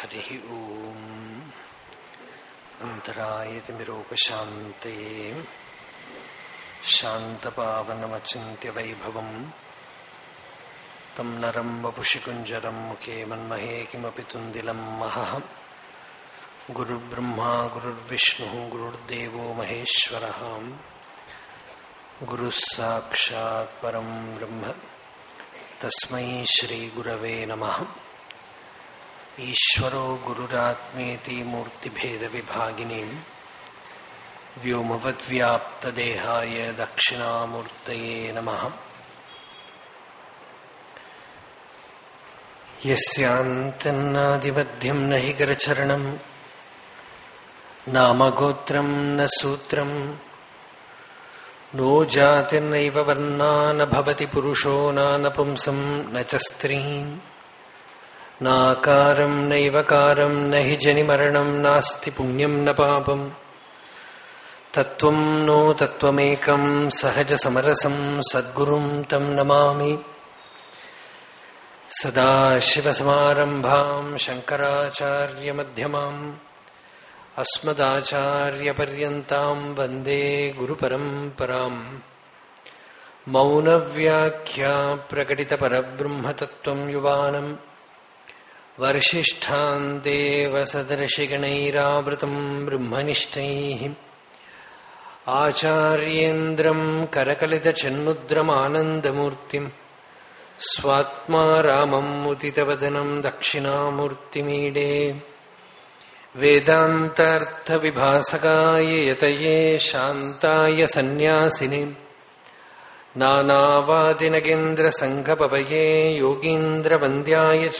हरिः ॐ अन्तरायतिमिरोपशान्तये शान्तपावनमचिन्त्यवैभवम्। तं नरं वपुषि कुञ्जरं मुखे मन्महे किमपि तुन्दिलं महः। गुरुर्ब्रह्मा, गुरुर्विष्णुः, गुरुर्देवो महेश्वरः। गुरुः परं ब्रह्म। तस्मै श्रीगुरवे नमः। ईश्वर गुररात्मे मूर्ति भेद विभागिनी व्योमव्यादेहाय दक्षिणामूर्त नम। यधिपध्यम नि गचरण नामगोत्र न सूत्र नो जातिर्न वर्ण नवती पुषो न नपुंस न च നാകാരം നൈവകാരം നഹി ജനിമരണം നാസ്തി പുണ്യം ന പാപം തത്വം നോ തത്വമേകം സഹജസമരസം സദ്ഗുരും തം നമാമി സദാശിവസമാരംഭാം ശങ്കരാചാര്യമധ്യമാം അസ്മദാചാര്യപര്യന്താം വന്ദേ ഗുരുപരംപരാം മൗനവ്യാഖ്യാ പ്രകടിതപരബ്രഹ്മതത്വം യുവാനം वर्षिष्ठान्देवसदर्शिगणैरावृतम् ब्रह्मनिष्ठैः आचार्येन्द्रम् करकलितचिन्मुद्रमानन्दमूर्तिम् स्वात्मा रामम् मुदितवदनम् दक्षिणामूर्तिमीडे वेदान्तार्थविभासकाय यतये शान्ताय सन्न्यासिनि नानावादिनगेन्द्रसङ्घपवये योगीन्द्रवन्द्याय च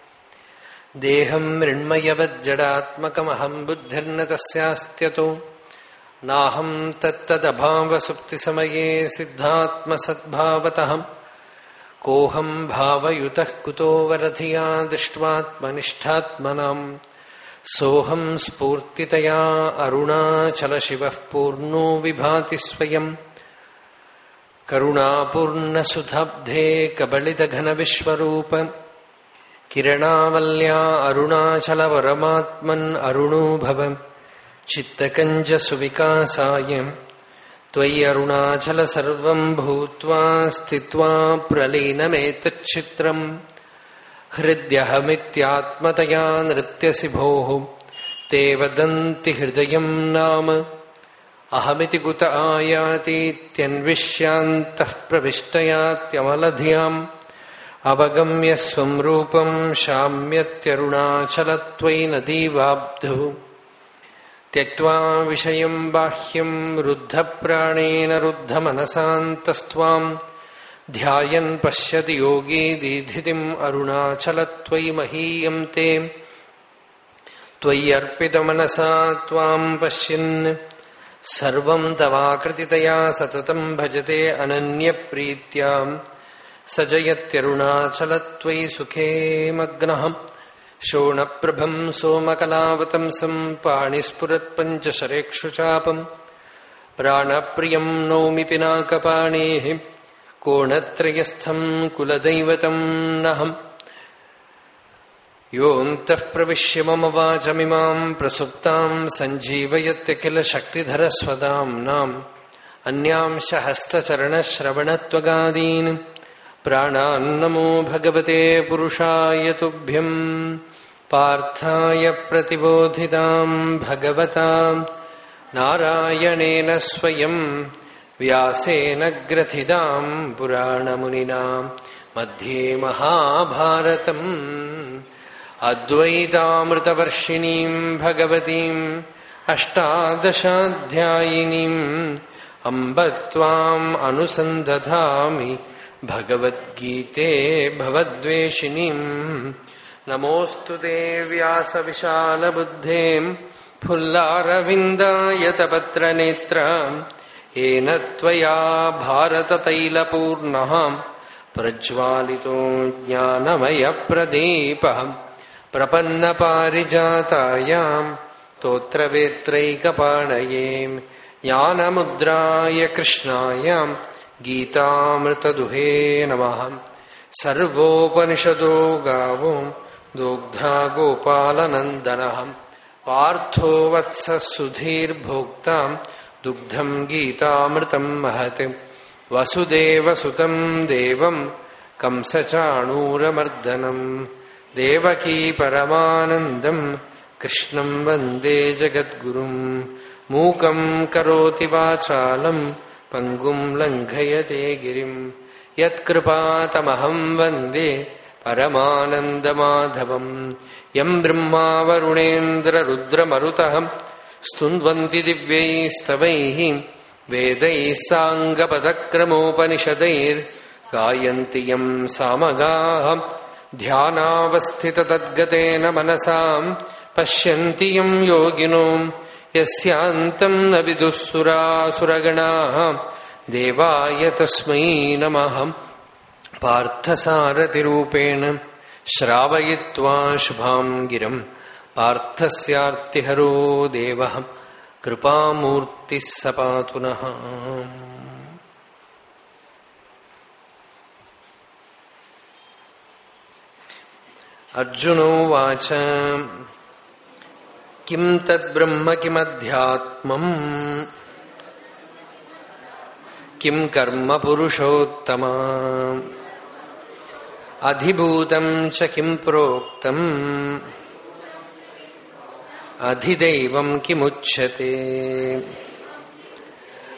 देहम् मृण्मयवज्जडात्मकमहम् बुद्धिर्न तस्यास्त्यतो नाहम् तत्तदभावसुप्तिसमये सिद्धात्मसद्भावतः। कोऽहम् भावयुतः कुतो वरधिया दृष्ट्वात्मनिष्ठात्मनाम्। सोऽहम् स्फूर्तितया अरुणाचलशिवः पूर्णो विभाति स्वयम् करुणापूर्णसुधाब्धे कबलितघनविश्वरूप। കിരണാവല്യാ അരുണാചലപരമാത്മൻ അരുണോഭവ ചിത്തകഞ്ച സുവികാസായ ത്വയ്യരുണാചലസർവം ഭൂത്വാ സ്ഥിത്വാ പ്രലീനമേതച്ചിത്രം ഹൃദ്യഹമിത്യാത്മതയാ നൃത്യസി ഭോ തേ വദന്തി ഹൃദയം നാമ അഹമിതി കുത ആയാതീത്യന്വിഷ്യന്തഃ പ്രവിഷ്ടയാത്യമലധിയാം आयातीत्यन्विष्यान्तः प्रविष्टयात्यमलधियाम् अवगम्य स्वम् रूपम् शाम्यत्यरुणाचलत्वयि नदीवाब्धुः त्यक्त्वा विषयम् बाह्यम् रुद्धप्राणेन रुद्धमनसान्तस्त्वाम् ध्यायन् पश्यति योगी दीधितिम् अरुणाचलत्वयि महीयम् ते त्वय्यर्पितमनसा त्वाम् पश्यन् सर्वम् तवाकृतितया सततम् भजते अनन्यप्रीत्याम् स जयत्यरुणाचलत्वयि सुखे मग्नः शोणप्रभम् सोमकलावतंसम् पाणिस्फुरत्पञ्चशरेक्षुचापम् प्राणप्रियम् नौमि पिनाकपाणेः कोणत्रयस्थम् कुलदैवतम् नहम् योऽन्तः प्रविश्य मम वाचमिमाम् प्रसुप्ताम् सञ्जीवयत्यखिलशक्तिधरस्वदाम्नाम् अन्यांश हस्तचरणश्रवणत्वगादीन् प्राणान्नमो भगवते पुरुषाय तुभ्यम् पार्थाय प्रतिबोधिताम् भगवता नारायणेन स्वयम् व्यासेन ग्रथिताम् पुराणमुनिना मध्ये महाभारतम् अद्वैतामृतवर्षिणीम् भगवतीम् अष्टादशाध्यायिनीम् अम्ब त्वाम् अनुसन्दधामि भगवद्गीते भवद्वेषिणीम्। नमोऽस्तु ते व्यासविशालबुद्धे फुल्लारविन्दायतपत्रनेत्र येन त्वया भारततैलपूर्णः। प्रज्वालितो ज्ञानमयप्रदीपः। प्रपन्नपारिजातायाम् स्तोत्रवेत्रैकपाणये ज्ञानमुद्राय कृष्णाय गीतामृतदुहे नमः। सर्वोपनिषदो गावो दोग्धा गोपालनन्दनः। पार्थो वत्सः सुधीर्भोक्ताम् दुग्धम् गीतामृतम् महत्। वसुदेवसुतम् देवम् कंसचाणूरमर्दनम् देवकी परमानन्दम् कृष्णम् वंदे जगद्गुरुम् मूकम् करोति वाचालम् പങ്കും ലംഘയത്തെ ഗിരിം. യത്കൃപാതമഹം വന്ദേ പരമാനന്ദമാധവം. യം ബ്രഹ്മാവരുണേന്ദ്രരുദ്രമരുതഹം സ്തുവന്തി ദിവ്യൈസ്തവൈ വേദൈ സാംഗപദക്രമോപനിഷദൈർ. ഗായന്തി യം സാമഗാഹം. ധ്യാനാവസ്ഥിതതദ്ഗതേന മനസാം. പശ്യന്തി യം യസ്യാന്തം ന വിദുസുരാസുരഗണ ദേവായ തസ്മൈ നമഹം പാർത്ഥസാരഥിരൂപേണ ശ്രാവയിത്വാ ശുഭാം ഗിരം പാർത്ഥസ്യാർത്തിഹരോ ദേവ കൃപാമൂർത്തി സപാതുന അർജുനോവാച नः अर्जुनोवाच किं तद्ब्रह्म किमध्यात्मम्? किं कर्म पुरुषोत्तमा? अधिभूतम् च किं प्रोक्तम्? अधिदैवम् किमुच्यते?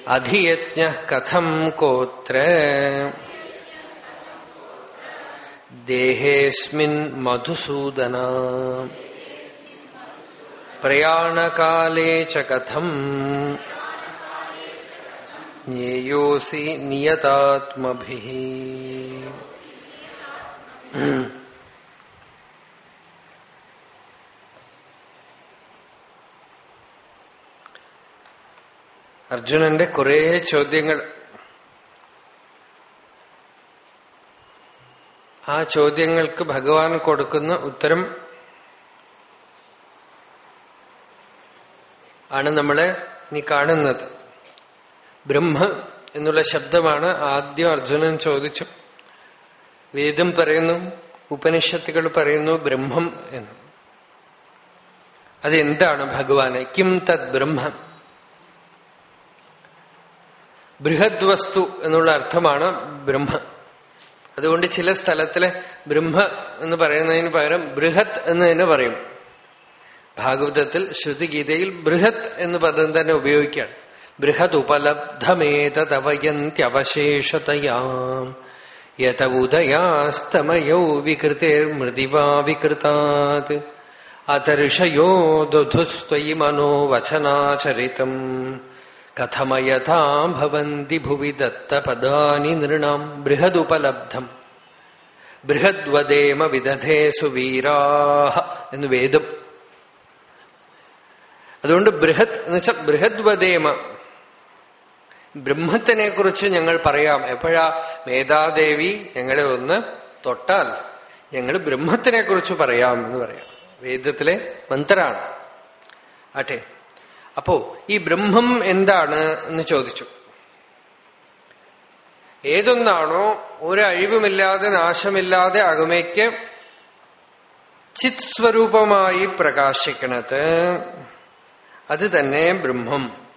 अधियज्ञः कथम् कोत्र? देहेऽस्मिन् मधुसूदना प्रयाणकाले च कथम् ज्ञेयोऽसि नियतात्मभिः അർജുനന്റെ കുറെ ചോദ്യങ്ങൾ ആ ചോദ്യങ്ങൾക്ക് ഭഗവാൻ കൊടുക്കുന്ന ഉത്തരം ആണ് നമ്മളെ നീ കാണുന്നത്. ബ്രഹ്മ എന്നുള്ള ശബ്ദമാണ് ആദ്യം അർജുനൻ ചോദിച്ചു. വേദം പറയുന്നു ഉപനിഷത്തുകൾ പറയുന്നു ബ്രഹ്മം എന്ന്. അതെന്താണ് ഭഗവാന്? കിം തദ് ബ്രഹ്മം? ബൃഹദ് വസ്തു എന്നുള്ള അർത്ഥമാണ് ബ്രഹ്മ. അതുകൊണ്ട് ചില സ്ഥലത്തിലെ ബ്രഹ്മ എന്ന് പറയുന്നതിന് പകരം ബൃഹത് എന്ന് തന്നെ പറയും. ഭാഗവതത്തിൽ ശ്രുതിഗീതയിൽ ബൃഹത് എന്ന പദം തന്നെ ഉപയോഗിക്കുകയാണ്. ബൃഹത് ഉപലബ്ധമേതവയന്ത്യവശേഷതയാം യഥ ഉദയാസ്തമയൗ വികൃതിർമൃതിവാ വികൃതാത്. അതർഷയോ ദുധുസ്ത്വയി മനോവചനാചരിതം കഥമയഥാ ഭവന്തി ഭുവി ദത്തപദാനി നൃണാം. ബൃഹദുപലബ്ധം ബൃഹദ്വദേമ വിദധേ സുവീരാഹ എന്ന് വേദം. അതുകൊണ്ട് ബൃഹത് എന്ന് വെച്ചാൽ ബൃഹദ്വദേമ. ബ്രഹ്മത്തിനെ കുറിച്ച് ഞങ്ങൾ പറയാം. എപ്പോഴാ? മേധാദേവി ഞങ്ങളെ ഒന്ന് തൊട്ടാൽ ഞങ്ങൾ ബ്രഹ്മത്തിനെ കുറിച്ച് പറയാം എന്ന് പറയാം. വേദത്തിലെ മന്ത്രാണ്. ആട്ടെ. അപ്പോ ഈ ബ്രഹ്മം എന്താണ് എന്ന് ചോദിച്ചു. ഏതൊന്നാണോ ഒരഴിവുമില്ലാതെ നാശമില്ലാതെ അകമയ്ക്ക് ചിത് സ്വരൂപമായി പ്രകാശിക്കണത്? അത് തന്നെ ബ്രഹ്മം.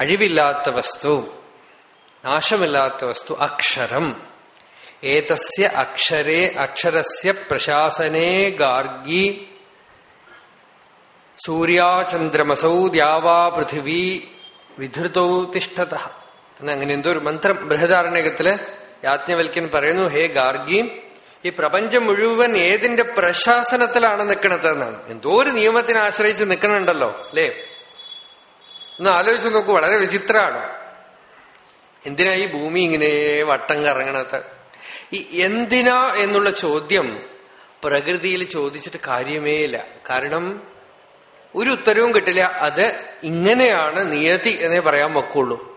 അഴിവില്ലാത്ത വസ്തു നാശമില്ലാത്ത വസ്തു അക്ഷരം. ഏതസ്യ അക്ഷരേ അക്ഷരസ്യ പ്രശാസനേ ഗാർഗി. സൂര്യാചന്ദ്രമസൗ ദ്യാവാ പൃഥിവി വിധൃതൗ തിഷ്ഠത. എന്നങ്ങനെ എന്തോ ഒരു മന്ത്രം ബൃഹദാരണ്യകത്തിൽ യാജ്ഞവൽക്കൻ പറയുന്നു ഹേ ഗാർഗി ഈ പ്രപഞ്ചം മുഴുവൻ ഏതിന്റെ പ്രശാസനത്തിലാണ് നിൽക്കണത് എന്നാണ് എന്തോ ഒരു നിയമത്തിനെ ആശ്രയിച്ച് നിൽക്കണുണ്ടല്ലോ അല്ലേ? ഒന്ന് ആലോചിച്ച് നോക്കൂ വളരെ വിചിത്രമാണ്. എന്തിനാ ഈ ഭൂമി ഇങ്ങനെ വട്ടം കറങ്ങണത്? ഈ എന്തിനാ എന്നുള്ള ചോദ്യം പ്രകൃതിയിൽ ചോദിച്ചിട്ട് കാര്യമേ ഇല്ല. കാരണം ഒരു ഉത്തരവും കിട്ടില്ല. അത് ഇങ്ങനെയാണ് നിയതി എന്നേ പറയാൻ വെക്കുള്ളൂ.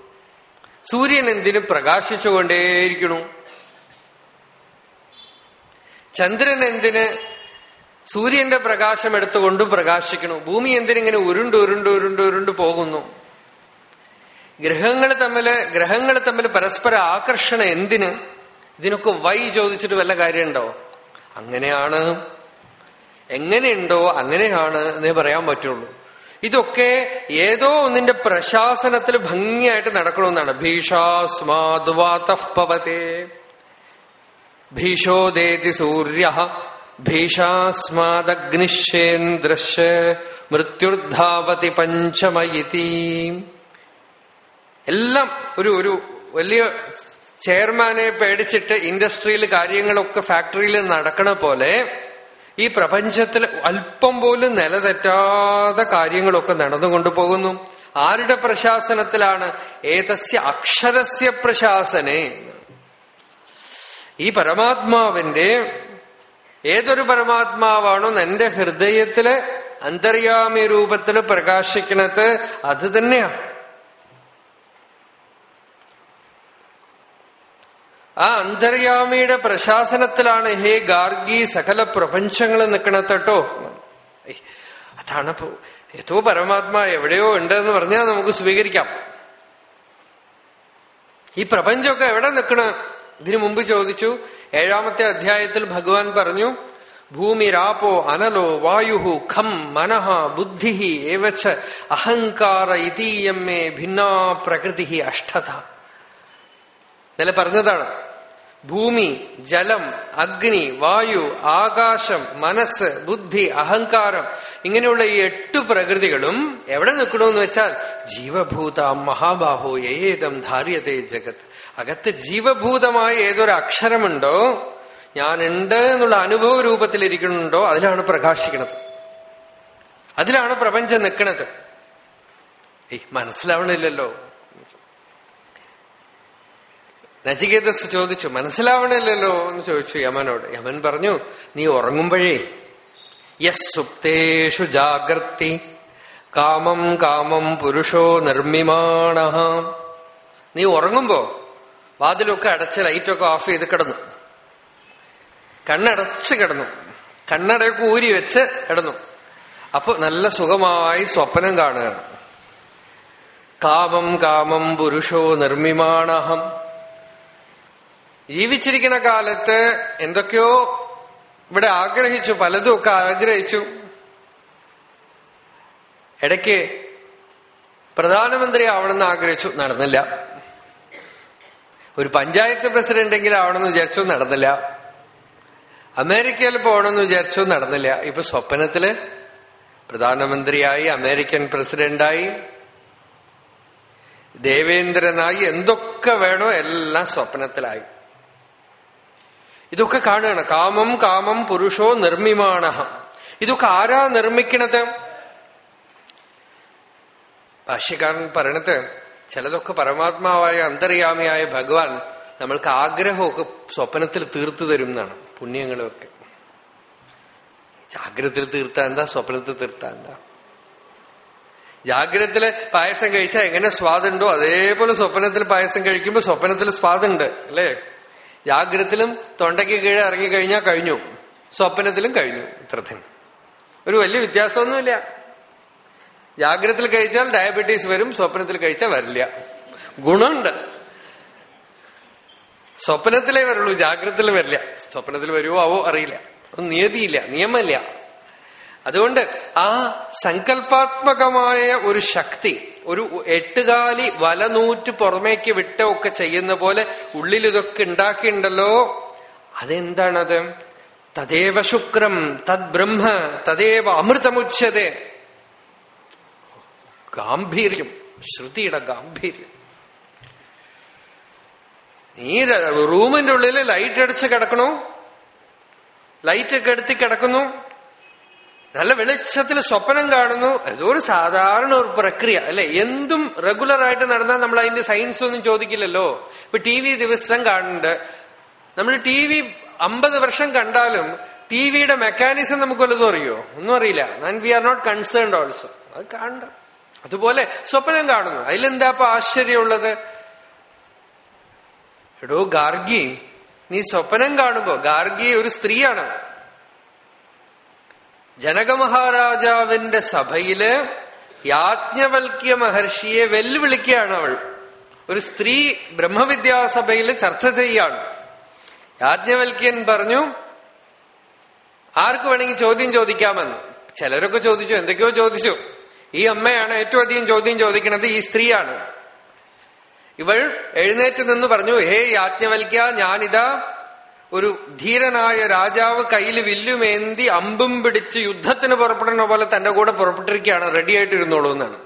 സൂര്യൻ എന്തിനു പ്രകാശിച്ചുകൊണ്ടേയിരിക്കണു. ചന്ദ്രൻ എന്തിന് സൂര്യന്റെ പ്രകാശം എടുത്തുകൊണ്ട് പ്രകാശിക്കണു ഭൂമി എന്തിനിങ്ങനെ ഉരുണ്ട് ഉരുണ്ട് ഉരുണ്ട് ഉരുണ്ട് പോകുന്നു? ഗ്രഹങ്ങൾ തമ്മിൽ ഗ്രഹങ്ങൾ തമ്മിൽ പരസ്പര ആകർഷണം എന്തിന്? ഇതിനൊക്കെ വൈ ചോദിച്ചിട്ട് വല്ല കാര്യമുണ്ടോ? അങ്ങനെയാണ്. എങ്ങനെയുണ്ടോ അങ്ങനെയാണ് എന്നേ പറയാൻ പറ്റുള്ളൂ. ഇതൊക്കെ ഏതോ ഒന്നിന്റെ പ്രശാസനത്തിൽ ഭംഗിയായിട്ട് നടക്കണമെന്നാണ്. ഭീഷാസ്മാതുവാതഃപവതേ ഭീഷോദേതി സൂര്യ ഭീഷാസ്മാദഗ്നിഷേന്ദ്രശ മൃത്യുർധാവതി പഞ്ചമയിതി. എല്ലാം ഒരു ഒരു വലിയ ചെയർമാനെ പേടിച്ചിട്ട് ഇൻഡസ്ട്രിയിൽ കാര്യങ്ങളൊക്കെ ഫാക്ടറിയിൽ നടക്കണ പോലെ ഈ പ്രപഞ്ചത്തിൽ അല്പം പോലും നിലതെറ്റാതെ കാര്യങ്ങളൊക്കെ നടന്നുകൊണ്ടു പോകുന്നു. ആരുടെ പ്രശാസനത്തിലാണ്? ഏതസ്യ അക്ഷരസ്യ പ്രശാസനെ ഈ പരമാത്മാവിന്റെ ഏതൊരു പരമാത്മാവാണോ എന്റെ ഹൃദയത്തിൽ അന്തര്യാമി രൂപത്തിൽ പ്രകാശിക്കണത് അത് തന്നെയാ. ആ അന്തര്യാമിയുടെ പ്രശാസനത്തിലാണ് ഹേ ഗാർഗി സകല പ്രപഞ്ചങ്ങൾ നിൽക്കണത്തട്ടോ അതാണ് ഏതോ പരമാത്മാ എവിടെയോ ഉണ്ടെന്ന് പറഞ്ഞാൽ നമുക്ക് സ്വീകരിക്കാം. ഈ പ്രപഞ്ചമൊക്കെ എവിടെ നിൽക്കണ? ഇതിനു മുമ്പ് ചോദിച്ചു ഏഴാമത്തെ അധ്യായത്തിൽ ഭഗവാൻ പറഞ്ഞു ഭൂമി ഭൂമിരാപോ അനലോ വായു ഖം മനഃ ബുദ്ധി ഏവച്ച് അഹങ്കാര ഇതീയമ്മേ ഭിന്നാ പ്രകൃതി അഷ്ടത ഇന്നലെ പറഞ്ഞതാണ് ഭൂമി ജലം അഗ്നി വായു ആകാശം മനസ്സ് ബുദ്ധി അഹങ്കാരം ഇങ്ങനെയുള്ള ഈ എട്ട് പ്രകൃതികളും എവിടെ നിൽക്കണമെന്ന് വെച്ചാൽ ജീവഭൂത മഹാബാഹോ ഏതം ധാര്യതേ ജഗത്. അകത്ത് ജീവഭൂതമായ ഏതൊരു അക്ഷരമുണ്ടോ ഞാനുണ്ട് എന്നുള്ള അനുഭവ രൂപത്തിലിരിക്കണുണ്ടോ അതിലാണ് പ്രകാശിക്കുന്നത് അതിലാണ് പ്രപഞ്ചം നിൽക്കുന്നത് ഏയ് മനസ്സിലാവണില്ലല്ലോ. നചികേതസ് ചോദിച്ചു മനസ്സിലാവണില്ലല്ലോ? എന്ന് ചോദിച്ചു യമനോട്. യമൻ പറഞ്ഞു നീ ഉറങ്ങുമ്പോഴേ യസ് സുപ്തേഷു ജാഗ്രതി കാമം കാമം പുരുഷോ നിർമ്മിമാണ നീ ഉറങ്ങുമ്പോ വാതിലൊക്കെ അടച്ച് ലൈറ്റൊക്കെ ഓഫ് ചെയ്ത് കിടന്നു. കണ്ണടച്ച് കിടന്നു. കണ്ണടയൊക്കെ ഊരി വെച്ച് കിടന്നു. അപ്പൊ നല്ല സുഖമായി സ്വപ്നം കാണുകയാണ്. കാമം കാമം പുരുഷോ നിർമ്മിമാണഹം. ജീവിച്ചിരിക്കുന്ന കാലത്ത് എന്തൊക്കെയോ ഇവിടെ ആഗ്രഹിച്ചു പലതും ഒക്കെ ആഗ്രഹിച്ചു. ഇടയ്ക്ക് പ്രധാനമന്ത്രി ആവണമെന്ന് ആഗ്രഹിച്ചു നടന്നില്ല. ഒരു പഞ്ചായത്ത് പ്രസിഡന്റ് എങ്കിലും ആവണമെന്ന് വിചാരിച്ചു നടന്നില്ല. അമേരിക്കയിൽ പോകണമെന്ന് വിചാരിച്ചു നടന്നില്ല. ഇപ്പൊ സ്വപ്നത്തിൽ പ്രധാനമന്ത്രിയായി അമേരിക്കൻ പ്രസിഡന്റായി ദേവേന്ദ്രനായി എന്തൊക്കെ വേണോ എല്ലാം സ്വപ്നത്തിലായി. ഇതൊക്കെ കാണുകയാണ്. കാമം കാമം പുരുഷോ നിർമ്മിമാണ ഇതൊക്കെ ആരാ നിർമ്മിക്കണത്? ഭാഷ്യക്കാരൻ പറയണത് ചിലതൊക്കെ പരമാത്മാവായ അന്തര്യാമിയായ ഭഗവാൻ നമ്മൾക്ക് ആഗ്രഹമൊക്കെ സ്വപ്നത്തിൽ തീർത്തു തരും എന്നാണ് പുണ്യങ്ങളൊക്കെ. ജാഗ്രതത്തിൽ തീർത്താ എന്താ? സ്വപ്നത്തിൽ തീർത്താ എന്താ? ജാഗ്രതത്തിൽ പായസം കഴിച്ചാൽ എങ്ങനെ സ്വാദുണ്ടോ അതേപോലെ സ്വപ്നത്തിൽ പായസം കഴിക്കുമ്പോൾ സ്വപ്നത്തിൽ സ്വാദുണ്ട് അല്ലേ? ജാഗ്രതത്തിലും തൊണ്ടയ്ക്ക് കീഴെ ഇറങ്ങിക്കഴിഞ്ഞാൽ കഴിഞ്ഞു. സ്വപ്നത്തിലും കഴിഞ്ഞു ഇത്രത്തിന് ഒരു വലിയ വ്യത്യാസമൊന്നുമില്ല. ജാഗ്രതത്തിൽ കഴിച്ചാൽ ഡയബറ്റീസ് വരും സ്വപ്നത്തിൽ കഴിച്ചാൽ വരില്ല. ഗുണമുണ്ട്. സ്വപ്നത്തിലേ വരുള്ളൂ ജാഗ്രതത്തിൽ വരില്ല. സ്വപ്നത്തിൽ വരുമോ ആവോ അറിയില്ല. അത് നിയതിയില്ല നിയമമില്ല അതുകൊണ്ട് ആ സങ്കല്പാത്മകമായ ഒരു ശക്തി ഒരു എട്ടുകാലി വലനൂറ്റ് പുറമേക്ക് വിട്ട ഒക്കെ ചെയ്യുന്ന പോലെ ഉള്ളിൽ ഇതൊക്കെ ഉണ്ടാക്കിയിട്ടുണ്ടല്ലോ അതെന്താണത്? തദേവ ശുക്രം തദ് ബ്രഹ്മ തദേവ അമൃതമുച്ഛതേ ഗാംഭീര്യം ശ്രുതിയുടെ ഗാംഭീര്യം. നീ റൂമിന്റെ ഉള്ളിൽ ലൈറ്റ് അടിച്ച് കിടക്കണു. ലൈറ്റ് ഒക്കെ എടുത്തി കിടക്കുന്നു. നല്ല വെളിച്ചത്തിൽ സ്വപ്നം കാണുന്നു. ഏതോ ഒരു സാധാരണ ഒരു പ്രക്രിയ. അല്ലെ? എന്തും റെഗുലർ ആയിട്ട് നടന്നാൽ നമ്മൾ അതിന്റെ സയൻസ് ഒന്നും ചോദിക്കില്ലല്ലോ. ഇപ്പൊ ടി വി ദിവസം കാണുന്നുണ്ട്. നമ്മൾ ടി വി അമ്പത് വർഷം കണ്ടാലും ടി വിയുടെ മെക്കാനിസം നമുക്ക് വല്ലതും അറിയോ? ഒന്നും അറിയില്ല. We are not concerned also അത് കാണണ്ട അതുപോലെ സ്വപ്നം കാണുന്നു. അതിലെന്താ ഇപ്പൊ ആശ്ചര്യമുള്ളത്? എടോ ഗാർഗി നീ സ്വപ്നം കാണുമ്പോ ഗാർഗി ഒരു സ്ത്രീയാണ്. ജനകമഹാരാജാവിന്റെ സഭയിൽ യാജ്ഞവൽക്യ മഹർഷിയെ വെല്ലുവിളിക്കുകയാണ് അവൾ. ഒരു സ്ത്രീ ബ്രഹ്മവിദ്യാസഭയിൽ ചർച്ച ചെയ്യാണ് യാജ്ഞവൽക്യൻ പറഞ്ഞു ആർക്ക് വേണമെങ്കിൽ ചോദ്യം ചോദിക്കാമെന്ന്? ചിലരൊക്കെ ചോദിച്ചു എന്തൊക്കെയോ ചോദിച്ചു. ഈ അമ്മയാണ് ഏറ്റവും അധികം ചോദ്യം ചോദിക്കുന്നത് ഈ സ്ത്രീയാണ്. ഇവൾ എഴുന്നേറ്റ് നിന്ന് പറഞ്ഞു ഹേ യാജ്ഞവൽക്യ ഞാനിതാ ഒരു ധീരനായ രാജാവ് കയ്യിൽ വില്ലുമേന്തി അമ്പും പിടിച്ച് യുദ്ധത്തിന് പുറപ്പെടുന്ന പോലെ തന്റെ കൂടെ പുറപ്പെട്ടിരിക്കുകയാണ്. റെഡി ആയിട്ടിരുന്നോളൂ എന്നാണ്.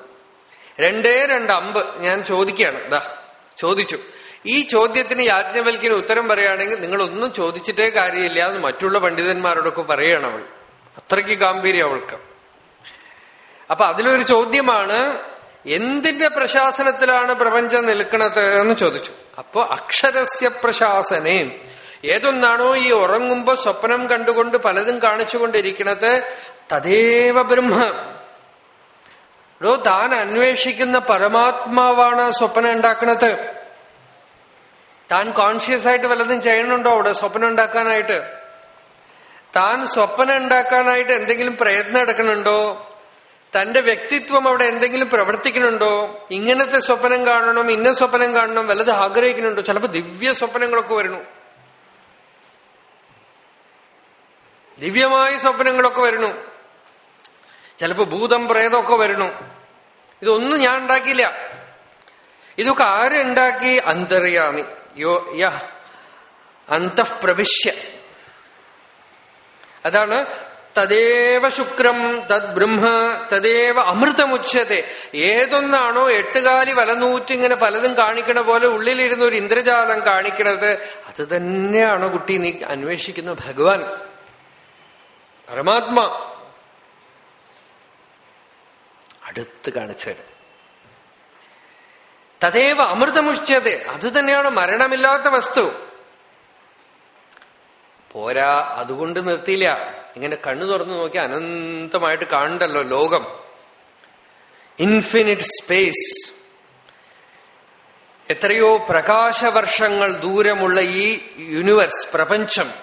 രണ്ടേ രണ്ട് അമ്പ് ഞാൻ ചോദിക്കുകയാണ്. ദാ ചോദിച്ചു. ഈ ചോദ്യത്തിന് യാജ്ഞവൽക്കിന് ഉത്തരം പറയുകയാണെങ്കിൽ നിങ്ങളൊന്നും ചോദിച്ചിട്ടേ കാര്യമില്ല എന്ന് മറ്റുള്ള പണ്ഡിതന്മാരോടൊക്കെ പറയുകയാണ് അവൾ. അത്രയ്ക്ക് ഗാംഭീര്യം അവൾക്ക്. അപ്പൊ അതിലൊരു ചോദ്യമാണ് എന്തിന്റെ പ്രശാസനത്തിലാണ് പ്രപഞ്ചം നിൽക്കുന്നത് എന്ന് ചോദിച്ചു. അപ്പോ അക്ഷരസ്യ പ്രശാസനേ. ഏതൊന്നാണോ ഈ ഉറങ്ങുമ്പോ സ്വപ്നം കണ്ടുകൊണ്ട് പലതും കാണിച്ചുകൊണ്ടിരിക്കുന്നത് തദേവ ബ്രഹ്മ. താൻ അന്വേഷിക്കുന്ന പരമാത്മാവാണ് സ്വപ്നം ഉണ്ടാക്കുന്നത് താൻ കോൺഷ്യസ് ആയിട്ട് വല്ലതും ചെയ്യണുണ്ടോ അവിടെ സ്വപ്നം ഉണ്ടാക്കാനായിട്ട്? താൻ സ്വപ്നം ഉണ്ടാക്കാനായിട്ട് എന്തെങ്കിലും പ്രയത്നം എടുക്കണുണ്ടോ? തന്റെ വ്യക്തിത്വം അവിടെ എന്തെങ്കിലും പ്രവർത്തിക്കുന്നുണ്ടോ? ഇങ്ങനത്തെ സ്വപ്നം കാണണം ഇന്ന സ്വപ്നം കാണണം വല്ലത് ആഗ്രഹിക്കുന്നുണ്ടോ? ചിലപ്പോൾ ദിവ്യ സ്വപ്നങ്ങളൊക്കെ വരണു ദിവ്യമായ സ്വപ്നങ്ങളൊക്കെ വരണു ചിലപ്പോൾ ഭൂതം പ്രേതമൊക്കെ വരണു ഇതൊന്നും ഞാൻ ഉണ്ടാക്കിയില്ല. ഇതൊക്കെ ആരുണ്ടാക്കി? അന്തറിയാമി യോ യ അന്തഃപ്രവിശ്യ. അതാണ് തദേവ ശുക്രം തദ് ബ്രഹ്മ തദേവ അമൃതമുച്യത്തെ ഏതൊന്നാണോ എട്ടുകാലി വലനൂറ്റിങ്ങനെ പലതും കാണിക്കണ പോലെ ഉള്ളിലിരുന്ന ഒരു ഇന്ദ്രജാലം കാണിക്കണത്. അത് തന്നെയാണോ കുട്ടി നീ അന്വേഷിക്കുന്ന ഭഗവാൻ? പരമാത്മാ. അടുത്ത് കാണിച്ചു തദേവ അമൃതമുഷ്യത് അത് തന്നെയാണ് മരണമില്ലാത്ത വസ്തു? പോരാ അതുകൊണ്ട് നിർത്തിയില്ല. ഇങ്ങനെ കണ്ണു തുറന്നു നോക്കി അനന്തമായിട്ട് കാണണ്ടല്ലോ ലോകം. ഇൻഫിനിറ്റ് സ്പേസ് എത്രയോ പ്രകാശവർഷങ്ങൾ ദൂരമുള്ള ഈ യൂണിവേഴ്സ് പ്രപഞ്ചം.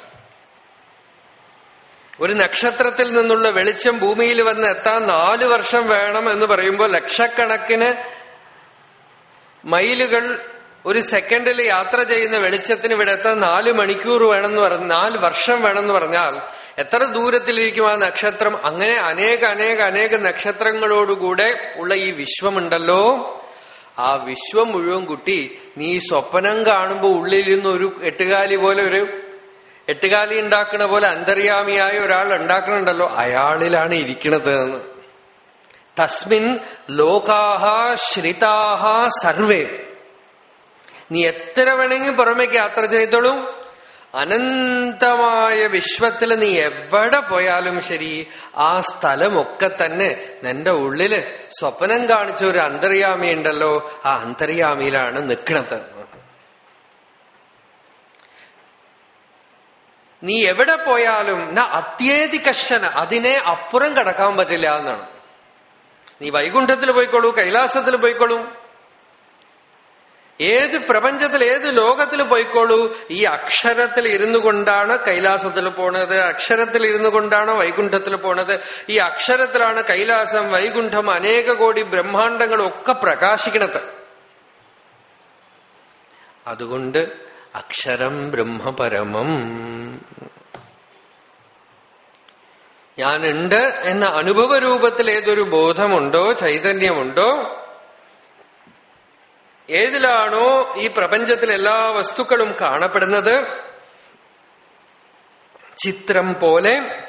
ഒരു നക്ഷത്രത്തിൽ നിന്നുള്ള വെളിച്ചം ഭൂമിയിൽ വന്ന് എത്താൻ നാല് വർഷം വേണം എന്ന് പറയുമ്പോൾ ലക്ഷക്കണക്കിന് മൈലുകൾ ഒരു സെക്കൻഡിൽ യാത്ര ചെയ്യുന്ന വെളിച്ചത്തിന് ഇവിടെ എത്താൻ നാല് മണിക്കൂർ വേണമെന്ന് പറഞ്ഞ നാല് വർഷം വേണമെന്ന് പറഞ്ഞാൽ എത്ര ദൂരത്തിലിരിക്കും ആ നക്ഷത്രം? അങ്ങനെ അനേക അനേക അനേക നക്ഷത്രങ്ങളോടുകൂടെ ഉള്ള ഈ വിശ്വമുണ്ടല്ലോ. ആ വിശ്വം മുഴുവൻ കുട്ടി നീ സ്വപ്നം കാണുമ്പോൾ ഉള്ളിലിരുന്ന് ഒരു എട്ടുകാലി പോലെ ഒരു എട്ടുകാലി ഉണ്ടാക്കണ പോലെ അന്തര്യാമിയായ ഒരാൾ ഉണ്ടാക്കണുണ്ടല്ലോ. അയാളിലാണ് ഇരിക്കണത് എന്ന്. തസ്മിൻ ലോകാഹ ശ്രിതാഹ സർവേ. നീ എത്ര വേണമെങ്കിൽ പുറമേക്ക് യാത്ര ചെയ്തോളൂ. അനന്തമായ വിശ്വത്തിൽ നീ എവിടെ പോയാലും ശരി ആ സ്ഥലമൊക്കെ തന്നെ നിന്റെ ഉള്ളിൽ സ്വപ്നം കാണിച്ച ഒരു അന്തര്യാമി ഉണ്ടല്ലോ ആ അന്തര്യാമിയിലാണ് നിൽക്കണത്. നീ എവിടെ പോയാലും ന അത്യേതി കശന അതിനെ അപ്പുറം കടക്കാൻ പറ്റില്ല എന്നാണ്. നീ വൈകുണ്ഠത്തിൽ പോയിക്കോളൂ കൈലാസത്തിൽ പോയിക്കോളൂ ഏത് പ്രപഞ്ചത്തിൽ ഏത് ലോകത്തിൽ പോയിക്കോളൂ ഈ അക്ഷരത്തിൽ ഇരുന്നു കൊണ്ടാണ് കൈലാസത്തിൽ പോണത് അക്ഷരത്തിൽ ഇരുന്നു കൊണ്ടാണ് വൈകുണ്ഠത്തിൽ പോണത്. ഈ അക്ഷരത്തിലാണ് കൈലാസം വൈകുണ്ഠം അനേക കോടി ബ്രഹ്മാണ്ടങ്ങളൊക്കെ പ്രകാശിക്കണത്. അതുകൊണ്ട് അക്ഷരം ബ്രഹ്മപരമം. ഞാനുണ്ട് എന്ന അനുഭവ രൂപത്തിൽ ഏതൊരു ബോധമുണ്ടോ ചൈതന്യമുണ്ടോ ഏതിലാണോ ഈ പ്രപഞ്ചത്തിൽ എല്ലാ വസ്തുക്കളും കാണപ്പെടുന്നത്? ചിത്രം പോലെ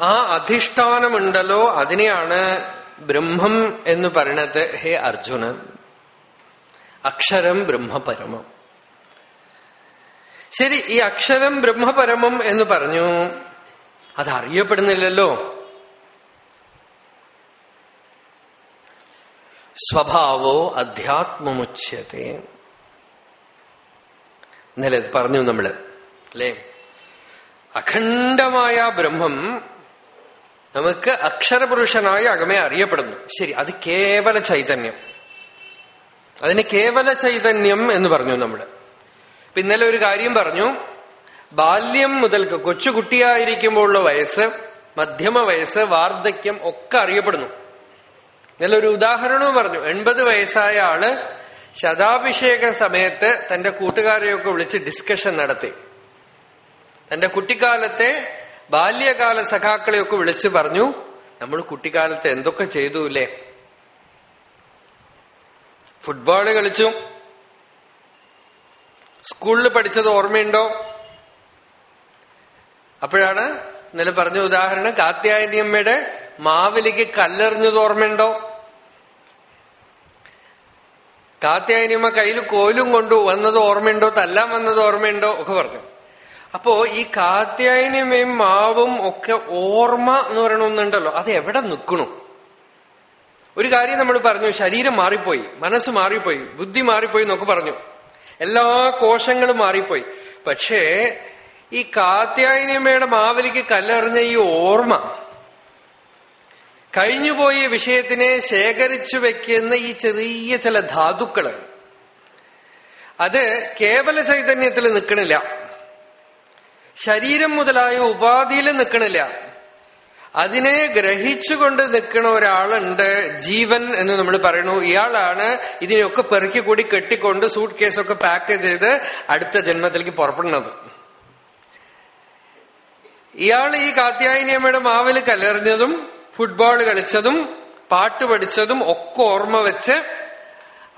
ആ അധിഷ്ഠാനമുണ്ടല്ലോ അതിനെയാണ് ബ്രഹ്മം എന്ന് പറയണത്. ഹേ അർജുന അക്ഷരം ബ്രഹ്മപരമം. ശരി ഈ അക്ഷരം ബ്രഹ്മപരമം എന്ന് പറഞ്ഞു അത് സ്വഭാവോ അധ്യാത്മമുച്യത്തെ. ഇന്നലെ പറഞ്ഞു നമ്മൾ അല്ലേ? അഖണ്ഡമായ ബ്രഹ്മം നമുക്ക് അക്ഷരപുരുഷനായ അകമേ അറിയപ്പെടുന്നു. ശരി അത് കേവല ചൈതന്യം. അതിന് കേവല ചൈതന്യം എന്ന് പറഞ്ഞു നമ്മൾ. ഇന്നലെ ഒരു കാര്യം പറഞ്ഞു. ബാല്യം മുതൽക്ക് കൊച്ചുകുട്ടിയായിരിക്കുമ്പോഴുള്ള വയസ്സ് മധ്യമ വയസ്സ് വാർദ്ധക്യം ഒക്കെ അറിയപ്പെടുന്നു. ഇന്നലെ ഒരു ഉദാഹരണവും പറഞ്ഞു. എൺപത് വയസ്സായ ആൾ ശതാഭിഷേക സമയത്ത് തന്റെ കൂട്ടുകാരെയൊക്കെ വിളിച്ച് ഡിസ്കഷൻ നടത്തി. തന്റെ കുട്ടിക്കാലത്തെ ബാല്യകാല സഖാക്കളെയൊക്കെ വിളിച്ച് പറഞ്ഞു നമ്മൾ കുട്ടിക്കാലത്ത് എന്തൊക്കെ ചെയ്തു ഇല്ലേ ഫുട്ബോൾ കളിച്ചു. സ്കൂളിൽ പഠിച്ചത് ഓർമ്മയുണ്ടോ? അപ്പോഴാണ് ഇന്നലെ പറഞ്ഞ ഉദാഹരണം കാത്യായനിയമ്മയുടെ മാവിലേക്ക് കല്ലെറിഞ്ഞത് ഓർമ്മയുണ്ടോ? കാത്യായനിയമ്മ കയ്യിൽ കോലും കൊണ്ടു വന്നത് ഓർമ്മയുണ്ടോ? തല്ലാൻ വന്നത് ഓർമ്മയുണ്ടോ? ഒക്കെ പറഞ്ഞു. അപ്പോ ഈ കാത്യായനിയമ്മയും മാവും ഒക്കെ ഓർമ്മ എന്ന് പറയണമെന്നുണ്ടല്ലോ അത് എവിടെ നിൽക്കണു? ഒരു കാര്യം നമ്മൾ പറഞ്ഞു ശരീരം മാറിപ്പോയി മനസ്സ് മാറിപ്പോയി ബുദ്ധി മാറിപ്പോയി എന്നൊക്കെ പറഞ്ഞു. എല്ലാ കോശങ്ങളും മാറിപ്പോയി. പക്ഷേ ഈ കാത്യായനിയമ്മയുടെ മാവലിക്ക് കല്ലെറിഞ്ഞ ഈ ഓർമ്മ കഴിഞ്ഞുപോയ വിഷയത്തിനെ ശേഖരിച്ചു വെക്കുന്ന ഈ ചെറിയ ചില ധാതുക്കൾ. അത് കേവല ചൈതന്യത്തിൽ നിൽക്കണില്ല. ശരീരം മുതലായ ഉപാധിയിൽ നിൽക്കണില്ല. അതിനെ ഗ്രഹിച്ചുകൊണ്ട് നിൽക്കുന്ന ഒരാളുണ്ട് ജീവൻ എന്ന് നമ്മൾ പറയുന്നു. ഇയാളാണ് ഇതിനെയൊക്കെ പെറുക്കി കൂടി കെട്ടിക്കൊണ്ട് സൂട്ട് കേസൊക്കെ പാക്ക് ചെയ്ത് അടുത്ത ജന്മത്തിലേക്ക് പുറപ്പെടുന്നത്. ഇയാൾ ഈ കാത്യായനിയമ്മയുടെ മാവിൽ കല്ലെറിഞ്ഞതും ഫുട്ബോൾ കളിച്ചതും പാട്ട് പഠിച്ചതും ഒക്കെ ഓർമ്മ വെച്ച്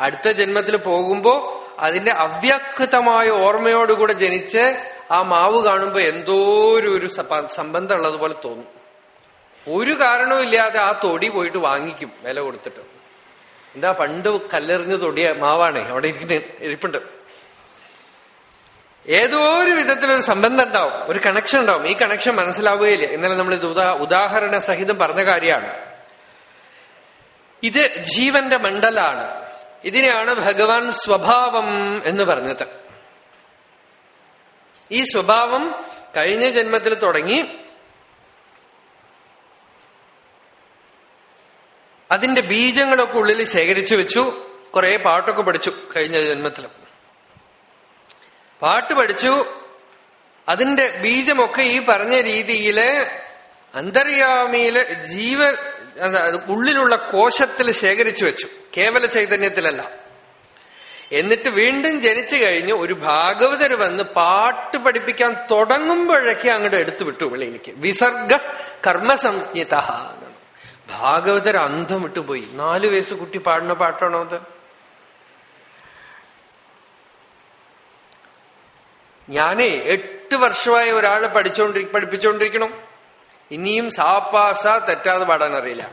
അടുത്ത ജന്മത്തിൽ പോകുമ്പോ അതിന്റെ അവ്യക്തമായ ഓർമ്മയോടുകൂടെ ജനിച്ച് ആ മാവ് കാണുമ്പോ എന്തോ ഒരു സംബന്ധം ഉള്ളതുപോലെ തോന്നും. ഒരു കാരണവും ഇല്ലാതെ ആ തൊടി പോയിട്ട് വാങ്ങിക്കും വില കൊടുത്തിട്ട്. എന്താ പണ്ട് കല്ലെറിഞ്ഞ തൊടിയ മാവാണ് അവിടെ ഇരിക്കുന്ന ഇരിപ്പുണ്ട്. ഏതോ ഒരു വിധത്തിലൊരു സംബന്ധം ഉണ്ടാവും. ഒരു കണക്ഷൻ ഉണ്ടാവും. ഈ കണക്ഷൻ മനസ്സിലാവുകയില്ല. ഇന്നലെ നമ്മൾ ഇത് ഉദാ ഉദാഹരണ സഹിതം പറഞ്ഞ കാര്യമാണ്. ഇത് ജീവന്റെ മണ്ഡലാണ്. ഇതിനെയാണ് ഭഗവാൻ സ്വഭാവം എന്ന് പറഞ്ഞത്. ഈ സ്വഭാവം കഴിഞ്ഞ ജന്മത്തിൽ തുടങ്ങി അതിന്റെ ബീജങ്ങളൊക്കെ ഉള്ളിൽ ശേഖരിച്ചു വെച്ചു. കുറെ പാട്ടൊക്കെ പഠിച്ചു കഴിഞ്ഞ ജന്മത്തിൽ പാട്ട് പഠിച്ചു. അതിന്റെ ബീജമൊക്കെ ഈ പറഞ്ഞ രീതിയിൽ അന്തര്യാമിയിൽ ജീവ ഉള്ളിലുള്ള കോശത്തിൽ ശേഖരിച്ചു വെച്ചു. കേവല ചൈതന്യത്തിലല്ല. എന്നിട്ട് വീണ്ടും ജനിച്ചു കഴിഞ്ഞ് ഒരു ഭാഗവതർ വന്ന് പാട്ട് പഠിപ്പിക്കാൻ തുടങ്ങുമ്പോഴൊക്കെ അങ്ങോട്ട് എടുത്തു വിട്ടു വെളിയിലേക്ക്. വിസർഗ കർമ്മസംജ്ഞിത ഭാഗവതർ അന്ധം വിട്ടുപോയി. നാലു വയസ്സ് കുട്ടി പാടുന്ന പാട്ടാണോ അത്? ഞാനേ എട്ട് വർഷമായി ഒരാളെ പഠിച്ചോണ്ടിരി പഠിപ്പിച്ചോണ്ടിരിക്കണം. ഇനിയും സാപ്പാസ തെറ്റാതെ പാടാൻ അറിയില്ല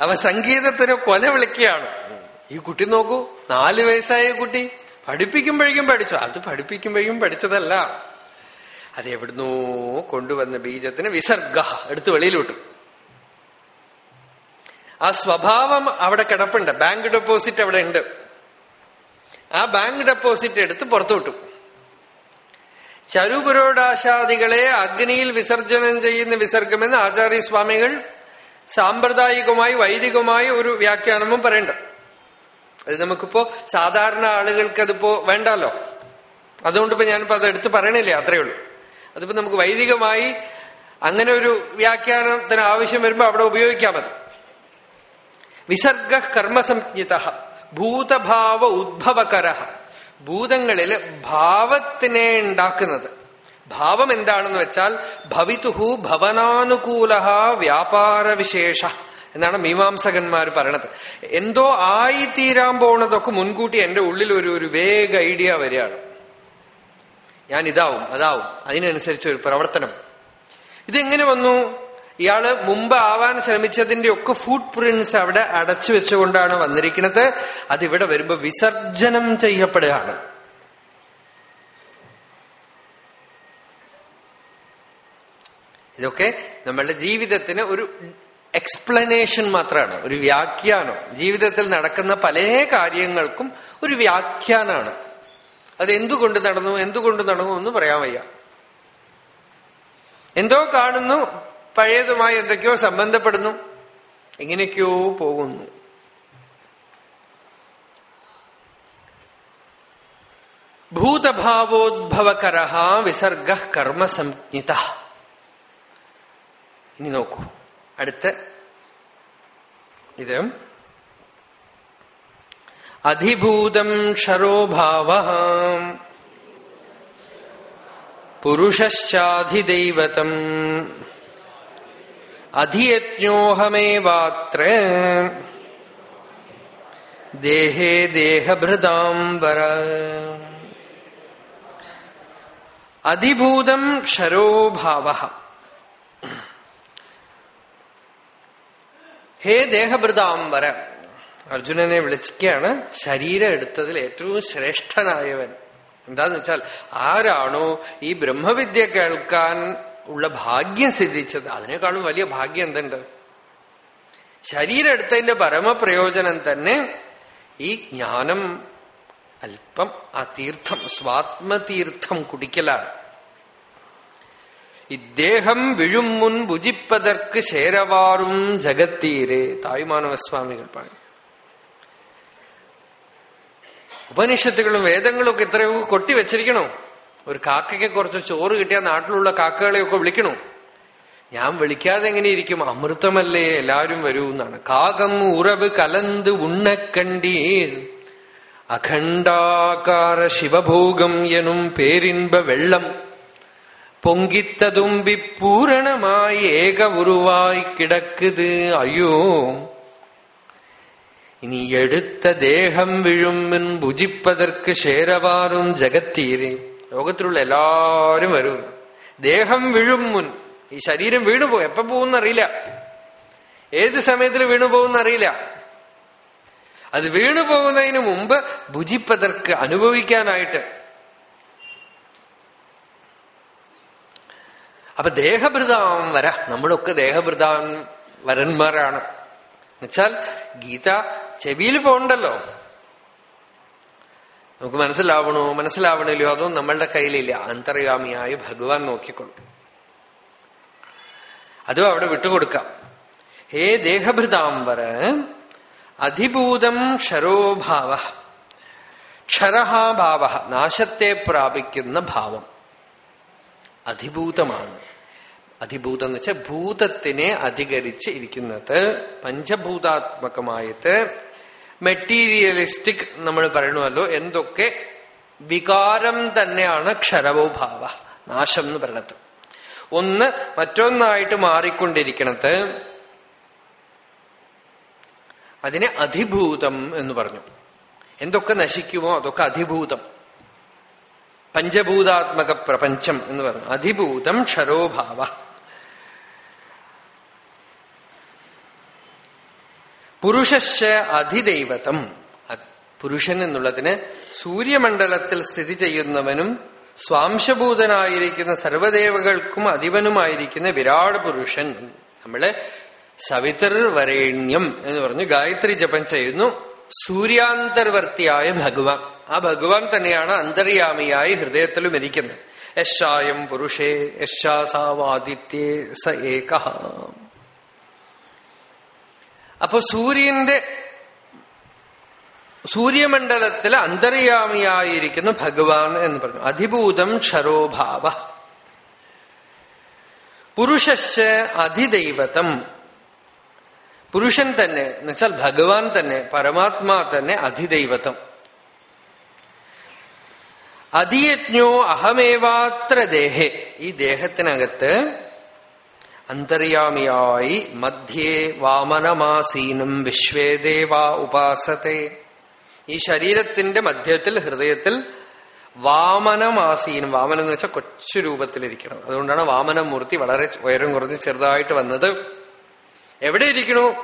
അവ സംഗീതത്തിന് കൊല വിളിക്കുകയാണ്. ഈ കുട്ടി നോക്കൂ നാല് വയസ്സായ കുട്ടി പഠിപ്പിക്കുമ്പോഴേക്കും പഠിച്ചു. അത് പഠിപ്പിക്കുമ്പോഴേക്കും പഠിച്ചതല്ല. അത് എവിടുന്നോ കൊണ്ടുവന്ന ബീജത്തിന് വിസർഗ എടുത്ത് വെളിയിലോട്ടു. ആ സ്വഭാവം അവിടെ കിടപ്പുണ്ട്. ബാങ്ക് ഡെപ്പോസിറ്റ് അവിടെ ഉണ്ട്. ആ ബാങ്ക് ഡെപ്പോസിറ്റ് എടുത്ത് പുറത്തുവിട്ടു. ചരുപുരോടാശാദികളെ അഗ്നിയിൽ വിസർജനം ചെയ്യുന്ന വിസർഗമെന്ന് ആചാര്യസ്വാമികൾ സാമ്പ്രദായികമായി വൈദികമായി ഒരു വ്യാഖ്യാനവും പറയണ്ട. അത് നമുക്കിപ്പോ സാധാരണ ആളുകൾക്ക് അതിപ്പോ വേണ്ടല്ലോ. അതുകൊണ്ടിപ്പോ ഞാനിപ്പോ അത് എടുത്ത് പറയണില്ലേ? അത്രയേ ഉള്ളൂ. അതിപ്പോ നമുക്ക് വൈദികമായി അങ്ങനെ ഒരു വ്യാഖ്യാനത്തിന് ആവശ്യം വരുമ്പോ അവിടെ ഉപയോഗിക്കാം അത് വിസർഗ കർമ്മസംജ്ഞിത ഭൂതഭാവ ഉദ്ഭവകര. ഭൂതങ്ങളിൽ ഭാവത്തിനെ ഉണ്ടാക്കുന്നത്. ഭാവം എന്താണെന്ന് വെച്ചാൽ ഭവിതുഹു ഭവനാനുകൂല വ്യാപാര വിശേഷ എന്നാണ് മീമാംസകന്മാർ പറയണത്. എന്തോ ആയിത്തീരാൻ പോണതൊക്കെ മുൻകൂട്ടി എന്റെ ഉള്ളിൽ ഒരു ഒരു വേഗ ഐഡിയ വരികയാണ്. ഞാൻ ഇതാവും അതാവും. അതിനനുസരിച്ച് ഒരു പ്രവർത്തനം. ഇതെങ്ങനെ വന്നു? ഇയാൾ മുമ്പ് ആവാൻ ശ്രമിച്ചതിന്റെ ഒക്കെ ഫുഡ് പ്രിന്റ്സ് അവിടെ അടച്ചു വെച്ചുകൊണ്ടാണ് വന്നിരിക്കുന്നത്. അതിവിടെ വരുമ്പോ വിസർജനം ചെയ്യപ്പെടുകയാണ്. ഇതൊക്കെ നമ്മളുടെ ജീവിതത്തിന് ഒരു എക്സ്പ്ലനേഷൻ മാത്രമാണ് ഒരു വ്യാഖ്യാനം. ജീവിതത്തിൽ നടക്കുന്ന പല കാര്യങ്ങൾക്കും ഒരു വ്യാഖ്യാനാണ്. അത് എന്തുകൊണ്ട് നടന്നു എന്തുകൊണ്ട് നടന്നു എന്ന് പറയാൻ വയ്യ. എന്തോ കാണുന്നു പഴയതുമായി എന്തൊക്കെയോ സംബന്ധപ്പെടുന്നു. എങ്ങനെയൊക്കെയോ പോകുന്നു. ഭൂതഭാവോദ്ഭവകര വിസർഗ കർമ്മസംജ്ഞിത. ഇനി നോക്കൂ. അടുത്ത. ഇത് അധിഭൂതം ക്ഷരോഭാവ. പുരുഷശ്ചാധിദൈവതം. അധിയജ്ഞോഹമേവാത്ര. ദേഹേ ദേഹഭൃതാംബര അധിഭൂതം ക്ഷരോഭാവ ഹേ ദേഹഭൃതാംബര അർജുനനെ വിളിക്കുകയാണ് ശരീരം എടുത്തതിൽ ഏറ്റവും ശ്രേഷ്ഠനായവൻ. എന്താന്ന് വെച്ചാൽ ആരാണോ ഈ ബ്രഹ്മവിദ്യ കേൾക്കാൻ ഉള്ള ഭാഗ്യം സിദ്ധിച്ചത്. അതിനേക്കാളും വലിയ ഭാഗ്യം എന്തുണ്ട്? ശരീരം എടുത്തതിന്റെ പരമപ്രയോജനം തന്നെ ഈ ജ്ഞാനം അല്പം ആ തീർത്ഥം സ്വാത്മതീർത്ഥം കുടിക്കലാണ്. ഇദ്ദേഹം വിഴും മുൻ ഭുജിപ്പതർക്ക് ശേരവാറും ജഗത്തീരെ. തായ്മാനവസ്വാമികൾ പറഞ്ഞു ഉപനിഷത്തുകളും വേദങ്ങളും ഒക്കെ ഇത്രയോ കൊട്ടി വെച്ചിരിക്കണോ? ഒരു കാക്കയ്ക്ക് കുറച്ച് ചോറ് കിട്ടിയാൽ നാട്ടിലുള്ള കാക്കകളെയൊക്കെ വിളിക്കണു. ഞാൻ വിളിക്കാതെ എങ്ങനെ ഇരിക്കും അമൃതമല്ലേ എല്ലാവരും വരൂ എന്നാണ്. കാകം ഉറവ് കലന്ത് ഉണ്ണക്കണ്ടീർ. അഖണ്ഡാകാര ശിവഭോഗം എനും പേരിൻപ വെള്ളം. പൊങ്കിത്തതുമ്പി പൂരണമായി ഏക ഉരുവായി കിടക്കുത്. അയ്യോ. ഇനി എടുത്ത ദേഹം വിഴും മുൻ ഭുജിപ്പതർക്ക് ശേരവാറും ജഗത്തീരെ. ലോകത്തിലുള്ള എല്ലാരും വരും. ദേഹം വീഴും മുൻ. ഈ ശരീരം വീണു പോകും. എപ്പോ പോകുന്നറിയില്ല. ഏത് സമയത്തിൽ വീണു പോകുന്നറിയില്ല. അത് വീണു പോകുന്നതിന് മുമ്പ് ഭുജിപ്പതർക്ക് അനുഭവിക്കാനായിട്ട്. അപ്പൊ ദേഹഭൃതാം വര. നമ്മളൊക്കെ ദേഹഭൃതാം വരന്മാരാണ്. എന്നുവെച്ചാൽ ഗീത ചെവിയിൽ പോണ്ടല്ലോ. നമുക്ക് മനസ്സിലാവണോ? മനസ്സിലാവണില്ലയോ അതോ നമ്മളുടെ കയ്യിലില്ല? അന്തർയാമിയായ ഭഗവാൻ നോക്കിക്കൊള്ളു. അതും അവിടെ വിട്ടുകൊടുക്കാം. ഹേ ദേഹഭൃതാംബര അധിഭൂതം ക്ഷരോഭാവ ക്ഷരഹാഭാവ നാശത്തെ പ്രാപിക്കുന്ന ഭാവം. അധിഭൂതമാണ് അധിഭൂതം എന്ന് വെച്ചാൽ ഭൂതത്തിനെ അധികരിച്ച് ഇരിക്കുന്നത് പഞ്ചഭൂതാത്മകമായിട്ട് മെറ്റീരിയലിസ്റ്റിക് നമ്മൾ പറയണമല്ലോ എന്തൊക്കെ വികാരം തന്നെയാണ് ക്ഷരവോഭാവ നാശം എന്ന് പറയണത്. ഒന്ന് മറ്റൊന്നായിട്ട് മാറിക്കൊണ്ടിരിക്കണത് അതിനെ അധിഭൂതം എന്ന് പറഞ്ഞു. എന്തൊക്കെ നശിക്കുമോ അതൊക്കെ അധിഭൂതം. പഞ്ചഭൂതാത്മക പ്രപഞ്ചം എന്ന് പറഞ്ഞു. അധിഭൂതം ക്ഷരോഭാവ. പുരുഷശ്ച അധിദൈവതം പുരുഷൻ എന്നുള്ളതിന് സൂര്യമണ്ഡലത്തിൽ സ്ഥിതി ചെയ്യുന്നവനും സ്വാംശഭൂതനായിരിക്കുന്ന സർവദേവകൾക്കും അധിപനുമായിരിക്കുന്ന വിരാട് പുരുഷൻ. നമ്മൾ സവിതർ വരേണ്യം എന്ന് പറഞ്ഞു ഗായത്രി ജപം ചെയ്യുന്നു. സൂര്യാന്തർവർത്തിയായ ഭഗവാൻ. ആ ഭഗവാൻ തന്നെയാണ് അന്തര്യാമിയായി ഹൃദയത്തിലും ഇരിക്കുന്നത്. യശായം പുരുഷേ യശാസാവാദിത്യേ സ ഏക. അപ്പൊ സൂര്യന്റെ സൂര്യമണ്ഡലത്തിൽ അന്തര്യാമിയായിരിക്കുന്നു ഭഗവാൻ എന്ന് പറഞ്ഞു. അധിഭൂതം ക്ഷരോഭാവ. പുരുഷശ്ച അധിദൈവതം പുരുഷൻ തന്നെ എന്നുവെച്ചാൽ ഭഗവാൻ തന്നെ പരമാത്മാ തന്നെ അധിദൈവതം അധിയജ്ഞോ അഹമേവാത്ര ദേഹേ. ഈ ദേഹത്തിനകത്ത് അന്തര്യാമിയായി മധ്യേ വാമനമാസീനം വിശ്വേദേവാ ഉപാസത്തെ. ഈ ശരീരത്തിന്റെ മധ്യത്തിൽ ഹൃദയത്തിൽ വാമനമാസീനം വാമനം എന്ന് വെച്ചാൽ കൊച്ചു രൂപത്തിലിരിക്കണം. അതുകൊണ്ടാണ് വാമനമൂർത്തി വളരെ ഉയരം കുറഞ്ഞ് ചെറുതായിട്ട് വന്നത്. എവിടെ ഇരിക്കണു?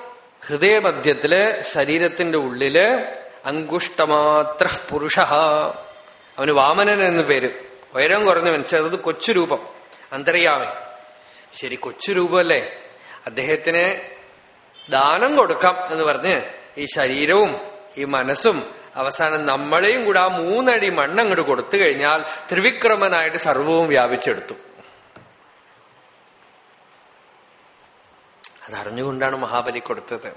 ഹൃദയമധ്യത്തിൽ ശരീരത്തിന്റെ ഉള്ളിൽ അങ്കുഷ്ടമാത്ര പുരുഷ. അവന് വാമനൻ എന്ന് പേര്. ഉയരം കുറഞ്ഞവൻ ചെറുത് കൊച്ചു രൂപം അന്തര്യാമി. ശരി കൊച്ചു രൂപമല്ലേ? അദ്ദേഹത്തിന് ദാനം കൊടുക്കാം എന്ന് പറഞ്ഞ് ഈ ശരീരവും ഈ മനസ്സും അവസാനം നമ്മളെയും കൂടെ ആ മൂന്നടി മണ്ണങ്ങോട്ട് കൊടുത്തു കഴിഞ്ഞാൽ ത്രിവിക്രമനായിട്ട് സർവവും വ്യാപിച്ചെടുത്തു. അതറിഞ്ഞുകൊണ്ടാണ് മഹാബലി കൊടുത്തത്.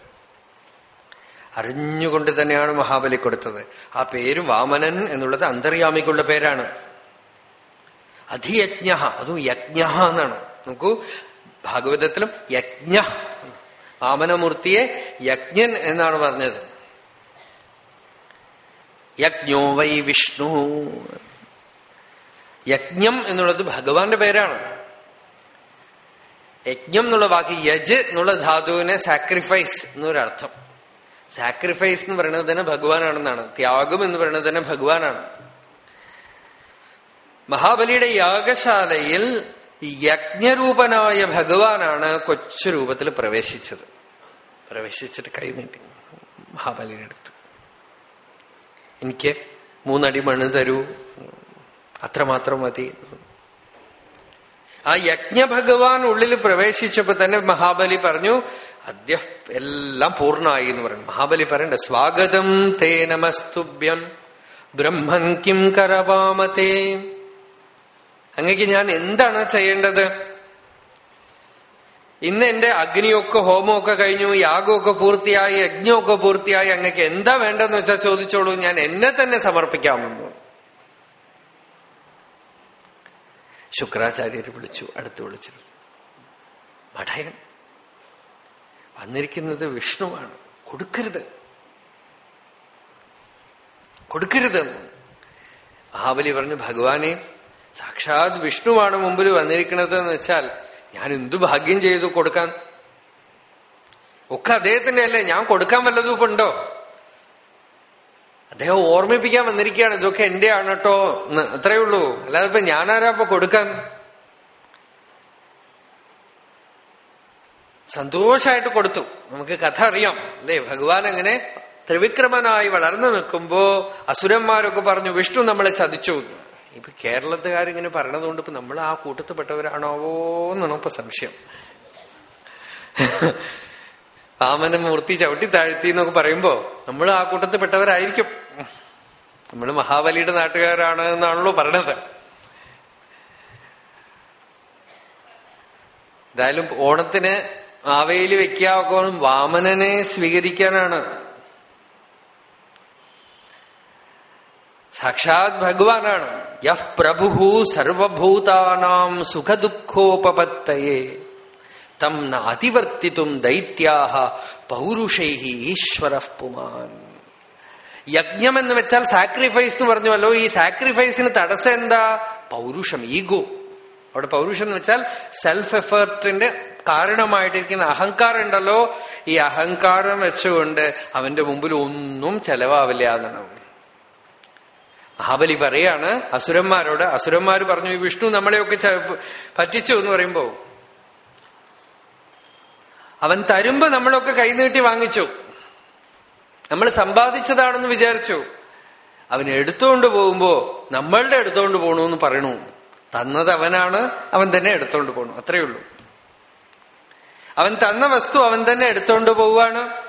അറിഞ്ഞുകൊണ്ട് തന്നെയാണ് മഹാബലി കൊടുത്തത്. ആ പേര് വാമനൻ എന്നുള്ളത് അന്തർയാമിക്കുള്ള പേരാണ്. അധിയജ്ഞ അതും യജ്ഞ എന്നാണ്. നോക്കൂ ഭാഗവതത്തിലും യജ്ഞ വാമനമൂർത്തിയെ യജ്ഞൻ എന്നാണ് പറഞ്ഞത്. യജ്ഞോ വൈ വിഷ്ണു. യജ്ഞം എന്നുള്ളത് ഭഗവാന്റെ പേരാണ്. യജ്ഞം എന്നുള്ള വാക്ക് യജ് എന്നുള്ള ധാതുവിനെ സാക്രിഫൈസ് എന്നൊരർത്ഥം. സാക്രിഫൈസ് എന്ന് പറയുന്നത് തന്നെ ഭഗവാനാണെന്നാണ്. ത്യാഗം എന്ന് പറയുന്നത് തന്നെ ഭഗവാനാണ്. മഹാബലിയുടെ യാഗശാലയിൽ യജ്ഞരൂപനായ ഭഗവാനാണ് കൊച്ചു രൂപത്തിൽ പ്രവേശിച്ചത്. പ്രവേശിച്ചിട്ട് കൈ നീട്ടി. മഹാബലിനെടുത്തു എനിക്ക് മൂന്നടി മണ്ണ് തരൂ. അത്രമാത്രം മതി. ആ യജ്ഞഭഗവാൻ ഉള്ളിൽ പ്രവേശിച്ചപ്പോ തന്നെ മഹാബലി പറഞ്ഞു അദ്യ എല്ലാം പൂർണമായി എന്ന് പറഞ്ഞു. മഹാബലി പറയണ്ട സ്വാഗതം തേ നമസ്തുഭ്യം. ബ്രഹ്മൻ കിം കരവാമതേ. അങ്ങക്ക് ഞാൻ എന്താണ് ചെയ്യേണ്ടത്? ഇന്ന് എന്റെ അഗ്നിയൊക്കെ ഹോമമൊക്കെ കഴിഞ്ഞു യാഗമൊക്കെ പൂർത്തിയായി യജ്ഞമൊക്കെ പൂർത്തിയായി അങ്ങക്ക് എന്താ വേണ്ടെന്ന് വെച്ചാൽ ചോദിച്ചോളൂ. ഞാൻ എന്നെ തന്നെ സമർപ്പിക്കാമെന്ന്. ശുക്രാചാര്യർ വിളിച്ചു അടുത്ത് വിളിച്ചു മഠയൻ വന്നിരിക്കുന്നത് വിഷ്ണുവാണ്. കൊടുക്കരുത്. കൊടുക്കരുത് മഹാബലി പറഞ്ഞു ഭഗവാനെ സാക്ഷാത് വിഷ്ണുവാണ് മുമ്പിൽ വന്നിരിക്കുന്നത് എന്ന് വെച്ചാൽ ഞാൻ എന്തു ഭാഗ്യം ചെയ്തു കൊടുക്കാൻ? ഒക്കെ അദ്ദേഹത്തിന്റെ അല്ലേ ഞാൻ കൊടുക്കാൻ വല്ലതും ഇപ്പൊ ഉണ്ടോ? അദ്ദേഹം ഓർമ്മിപ്പിക്കാൻ വന്നിരിക്കുകയാണ് ഇതൊക്കെ എന്റെ ആണ് കേട്ടോ എന്ന്. അത്രയേ ഉള്ളൂ. അല്ലാതെ ഇപ്പൊ ഞാനാരാ ഇപ്പൊ കൊടുക്കാൻ? സന്തോഷമായിട്ട് കൊടുത്തു. നമുക്ക് കഥ അറിയാം. അല്ലേ? ഭഗവാൻ അങ്ങനെ ത്രിവിക്രമനായി വളർന്നു നിൽക്കുമ്പോ അസുരന്മാരൊക്കെ പറഞ്ഞു വിഷ്ണു നമ്മളെ ചതിച്ചു ഇപ്പൊ കേരളത്തുകാരിങ്ങനെ പറയണതുകൊണ്ട് ഇപ്പൊ നമ്മൾ ആ കൂട്ടത്തിൽപ്പെട്ടവരാണോവോ എന്നാണ് ഇപ്പൊ സംശയം. വാമന മൂർത്തി ചവിട്ടി താഴ്ത്തി എന്നൊക്കെ പറയുമ്പോ നമ്മൾ ആ കൂട്ടത്തിൽപ്പെട്ടവരായിരിക്കും. നമ്മൾ മഹാബലിയുടെ നാട്ടുകാരാണ് എന്നാണല്ലോ പറയണത്. എന്തായാലും ഓണത്തിന് ആവയിൽ വെക്കുക വാമനനെ സ്വീകരിക്കാനാണ് സാക്ഷാത് ഭഗവാനാണ്. യഹ് പ്രഭു സർവഭൂതാനാം സുഖദുഃഖോപപത്തയെ. തം നാതിവർത്തിത്തും ദൈത്യാഹ പൗരുഷൈ ഈശ്വര പുമാൻ. യജ്ഞം എന്ന് വെച്ചാൽ സാക്രിഫൈസ് എന്ന് പറഞ്ഞുവല്ലോ ഈ സാക്രിഫൈസിന് തടസ്സം എന്താ? പൗരുഷം ഈഗോ അവിടെ പൗരുഷം എന്ന് വെച്ചാൽ സെൽഫ് എഫേർട്ടിന്റെ കാരണമായിട്ടിരിക്കുന്ന അഹങ്കാരം ഉണ്ടല്ലോ. ഈ അഹങ്കാരം വെച്ചുകൊണ്ട് അവന്റെ മുമ്പിൽ ഒന്നും ചെലവാവില്ല എന്നാണ്. മഹാബലി പറയാണ് അസുരന്മാരോട് അസുരന്മാർ പറഞ്ഞു ഈ വിഷ്ണു നമ്മളെയൊക്കെ പറ്റിച്ചു എന്ന് പറയുമ്പോ അവൻ തരുമ്പോ നമ്മളൊക്കെ കൈനീട്ടി വാങ്ങിച്ചു. നമ്മൾ സമ്പാദിച്ചതാണെന്ന് വിചാരിച്ചു. അവൻ എടുത്തുകൊണ്ട് പോകുമ്പോ നമ്മളുടെ എടുത്തുകൊണ്ട് പോകണമെന്ന് പറയണു. തന്നത് അവനാണ് അവൻ തന്നെ എടുത്തുകൊണ്ട് പോകണു അത്രയേ ഉള്ളൂ. അവൻ തന്ന വസ്തു അവൻ തന്നെ എടുത്തുകൊണ്ട് പോവാണ്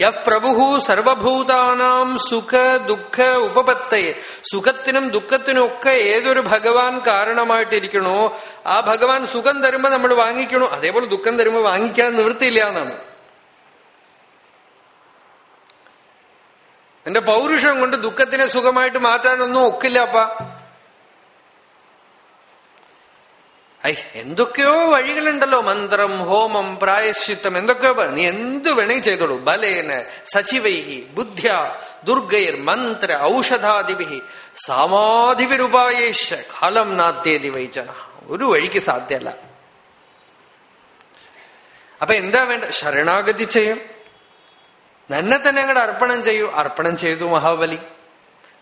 യപ്രഭു സർവഭൂതാനാം സുഖ ദുഃഖ ഉപപത്തയെ സുഖത്തിനും ദുഃഖത്തിനും ഒക്കെ ഏതൊരു ഭഗവാൻ കാരണമായിട്ടിരിക്കണോ ആ ഭഗവാൻ സുഖം തരുമ്പോ നമ്മൾ വാങ്ങിക്കണോ? അതേപോലെ ദുഃഖം തരുമ്പോ വാങ്ങിക്കാൻ നിവൃത്തിയില്ല എന്നാണ്. എന്റെ പൗരുഷം കൊണ്ട് ദുഃഖത്തിനെ സുഖമായിട്ട് മാറ്റാനൊന്നും ഒക്കില്ല ഒക്കില്ലപ്പ ഐ എന്തൊക്കെയോ വഴികളുണ്ടല്ലോ. മന്ത്രം ഹോമം പ്രായശ്ചിത്തം എന്തൊക്കെയോ നീ എന്ത് വേണമെങ്കിൽ ചെയ്തോളൂ. ബലേന സച്ചിവൈഹി ബുദ്ധ്യ ദുർഗൈർ മന്ത്ര ഔഷധാദിഭി സാമാധിവിരുപായേശ കാലം നാദ്യേതി വൈചന ഒരു വഴിക്ക് സാധ്യല്ല അപ്പൊ എന്താ വേണ്ട? ശരണാഗതി ചെയ്യും. തന്നെ തന്നെ അങ്ങോട്ട് അർപ്പണം ചെയ്യൂ. അർപ്പണം ചെയ്തു മഹാബലി.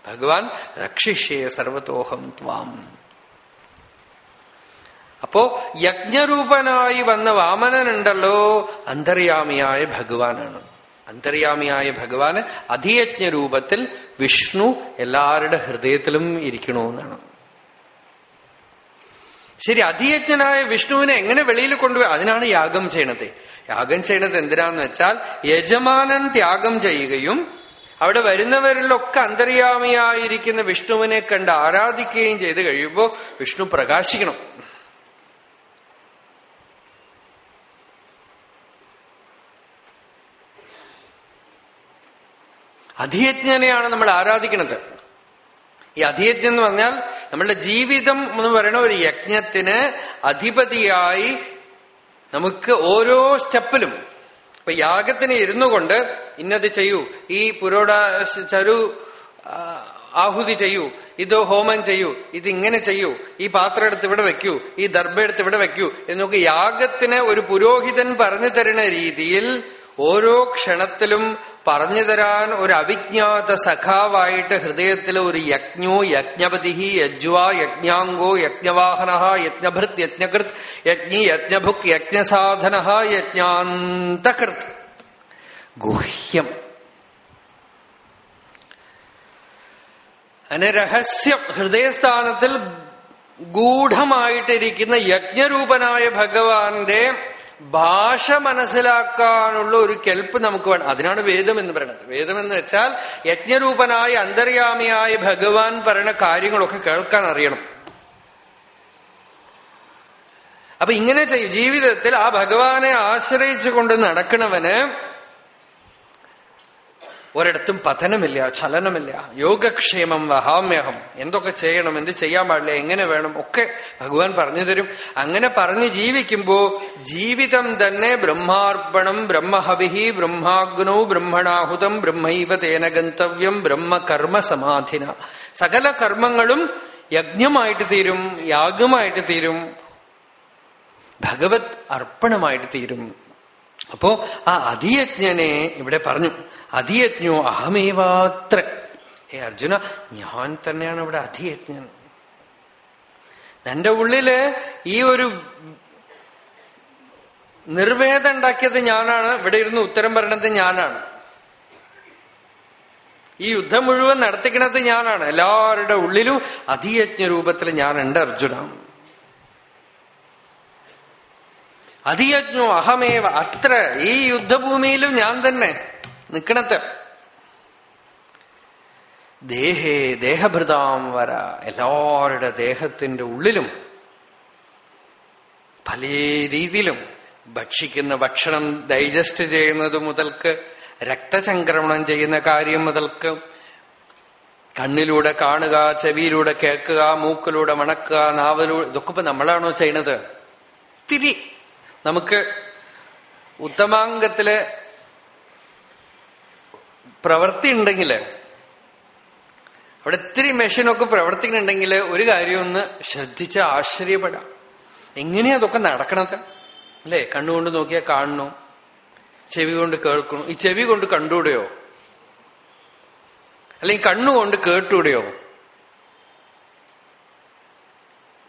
ഭഗവാൻ രക്ഷിഷ്യേ സർവതോഹം ത്വാം. അപ്പോ യജ്ഞരൂപനായി വന്ന വാമനനുണ്ടല്ലോ അന്തര്യാമിയായ ഭഗവാനാണ്. അന്തര്യാമിയായ ഭഗവാന് അധിയജ്ഞ രൂപത്തിൽ വിഷ്ണു എല്ലാവരുടെ ഹൃദയത്തിലും ഇരിക്കണമെന്നാണ് ശരി അധിയജ്ഞനായ വിഷ്ണുവിനെ എങ്ങനെ വെളിയിൽ കൊണ്ടുപോയി? അതിനാണ് യാഗം ചെയ്യണത്. യാഗം ചെയ്യണത് എന്തിനാന്ന് വെച്ചാൽ യജമാനൻ ത്യാഗം ചെയ്യുകയും അവിടെ വരുന്നവരിലൊക്കെ അന്തര്യാമിയായിരിക്കുന്ന വിഷ്ണുവിനെ കണ്ട് ആരാധിക്കുകയും ചെയ്ത് കഴിയുമ്പോൾ വിഷ്ണു പ്രകാശിക്കണം. അധിയജ്ഞനെയാണ് നമ്മൾ ആരാധിക്കുന്നത്. ഈ അധിയജ്ഞം എന്ന് പറഞ്ഞാൽ നമ്മളുടെ ജീവിതം എന്ന് പറയുന്ന ഒരു യജ്ഞത്തിന് അധിപതിയായി നമുക്ക് ഓരോ സ്റ്റെപ്പിലും ഇപ്പൊ യാഗത്തിന് ഇരുന്നു കൊണ്ട് ഇന്നത് ചെയ്യൂ ഈ പുരോട ചരു ആഹുതി ചെയ്യൂ ഇത് ഹോമം ചെയ്യൂ ഇത് ഇങ്ങനെ ചെയ്യൂ ഈ പാത്രം എടുത്ത് ഇവിടെ വെക്കൂ ഈ ദർഭ എടുത്ത് ഇവിടെ വെക്കൂ എന്നൊക്കെ യാഗത്തിന് ഒരു പുരോഹിതൻ പറഞ്ഞു തരുന്ന രീതിയിൽ ഓരോ ക്ഷണത്തിലും പറഞ്ഞു തരാൻ ഒരു അവിജ്ഞാത സഖാവായിട്ട് ഹൃദയത്തിൽ ഒരു യജ്ഞോ യജ്ഞപതി യജ്വ യജ്ഞാംഗോ യജ്ഞവാഹന യജ്ഞഭൃത് യജ്ഞകൃത് യജ്ഞി യജ്ഞഭുക് യജ്ഞസാധന യജ്ഞാന്തകൃത്. ഗുഹ്യം. അനരഹസ്യം രഹസ്യം. ഹൃദയസ്ഥാനത്തിൽ ഗൂഢമായിട്ടിരിക്കുന്ന യജ്ഞരൂപനായ ഭഗവാന്റെ ഭാഷ മനസ്സിലാക്കാനുള്ള ഒരു കെൽപ്പ് നമുക്ക് വേണം. അതിനാണ് വേദം എന്ന് പറയുന്നത്. വേദം എന്ന് വെച്ചാൽ യജ്ഞരൂപനായ അന്തര്യാമിയായ ഭഗവാൻ പറയുന്ന കാര്യങ്ങളൊക്കെ കേൾക്കാൻ അറിയണം. അപ്പൊ ഇങ്ങനെ ജീവിതത്തിൽ ആ ഭഗവാനെ ആശ്രയിച്ചു കൊണ്ട് നടക്കണവന് ഒരിടത്തും പതനമില്ല ചലനമില്ല. യോഗക്ഷേമം വഹാമ്യഹം. എന്തൊക്കെ ചെയ്യണം എന്ത് ചെയ്യാൻ പാടില്ല എങ്ങനെ വേണം ഒക്കെ ഭഗവാൻ പറഞ്ഞു തരും. അങ്ങനെ പറഞ്ഞ് ജീവിക്കുമ്പോ ജീവിതം തന്നെ ബ്രഹ്മാർപ്പണം ബ്രഹ്മഹവിഹി ബ്രഹ്മാഗ്നോ ബ്രഹ്മണാഹുതം ബ്രഹ്മൈവ തേന ഗന്തവ്യം ബ്രഹ്മകർമ്മ സമാധിന. സകല കർമ്മങ്ങളും യജ്ഞമായിട്ട് തീരും യാഗമായിട്ട് തീരും ഭഗവത് അർപ്പണമായിട്ട് തീരും. അപ്പോ ആ അതിയജ്ഞനെ ഇവിടെ പറഞ്ഞു അതിയജ്ഞോ അഹമേവാത്ര. ഏ അർജുന ഞാൻ തന്നെയാണ് ഇവിടെ അധിയജ്ഞൻ എന്റെ ഉള്ളിൽ ഈ ഒരു നിർവേദം ഉണ്ടാക്കിയത് ഞാനാണ് ഇവിടെ ഇരുന്ന് ഉത്തരം പറയണത് ഞാനാണ്. ഈ യുദ്ധം മുഴുവൻ നടത്തിക്കണത് ഞാനാണ്. എല്ലാവരുടെ ഉള്ളിലും അധിയജ്ഞ രൂപത്തിൽ ഞാനുണ്ട് അർജുന. അധിയജ്ഞോ അഹമേവ. അത്ര ഈ യുദ്ധഭൂമിയിലും ഞാൻ തന്നെ നിക്കണത്തെ ദേഹേ ദേഹഭൃതാം വര. എല്ലാവരുടെ ദേഹത്തിന്റെ ഉള്ളിലും പല രീതിയിലും ഭക്ഷിക്കുന്ന ഭക്ഷണം ഡൈജസ്റ്റ് ചെയ്യുന്നത് മുതൽക്ക് രക്തചംക്രമണം ചെയ്യുന്ന കാര്യം മുതൽക്ക് കണ്ണിലൂടെ കാണുക ചെവിയിലൂടെ കേൾക്കുക മൂക്കിലൂടെ മണക്കുക നാവിലൂടെ ഇതൊക്കെ ഇപ്പൊ നമ്മളാണോ ചെയ്യണത്? തിരി നമുക്ക് ഉത്തമാംഗത്തിലെ പ്രവൃത്തി ഉണ്ടെങ്കിൽ അവിടെ ഇത്തിരി മെഷീനൊക്കെ പ്രവർത്തിക്കുന്നുണ്ടെങ്കിൽ ഒരു കാര്യം ഒന്ന് ശ്രദ്ധിച്ച് ആശ്ചര്യപ്പെടാം. എങ്ങനെയാ അതൊക്കെ നടക്കണത്? അല്ലേ? കണ്ണുകൊണ്ട് നോക്കിയാൽ കാണണു. ചെവി കൊണ്ട് കേൾക്കണു. ഈ ചെവി കൊണ്ട് കണ്ടുകൂടെയോ? അല്ലെങ്കിൽ കണ്ണുകൊണ്ട് കേട്ടുകൂടെയോ?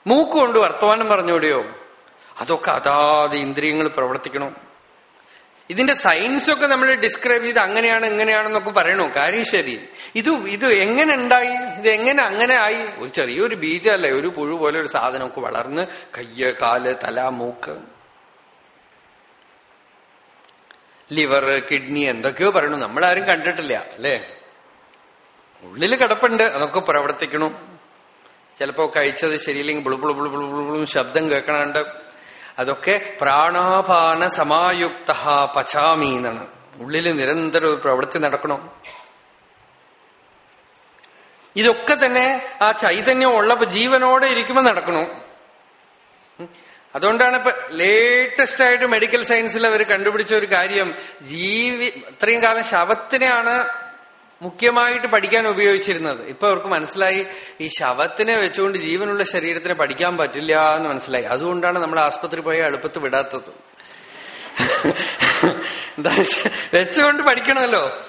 മൂക്കുകൊണ്ട് വർത്തമാനം പറഞ്ഞുകൂടെയോ? അതൊക്കെ അതാത് ഇന്ദ്രിയങ്ങൾ പ്രവർത്തിക്കണം ഇതിന്റെ സയൻസൊക്കെ നമ്മൾ ഡിസ്ക്രൈബ് ചെയ്ത് അങ്ങനെയാണ് എങ്ങനെയാണെന്നൊക്കെ പറയണു കാര്യം ശരി ഇത് ഇത് എങ്ങനെ ഉണ്ടായി ഇത് എങ്ങനെ അങ്ങനെ ആയി ഒരു ചെറിയൊരു ബീജമല്ലേ ഒരു പുഴു പോലെ ഒരു സാധനമൊക്കെ വളർന്ന് കയ്യ് കാൽ തല മൂക്ക് ലിവർ കിഡ്നി എന്തൊക്കെയോ പറയണു നമ്മളാരും കണ്ടിട്ടില്ല അല്ലേ ഉള്ളിൽ കിടപ്പുണ്ട് അതൊക്കെ പ്രവർത്തിക്കണു ചിലപ്പോ കഴിച്ചത് ശരിയില്ലെങ്കിൽ ബുളുബുളു ബുളു ബുളു ശബ്ദം കേൾക്കണുണ്ട് അതൊക്കെ പ്രാണാപാന സമായുക്ത പചാമി എന്നാണ്. ഉള്ളിൽ നിരന്തരം ഒരു പ്രവൃത്തി നടക്കണം. ഇതൊക്കെ തന്നെ ആ ചൈതന്യം ഉള്ളപ്പോ ജീവനോടെ ഇരിക്കുമ്പോ നടക്കണു. അതുകൊണ്ടാണ് ഇപ്പൊ ലേറ്റസ്റ്റ് ആയിട്ട് മെഡിക്കൽ സയൻസിൽ അവർ കണ്ടുപിടിച്ച ഒരു കാര്യം. ജീവി ഇത്രയും കാലം ശവത്തിനെയാണ് മുഖ്യമായിട്ട് പഠിക്കാൻ ഉപയോഗിച്ചിരുന്നത്. ഇപ്പൊ അവർക്ക് മനസ്സിലായി ഈ ശവത്തിനെ വെച്ചുകൊണ്ട് ജീവനുള്ള ശരീരത്തിനെ പഠിക്കാൻ പറ്റില്ല എന്ന് മനസ്സിലായി. അതുകൊണ്ടാണ് നമ്മൾ ആസ്പത്രി പോയ എളുപ്പത്ത് വിടാത്തത്. വെച്ചുകൊണ്ട് പഠിക്കണമല്ലോ.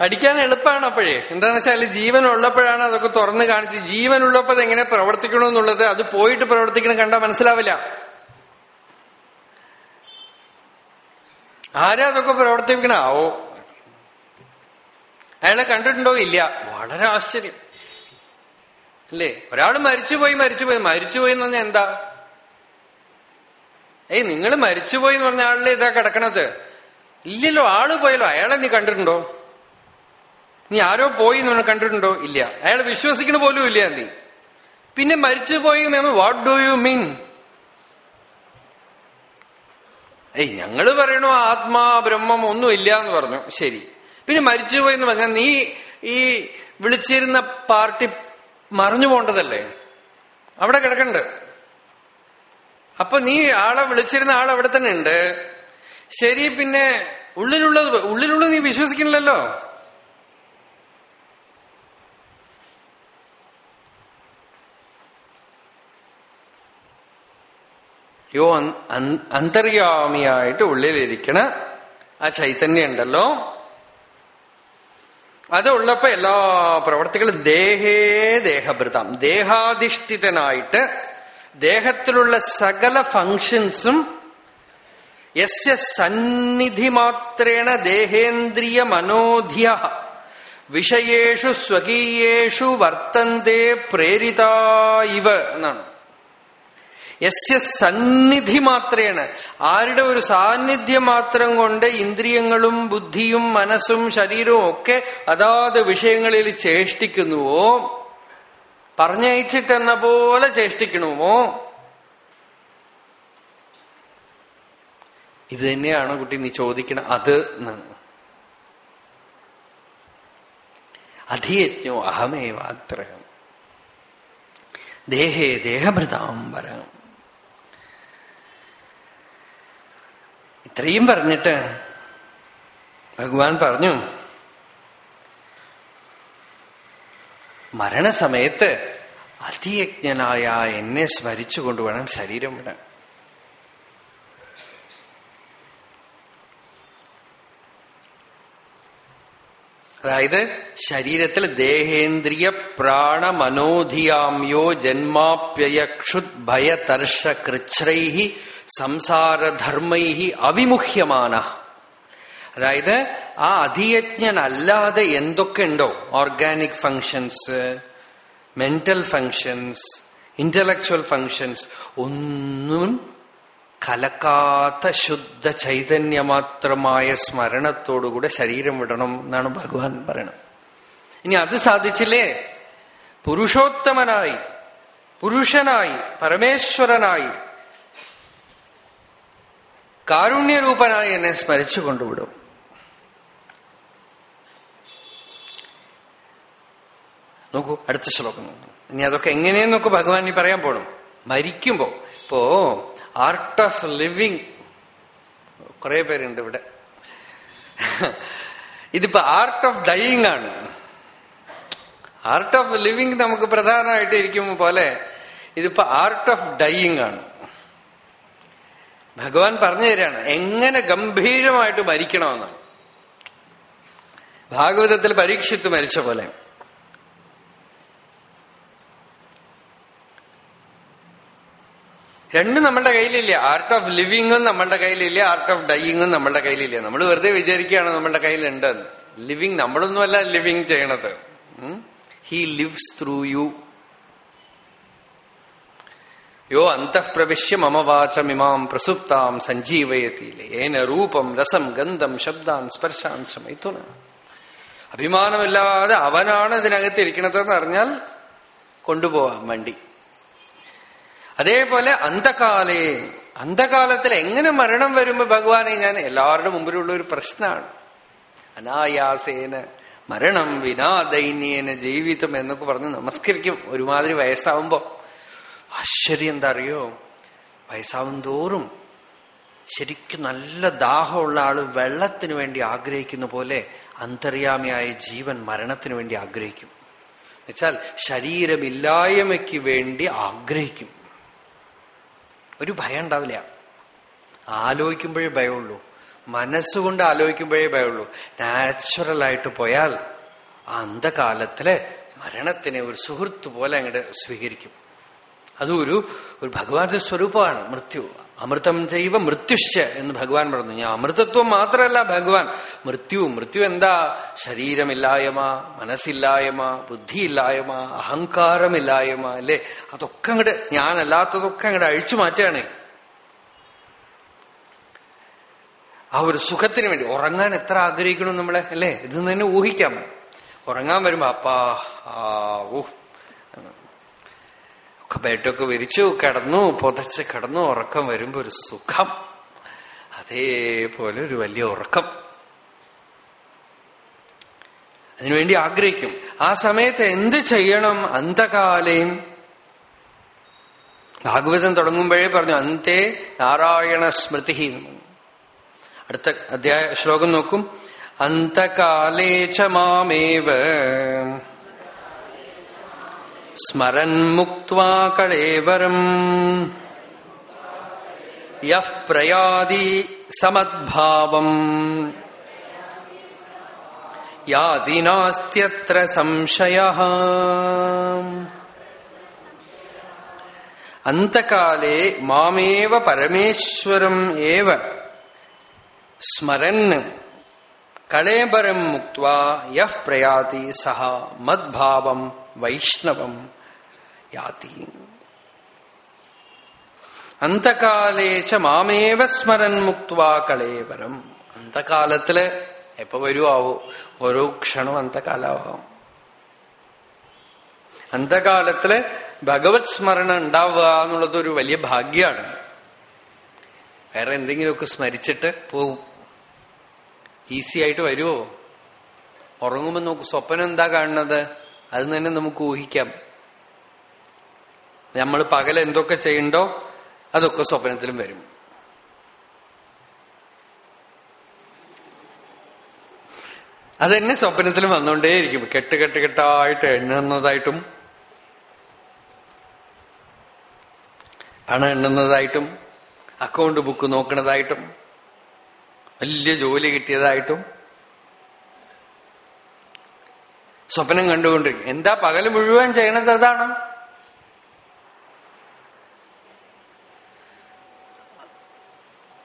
പഠിക്കാൻ എളുപ്പമാണ് അപ്പോഴേ. എന്താന്ന് വെച്ചാൽ ജീവൻ ഉള്ളപ്പോഴാണ് അതൊക്കെ തുറന്നു കാണിച്ച് ജീവൻ ഉള്ളപ്പോൾ എങ്ങനെ പ്രവർത്തിക്കണമെന്നുള്ളത് അത് പോയിട്ട് പ്രവർത്തിക്കണം കണ്ടാൽ മനസ്സിലാവില്ല. ആരാ അതൊക്കെ പ്രവർത്തിപ്പിക്കണ? ആവോ അയാളെ കണ്ടിട്ടുണ്ടോ? ഇല്ല. വളരെ ആശ്ചര്യം. അല്ലേ? ഒരാൾ മരിച്ചുപോയി മരിച്ചുപോയി. മരിച്ചുപോയി എന്ന് പറഞ്ഞാൽ എന്താ? ഏയ് നിങ്ങൾ മരിച്ചുപോയി എന്ന് പറഞ്ഞ ആളിലെ ഇതാ കിടക്കണത്. ഇല്ലല്ലോ ആൾ പോയല്ലോ. അയാളെ നീ കണ്ടിട്ടുണ്ടോ? നീ ആരോ പോയി എന്ന് പറഞ്ഞാൽ കണ്ടിട്ടുണ്ടോ? ഇല്ല. അയാൾ വിശ്വസിക്കണ പോലും ഇല്ല നീ. പിന്നെ മരിച്ചുപോയി വാട്ട് ഡു യു മീൻ ഏയ് ഞങ്ങൾ പറയണു ആത്മാ ബ്രഹ്മം ഒന്നും ഇല്ല എന്ന് പറഞ്ഞു. ശരി. പിന്നെ മരിച്ചുപോയി എന്ന് പറഞ്ഞാൽ നീ ഈ വിളിച്ചിരുന്ന പാർട്ടി മറിഞ്ഞു പോണ്ടതല്ലേ? അവിടെ കിടക്കണ്ട്. അപ്പൊ നീ ആളെ വിളിച്ചിരുന്ന ആൾ അവിടെ തന്നെ ഉണ്ട്. ശരി പിന്നെ ഉള്ളിലുള്ളത് ഉള്ളിലുള്ളത് നീ വിശ്വസിക്കണില്ലല്ലോ? യോ അന്തര്യാമിയായിട്ട് ഉള്ളിലിരിക്കണ ആ ചൈതന്യം ഉണ്ടല്ലോ അതുള്ളപ്പോ എല്ലാ പ്രവർത്തികളും ദേഹേ ദേഹഭൃതം. ദേഹാധിഷ്ഠിതനായിട്ട് ദേഹത്തിലുള്ള സകല ഫങ്ഷൻസും യസ്യ സന്നിധി മാത്രേണ ദേഹേന്ദ്രിയ മനോധിയ. വിഷയേഷു സ്വകീയേഷു വർത്തന്തേ പ്രേരിത ഇവ എന്നാണ്. യസ്യ സന്നിധി മാത്രേണ്. ആരുടെ ഒരു സാന്നിധ്യം മാത്രം കൊണ്ട് ഇന്ദ്രിയങ്ങളും ബുദ്ധിയും മനസ്സും ശരീരവും ഒക്കെ അതാത് വിഷയങ്ങളിൽ ചേഷ്ടിക്കുന്നുവോ? പറഞ്ഞയച്ചിട്ടെന്ന പോലെ ചേഷ്ടിക്കണമോ ഇത് തന്നെയാണോ കുട്ടി നീ ചോദിക്കണ അത് അധിയജ്ഞോ അഹമേവാത്ര ദേഹേ ദേഹഭൃതാംബര. ഇത്രയും പറഞ്ഞിട്ട് ഭഗവാൻ പറഞ്ഞു മരണസമയത്ത് അതിയജ്ഞനായ എന്നെ സ്മരിച്ചുകൊണ്ട് വേണം ശരീരം വിടാൻ. അതായത് ശരീരത്തിൽ ദേഹേന്ദ്രിയ പ്രാണ മനോധിയാമ്യോ ജന്മാപ്യയക്ഷുത് സംസാരധർമ്മൈഹി അവിമുഹ്യമാന അതായത് ആ അധിയജ്ഞനല്ലാതെ എന്തൊക്കെ ഉണ്ടോ organic functions mental functions intellectual functions ഒന്നും കലക്കാത്ത ശുദ്ധ ചൈതന്യമാത്രമായ സ്മരണത്തോടുകൂടെ ശരീരം വിടണം എന്നാണ് ഭഗവാൻ പറയണം ഇനി അത് സാധിച്ചില്ലേ? പുരുഷോത്തമനായി പുരുഷനായി പരമേശ്വരനായി കാരുണ്യരൂപനായി എന്നെ സ്മരിച്ചു കൊണ്ടുവിടും. നോക്കൂ അടുത്ത ശ്ലോകം. ഇനി അതൊക്കെ എങ്ങനെയെന്നൊക്കെ ഭഗവാൻ ഇനി പറയാൻ പോണം. മരിക്കുമ്പോ ഇപ്പോ ആർട്ട് ഓഫ് ലിവിങ് കുറെ പേരുണ്ട് ഇവിടെ. ഇതിപ്പോ ആർട്ട് ഓഫ് ഡൈയിങ് ആണ്. ആർട്ട് ഓഫ് ലിവിങ് നമുക്ക് പ്രധാനമായിട്ട് ഇരിക്കും പോലെ ഇതിപ്പോ ആർട്ട് ഓഫ് ഡൈയിങ് ആണ്. ഭഗവാൻ പറഞ്ഞു തരാണ് എങ്ങനെ ഗംഭീരമായിട്ട് മരിക്കണമെന്ന്. ഭാഗവതത്തിൽ പരീക്ഷിത്ത് മരിച്ച പോലെ. രണ്ടും നമ്മളുടെ കയ്യിലില്ല. ആർട്ട് ഓഫ് ലിവിങ്ങും നമ്മളുടെ കയ്യിലില്ല. ആർട്ട് ഓഫ് ഡൈയിങ്ങും നമ്മളുടെ കയ്യിലില്ല. നമ്മൾ വെറുതെ വിചാരിക്കുകയാണ് നമ്മളുടെ കയ്യിലുണ്ടെന്ന്. ലിവിങ് നമ്മളൊന്നുമല്ല ലിവിങ് ചെയ്യണത്. ഹി ലിവ്സ് ത്രൂ യു യോ അന്തഃപ്രവിശ്യ മമവാചമിമാം പ്രസുപ്താം സഞ്ജീവയത്തി ഏന രൂപം രസം ഗന്ധം ശബ്ദാൻ സ്പർശാൻ ശ്രമിത്തുന അഭിമാനമില്ലാതെ അവനാണ് ഇതിനകത്ത് ഇരിക്കണതെന്ന് അറിഞ്ഞാൽ കൊണ്ടുപോവാം വണ്ടി. അതേപോലെ അന്ധകാലേ അന്ധകാലത്തിൽ എങ്ങനെ മരണം വരുമ്പോ ഭഗവാനെ ഞാൻ എല്ലാവരുടെ മുമ്പിലുള്ള ഒരു പ്രശ്നമാണ്. അനായാസേന മരണം വിനാ ദൈന്യേന ജീവിതം എന്നൊക്കെ പറഞ്ഞ് നമസ്കരിക്കും ഒരുമാതിരി വയസ്സാവുമ്പോ. ആശ്ചര്യം എന്താ അറിയോ? വയസ്സാവും തോറും ശരിക്കും നല്ല ദാഹമുള്ള ആൾ വെള്ളത്തിന് വേണ്ടി ആഗ്രഹിക്കുന്ന പോലെ അന്തര്യാമിയായ ജീവൻ മരണത്തിന് വേണ്ടി ആഗ്രഹിക്കും. എന്നുവെച്ചാൽ ശരീരമില്ലായ്മയ്ക്ക് വേണ്ടി ആഗ്രഹിക്കും. ഒരു ഭയം ഉണ്ടാവില്ല. ആലോചിക്കുമ്പോഴേ ഭയമുള്ളൂ. മനസ്സുകൊണ്ട് ആലോചിക്കുമ്പോഴേ ഭയമുള്ളൂ. നാച്ചുറലായിട്ട് പോയാൽ അന്ധകാലത്തിൽ മരണത്തിനെ ഒരു സുഹൃത്ത് പോലെ അങ്ങോട്ട് സ്വീകരിക്കും. അതും ഒരു ഒരു ഭഗവാന്റെ സ്വരൂപമാണ് മൃത്യു. അമൃതം ചെയ്വ മൃത്യുശ്ച എന്ന് ഭഗവാൻ പറഞ്ഞു. ഞാൻ അമൃതത്വം മാത്രമല്ല ഭഗവാൻ. മൃത്യു മൃത്യു എന്താ? ശരീരമില്ലായ്മ മനസ്സില്ലായ്മ ബുദ്ധിയില്ലായ്മ അഹങ്കാരമില്ലായ്മ അല്ലേ? അതൊക്കെ അങ്ങോട്ട് ഞാനല്ലാത്തതൊക്കെ അങ്ങോട്ട് അഴിച്ചു മാറ്റുകയാണ് ആ ഒരു സുഖത്തിന് വേണ്ടി ഉറങ്ങാൻ എത്ര ആഗ്രഹിക്കണം നമ്മളെ അല്ലേ? ഇത് തന്നെ ഊഹിക്കാം. ഉറങ്ങാൻ വരുമ്പോ അപ്പാ ആ ഊ ഒക്കെ ബെഡൊക്കെ വിരിച്ചു കിടന്നു പുതച്ച് കിടന്നു ഉറക്കം വരുമ്പോ ഒരു സുഖം. അതേപോലെ ഒരു വലിയ ഉറക്കം. അതിനുവേണ്ടി ആഗ്രഹിക്കും. ആ സമയത്ത് എന്ത് ചെയ്യണം? അന്തകാലയും ഭാഗവതം തുടങ്ങുമ്പോഴേ പറഞ്ഞു അന്തേ നാരായണ സ്മൃതി അടുത്ത അധ്യായ ശ്ലോകം നോക്കും. അന്തകാലേ ച മാമേവ. മുക്വാ കളേവരം യഃ പ്രയാതി സമദ്ഭാവം യാതി നാസ്ത്യത്ര സംശയ അന്തകാലേ മാമേവ പരമേശ്വരം ഏവ സ്മരൻ കളേബരം മുക്വാ യഹ് പ്രയാതി സഹ മദ്ഭാവം വൈഷ്ണവം യാതി. അന്തകാലേ ച മാമേവ സ്മരൻ മുക്വാ കളേവരം. അന്തകാലത്തിൽ എപ്പോ വരുവാവോ? ഓരോ ക്ഷണം അന്തകാലാവാം അന്തകാലത്തിൽ ഭഗവത് സ്മരണ ഉണ്ടാവുക എന്നുള്ളത് ഒരു വലിയ ഭാഗ്യമാണ് വേറെ എന്തെങ്കിലുമൊക്കെ സ്മരിച്ചിട്ട് പോവും. ഈസി ആയിട്ട് വരുമോ ഉറങ്ങുമ്പോ നോക്ക് സ്വപ്നം എന്താ കാണുന്നത്? അത് തന്നെ നമുക്ക് ഊഹിക്കാം. നമ്മൾ പകൽ എന്തൊക്കെ ചെയ്യണ്ടോ അതൊക്കെ സ്വപ്നത്തിലും വരും. അതന്നെ സ്വപ്നത്തിലും വന്നുകൊണ്ടേയിരിക്കും. കെട്ട് കെട്ട് കെട്ടായിട്ട് എണ്ണുന്നതായിട്ടും പണം എണ്ണുന്നതായിട്ടും അക്കൗണ്ട് ബുക്ക് നോക്കുന്നതായിട്ടും വലിയ ജോലി കിട്ടിയതായിട്ടും സ്വപ്നം കണ്ടുകൊണ്ടിരിക്കും. എന്താ പകൽ മുഴുവൻ ചെയ്യണത് അതാണ്?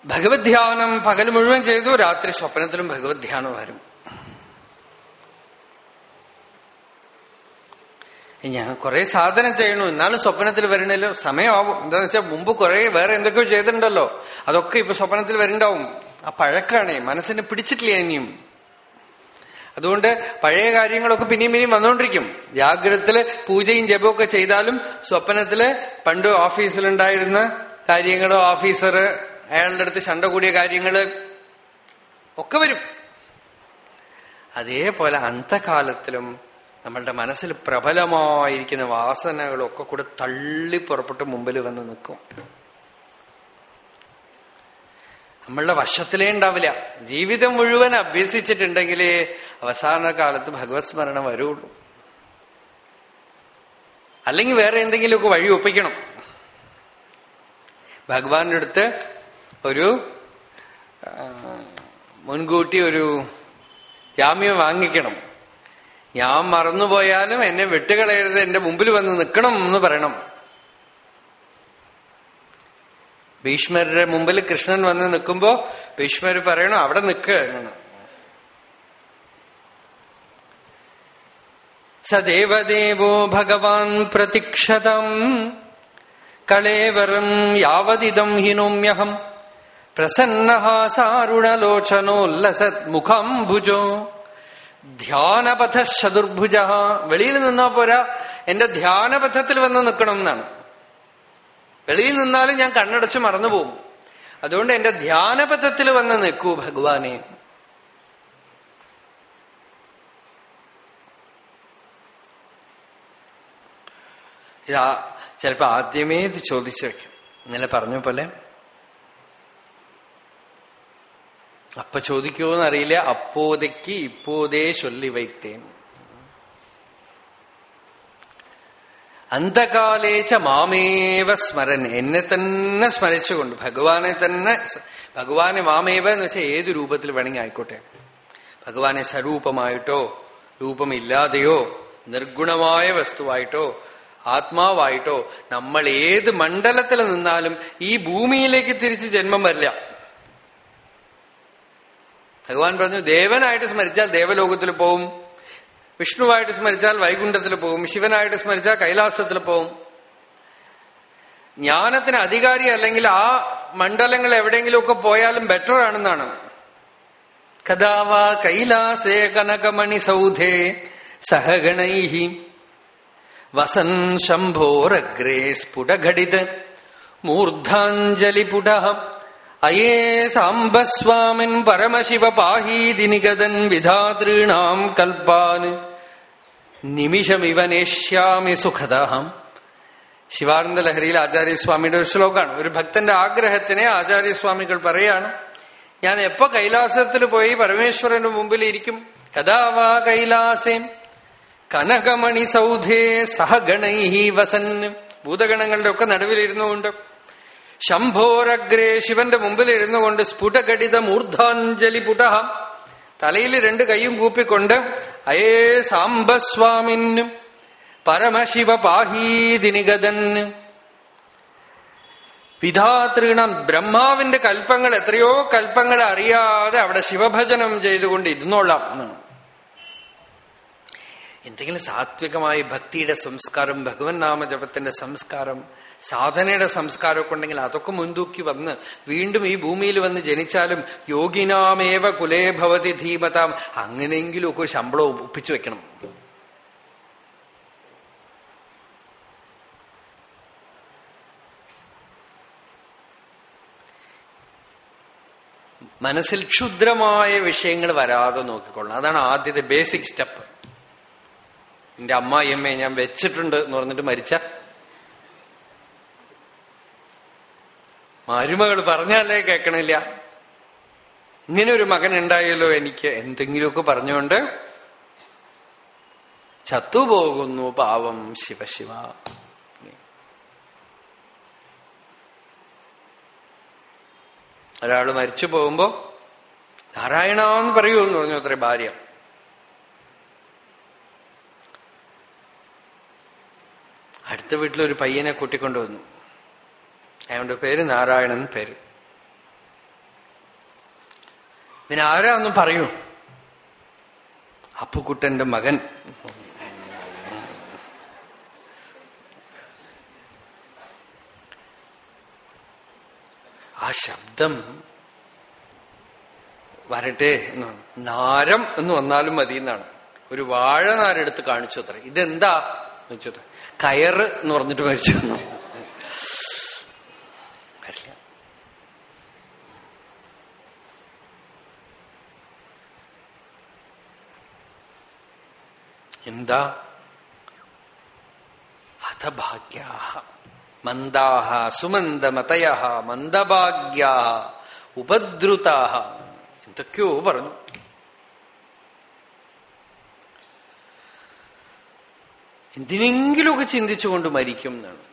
ഭഗവത് ധ്യാനം പകൽ മുഴുവൻ ചെയ്തു രാത്രി സ്വപ്നത്തിലും ഭഗവത് ധ്യാനം വരും ഞാൻ കുറെ സാധനം ചെയ്യണു എന്നാലും സ്വപ്നത്തിൽ വരണല്ലോ. സമയമാവും. എന്താന്ന് വെച്ചാൽ മുമ്പ് കുറെ വേറെ എന്തൊക്കെയോ ചെയ്തിട്ടുണ്ടല്ലോ. അതൊക്കെ ഇപ്പൊ സ്വപ്നത്തിൽ വരുന്നുണ്ടാവും ആ പഴക്കാണേ. മനസ്സിനെ പിടിച്ചിട്ടില്ല ഇനിയും. അതുകൊണ്ട് പഴയ കാര്യങ്ങളൊക്കെ പിന്നെയും പിന്നെയും വന്നുകൊണ്ടിരിക്കും ജാഗ്രതത്തിൽ പൂജയും ജപമൊക്കെ ചെയ്താലും സ്വപ്നത്തിൽ പണ്ട് ഓഫീസിലുണ്ടായിരുന്ന കാര്യങ്ങളോ ഓഫീസർ അയാളുടെ അടുത്ത് ശണ്ട കൂടിയ കാര്യങ്ങൾ ഒക്കെ വരും. അതേപോലെ അന്തകാലത്തിലും നമ്മളുടെ മനസ്സിൽ പ്രബലമായിരിക്കുന്ന വാസനകളൊക്കെ കൂടെ തള്ളി പുറപ്പെട്ട് മുമ്പിൽ വന്ന് നിൽക്കും. നമ്മളുടെ വശത്തിലേ ഉണ്ടാവില്ല. ജീവിതം മുഴുവൻ അഭ്യസിച്ചിട്ടുണ്ടെങ്കിലേ അവസാന കാലത്ത് ഭഗവത് സ്മരണം വരുള്ളൂ. അല്ലെങ്കിൽ വേറെ എന്തെങ്കിലുമൊക്കെ വഴി ഒപ്പിക്കണം. ഭഗവാന്റെ അടുത്ത് ഒരു മുൻകൂട്ടി ഒരു ജാമ്യം വാങ്ങിക്കണം. ഞാൻ മറന്നുപോയാലും എന്നെ വിട്ടുകളയരുത് എന്റെ മുമ്പിൽ വന്ന് നിൽക്കണം എന്ന് പറയണം. ഭീഷ്മരുടെ മുമ്പിൽ കൃഷ്ണൻ വന്ന് നിൽക്കുമ്പോ ഭീഷ്മർ പറയണു അവിടെ നിൽക്ക് എന്നാണ്. സദേവദേവോ ഭഗവാൻ പ്രതീക്ഷതം കളേവരം യാവതിദം ഹിനോമ്യഹം പ്രസന്നഹാസാരുണലോചനോല്ലസത് ഭുജോ ധ്യാനപഥ ചതുർഭുജ വെളിയിൽ നിന്നാ പോരാ എന്റെ ധ്യാനപഥത്തിൽ വന്ന് നിൽക്കണം എന്നാണ്. വെളിയിൽ നിന്നാലും ഞാൻ കണ്ണടച്ച് മറന്നുപോകും. അതുകൊണ്ട് എന്റെ ധ്യാനപഥത്തിൽ വന്ന് നിൽക്കൂ ഭഗവാനെ. ഇതാ ചിലപ്പോ ആദ്യമേ ഇത് ചോദിച്ചു വെക്കും. ഇന്നലെ പറഞ്ഞ പോലെ അപ്പൊ ചോദിക്കുമോ അറിയില്ല അപ്പോതയ്ക്ക് ഇപ്പോതേ ചൊല്ലി വൈത്തേൻ അന്തകാലേച്ച മാമേവ സ്മരൻ. എന്നെ തന്നെ സ്മരിച്ചുകൊണ്ട് ഭഗവാനെ തന്നെ ഭഗവാനെ മാമേവ എന്ന് വെച്ചാൽ ഏത് രൂപത്തിൽ വേണമെങ്കിൽ ആയിക്കോട്ടെ. ഭഗവാനെ സ്വരൂപമായിട്ടോ രൂപമില്ലാതെയോ നിർഗുണമായ വസ്തുവായിട്ടോ ആത്മാവായിട്ടോ നമ്മൾ ഏത് മണ്ഡലത്തിൽ നിന്നാലും ഈ ഭൂമിയിലേക്ക് തിരിച്ച് ജന്മം വരില്ല. ഭഗവാൻ പറഞ്ഞു ദേവനായിട്ട് സ്മരിച്ചാൽ ദേവലോകത്തിൽ പോവും. വിഷ്ണുവായിട്ട് സ്മരിച്ചാൽ വൈകുണ്ഠത്തിൽ പോകും ശിവനായിട്ട് സ്മരിച്ചാൽ കൈലാസത്തിൽ പോകും. ജ്ഞാനത്തിന് അധികാരി അല്ലെങ്കിൽ ആ മണ്ഡലങ്ങൾ എവിടെയെങ്കിലുമൊക്കെ പോയാലും ബെറ്റർ ആണെന്നാണ്. കഥാവ കൈലാസേ കനകമണി സൗധേ സഹഗണൈ വസൻ ശംഭോരഗ്രേ മൂർദ്ധാഞ്ജലി മൂർധാഞ്ജലിപുട അയേ സാംബസ്വാമിൻ പരമശിവ പാഹീതി നിഗതൻ വിധാതൃണാം കൽപ്പാൻ നിമിഷമിവ നേഷ്യാമി സുഖദാഹം. ശിവാനന്ദ ലഹരിയിൽ ആചാര്യസ്വാമിയുടെ ഒരു ശ്ലോകമാണ്. ഒരു ഭക്തന്റെ ആഗ്രഹത്തിനെ ആചാര്യസ്വാമികൾ പറയാണ്. ഞാൻ എപ്പോ കൈലാസത്തിൽ പോയി പരമേശ്വരന്റെ മുമ്പിൽ ഇരിക്കും? കഥാവാ കൈലാസേം. കനകമണി സൗധേ സഹഗണൈ വസൻ. ഭൂതഗണങ്ങളുടെ ഒക്കെ നടുവിലിരുന്നുകൊണ്ട്. ശംഭോരഗ്രേ ശിവന്റെ മുമ്പിൽ ഇരുന്നുകൊണ്ട് സ്ഫുടഘടിത മൂർധാഞ്ജലി പുടഹ തലയിൽ രണ്ട് കൈയും കൂപ്പിക്കൊണ്ട് അയേ സാംബസ്വാമിനും പരമശിവ പാഹീതിനിഗതൻ വിധാതൃണം ബ്രഹ്മാവിന്റെ കൽപ്പങ്ങൾ എത്രയോ കൽപ്പങ്ങൾ അറിയാതെ അവിടെ ശിവഭജനം ചെയ്തുകൊണ്ട് ഇരുന്നോളാം എന്തെങ്കിലും സാത്വികമായ ഭക്തിയുടെ സംസ്കാരം ഭഗവൻ നാമജപത്തിന്റെ സംസ്കാരം സാധനയുടെ സംസ്കാരമൊക്കെ ഉണ്ടെങ്കിൽ അതൊക്കെ മുൻതൂക്കി വന്ന് വീണ്ടും ഈ ഭൂമിയിൽ വന്ന് ജനിച്ചാലും യോഗിനാമേവ കുലേ ഭവതി ധീമതാം. അങ്ങനെയെങ്കിലും ഒക്കെ ശമ്പളം ഒപ്പിച്ചു വെക്കണം. മനസ്സിൽ ക്ഷുദ്രമായ വിഷയങ്ങൾ വരാതെ നോക്കിക്കൊള്ളണം. അതാണ് ആദ്യത്തെ ബേസിക് സ്റ്റെപ്പ് എന്റെ അമ്മായിയമ്മയെ ഞാൻ വെച്ചിട്ടുണ്ട് എന്ന് പറഞ്ഞിട്ട് മരിച്ച മരുമകൾ പറഞ്ഞാലേ കേൾക്കണില്ല ഇങ്ങനെ ഒരു മകൻ ഉണ്ടായല്ലോ എനിക്ക്. എന്തെങ്കിലുമൊക്കെ പറഞ്ഞുകൊണ്ട് ചത്തുപോകുന്നു പാവം ശിവശിവ ഒരാൾ മരിച്ചു പോകുമ്പോ നാരായണ എന്ന് പറയൂ എന്ന് പറഞ്ഞു അത്ര ഭാര്യ. അടുത്ത വീട്ടിലൊരു പയ്യനെ കൂട്ടിക്കൊണ്ടുവന്നു. അയാളുടെ പേര് നാരായണൻ പേര്. പിന്നെ ആരാന്ന് പറയൂ? അപ്പുക്കുട്ടന്റെ മകൻ. ആ ശബ്ദം വരട്ടെ നാരം എന്ന് വന്നാലും മതി എന്നാണ്. ഒരു വാഴ നാരെടുത്ത് കാണിച്ചു അത്ര ഇതെന്താ? കയറ് എന്ന് പറഞ്ഞിട്ട് മരിച്ചു വരില്ല എന്താ ഹതഭാഗ്യ മന്ദാഹ സുമന്ദമതയ മന്ദഭാഗ്യ ഉപദ്രുതാഹ. എന്തൊക്കെയോ പറഞ്ഞു. എന്തിനെങ്കിലുമൊക്കെ ചിന്തിച്ചുകൊണ്ട് മരിക്കും എന്നാണ്.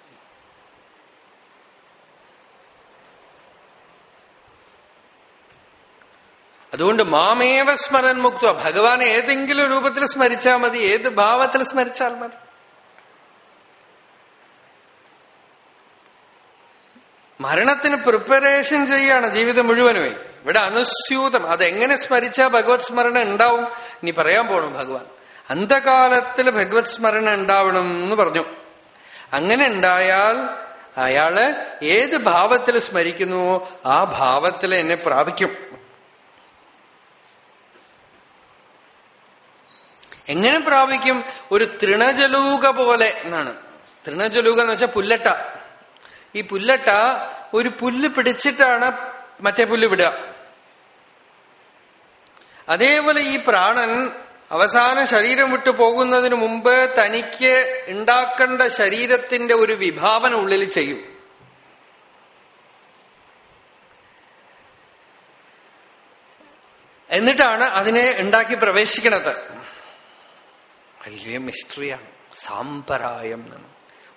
അതുകൊണ്ട് മാമേവ സ്മരൻ മുക്ത ഭഗവാൻ ഏതെങ്കിലും രൂപത്തിൽ സ്മരിച്ചാൽ മതി ഏത് ഭാവത്തിൽ സ്മരിച്ചാൽ മതി. മരണത്തിന് പ്രിപ്പറേഷൻ ചെയ്യാണ് ജീവിതം മുഴുവനുമേ. ഇവിടെ അനുസ്യൂതം. അതെങ്ങനെ സ്മരിച്ചാ ഭഗവത് സ്മരണ ഉണ്ടാവും? ഇനി പറയാൻ പോണു ഭഗവാൻ. അന്ധകാലത്തിൽ ഭഗവത് സ്മരണ ഉണ്ടാവണം എന്ന് പറഞ്ഞു. അങ്ങനെ ഉണ്ടായാൽ അയാൾ ഏത് ഭാവത്തിൽ സ്മരിക്കുന്നുവോ ആ ഭാവത്തിൽ എന്നെ പ്രാപിക്കും. എങ്ങനെ പ്രാപിക്കും? ഒരു തൃണജലൂക പോലെ എന്നാണ്. തൃണജലൂക എന്ന് വെച്ചാൽ പുല്ലട്ട. ഈ പുല്ലട്ട ഒരു പുല്ല് പിടിച്ചിട്ടാണ് മറ്റേ പുല്ല് വിടുക. അതേപോലെ ഈ പ്രാണൻ അവസാന ശരീരം വിട്ടു പോകുന്നതിന് മുമ്പ് തനിക്ക് ഉണ്ടാക്കേണ്ട ശരീരത്തിന്റെ ഒരു വിഭാവന ഉള്ളിൽ ചെയ്യും. എന്നിട്ടാണ് അതിനെ ഉണ്ടാക്കി പ്രവേശിക്കണത്. വലിയ മിസ്റ്ററിയാണ് സാമ്പരായം എന്നാണ്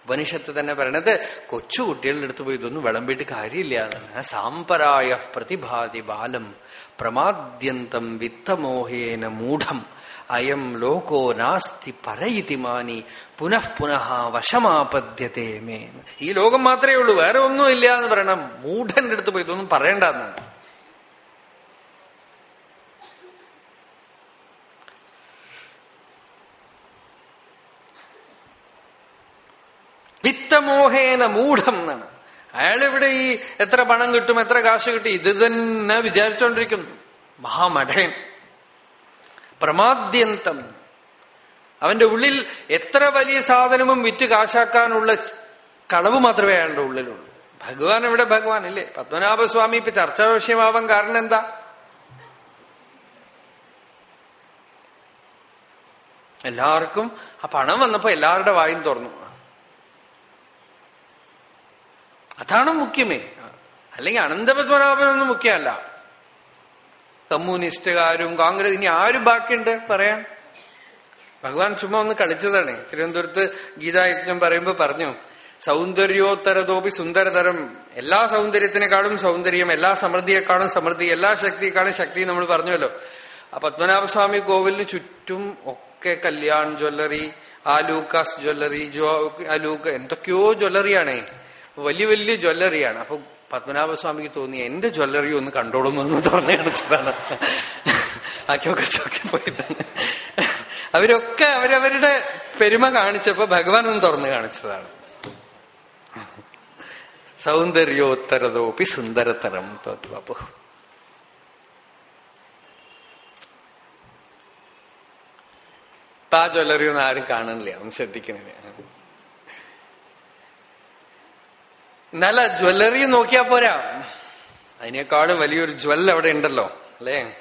ഉപനിഷത്ത് തന്നെ പറയണത് കൊച്ചു കുട്ടികളുടെ അടുത്ത് പോയി ഇതൊന്നും വിളമ്പിട്ട് കാര്യമില്ല. എന്നാണ് സാമ്പരായ പ്രതിഭാതി ബാലം പ്രമാദ്യന്തം വിത്തമോഹേന മൂഢം. അയം ലോകോ നാസ്തി പറയിതി മാനി പുനഃ പുനഃ വശമാപദ്യത്തെ മേ ഈ ലോകം മാത്രമേ ഉള്ളൂ വേറെ ഒന്നും ഇല്ല എന്ന് പറയണം. മൂഢന്റെ അടുത്ത് പോയി ഇതൊന്നും പറയണ്ടെന്നാണ് വിത്തമോഹേന മൂഢം എന്നാണ്. അയാളിവിടെ ഈ എത്ര പണം കിട്ടും എത്ര കാശ് കിട്ടും ഇത് തന്നെ വിചാരിച്ചോണ്ടിരിക്കുന്നു. മഹാമഠയൻ പ്രമാദ്യന്തം. അവന്റെ ഉള്ളിൽ എത്ര വലിയ സാധനവും വിറ്റ് കാശാക്കാനുള്ള കളവ് മാത്രമേ അയാളുടെ ഉള്ളിലുള്ളൂ. ഭഗവാൻ ഇവിടെ ഭഗവാൻ ഇല്ലേ പത്മനാഭസ്വാമി ഇപ്പൊ ചർച്ചാ വിഷയമാവാൻ കാരണം എന്താ? എല്ലാവർക്കും ആ പണം വന്നപ്പോ എല്ലാവരുടെ വായും തുറന്നു. അതാണ് മുഖ്യമേ. അല്ലെങ്കിൽ അനന്തപത്മനാഭനൊന്നും മുഖ്യമല്ല. കമ്മ്യൂണിസ്റ്റുകാരും കോൺഗ്രസ് ഇനി ആരും ബാക്കിയുണ്ട് പറയാൻ? ഭഗവാൻ ചുമ്മാ ഒന്ന് കളിച്ചതാണ്. തിരുവനന്തപുരത്ത് ഗീതായജ്ഞം പറയുമ്പോ പറഞ്ഞു സൗന്ദര്യോത്തരതോപി സുന്ദരതരം. എല്ലാ സൗന്ദര്യത്തിനേക്കാളും സൗന്ദര്യം എല്ലാ സമൃദ്ധിയെക്കാളും സമൃദ്ധി എല്ലാ ശക്തിയെക്കാളും ശക്തി നമ്മൾ പറഞ്ഞല്ലോ ആ പത്മനാഭസ്വാമി കോവിലിന് ചുറ്റും ഒക്കെ കല്യാൺ ജ്വല്ലറി ആലൂക്കാസ് ജ്വല്ലറി ജോ ആലൂക്ക എന്തൊക്കെയോ ജ്വല്ലറിയാണേ. വലിയ വലിയ ജ്വല്ലറിയാണ്. അപ്പൊ പത്മനാഭസ്വാമിക്ക് തോന്നി എന്റെ ജ്വല്ലറി ഒന്ന് കണ്ടോളുന്നു തുറന്നു കാണിച്ചതാണ് ആക്കിയൊക്കെ ചോക്കി പോയി അവരൊക്കെ അവരവരുടെ പെരുമ കാണിച്ചപ്പോ ഭഗവാൻ ഒന്ന് തുറന്നു കാണിച്ചതാണ്. സൗന്ദര്യോത്തരതോപി സുന്ദരതരം തത്വപു ആ ജ്വല്ലറി ഒന്നും ആരും കാണുന്നില്ല. ഒന്ന് ശ്രദ്ധിക്കണില്ല നല്ല ജ്വല്ലറി നോക്കിയാ പോരാ. അതിനേക്കാളും വലിയൊരു ജ്വൽ അവിടെ ഉണ്ടല്ലോ അല്ലേ?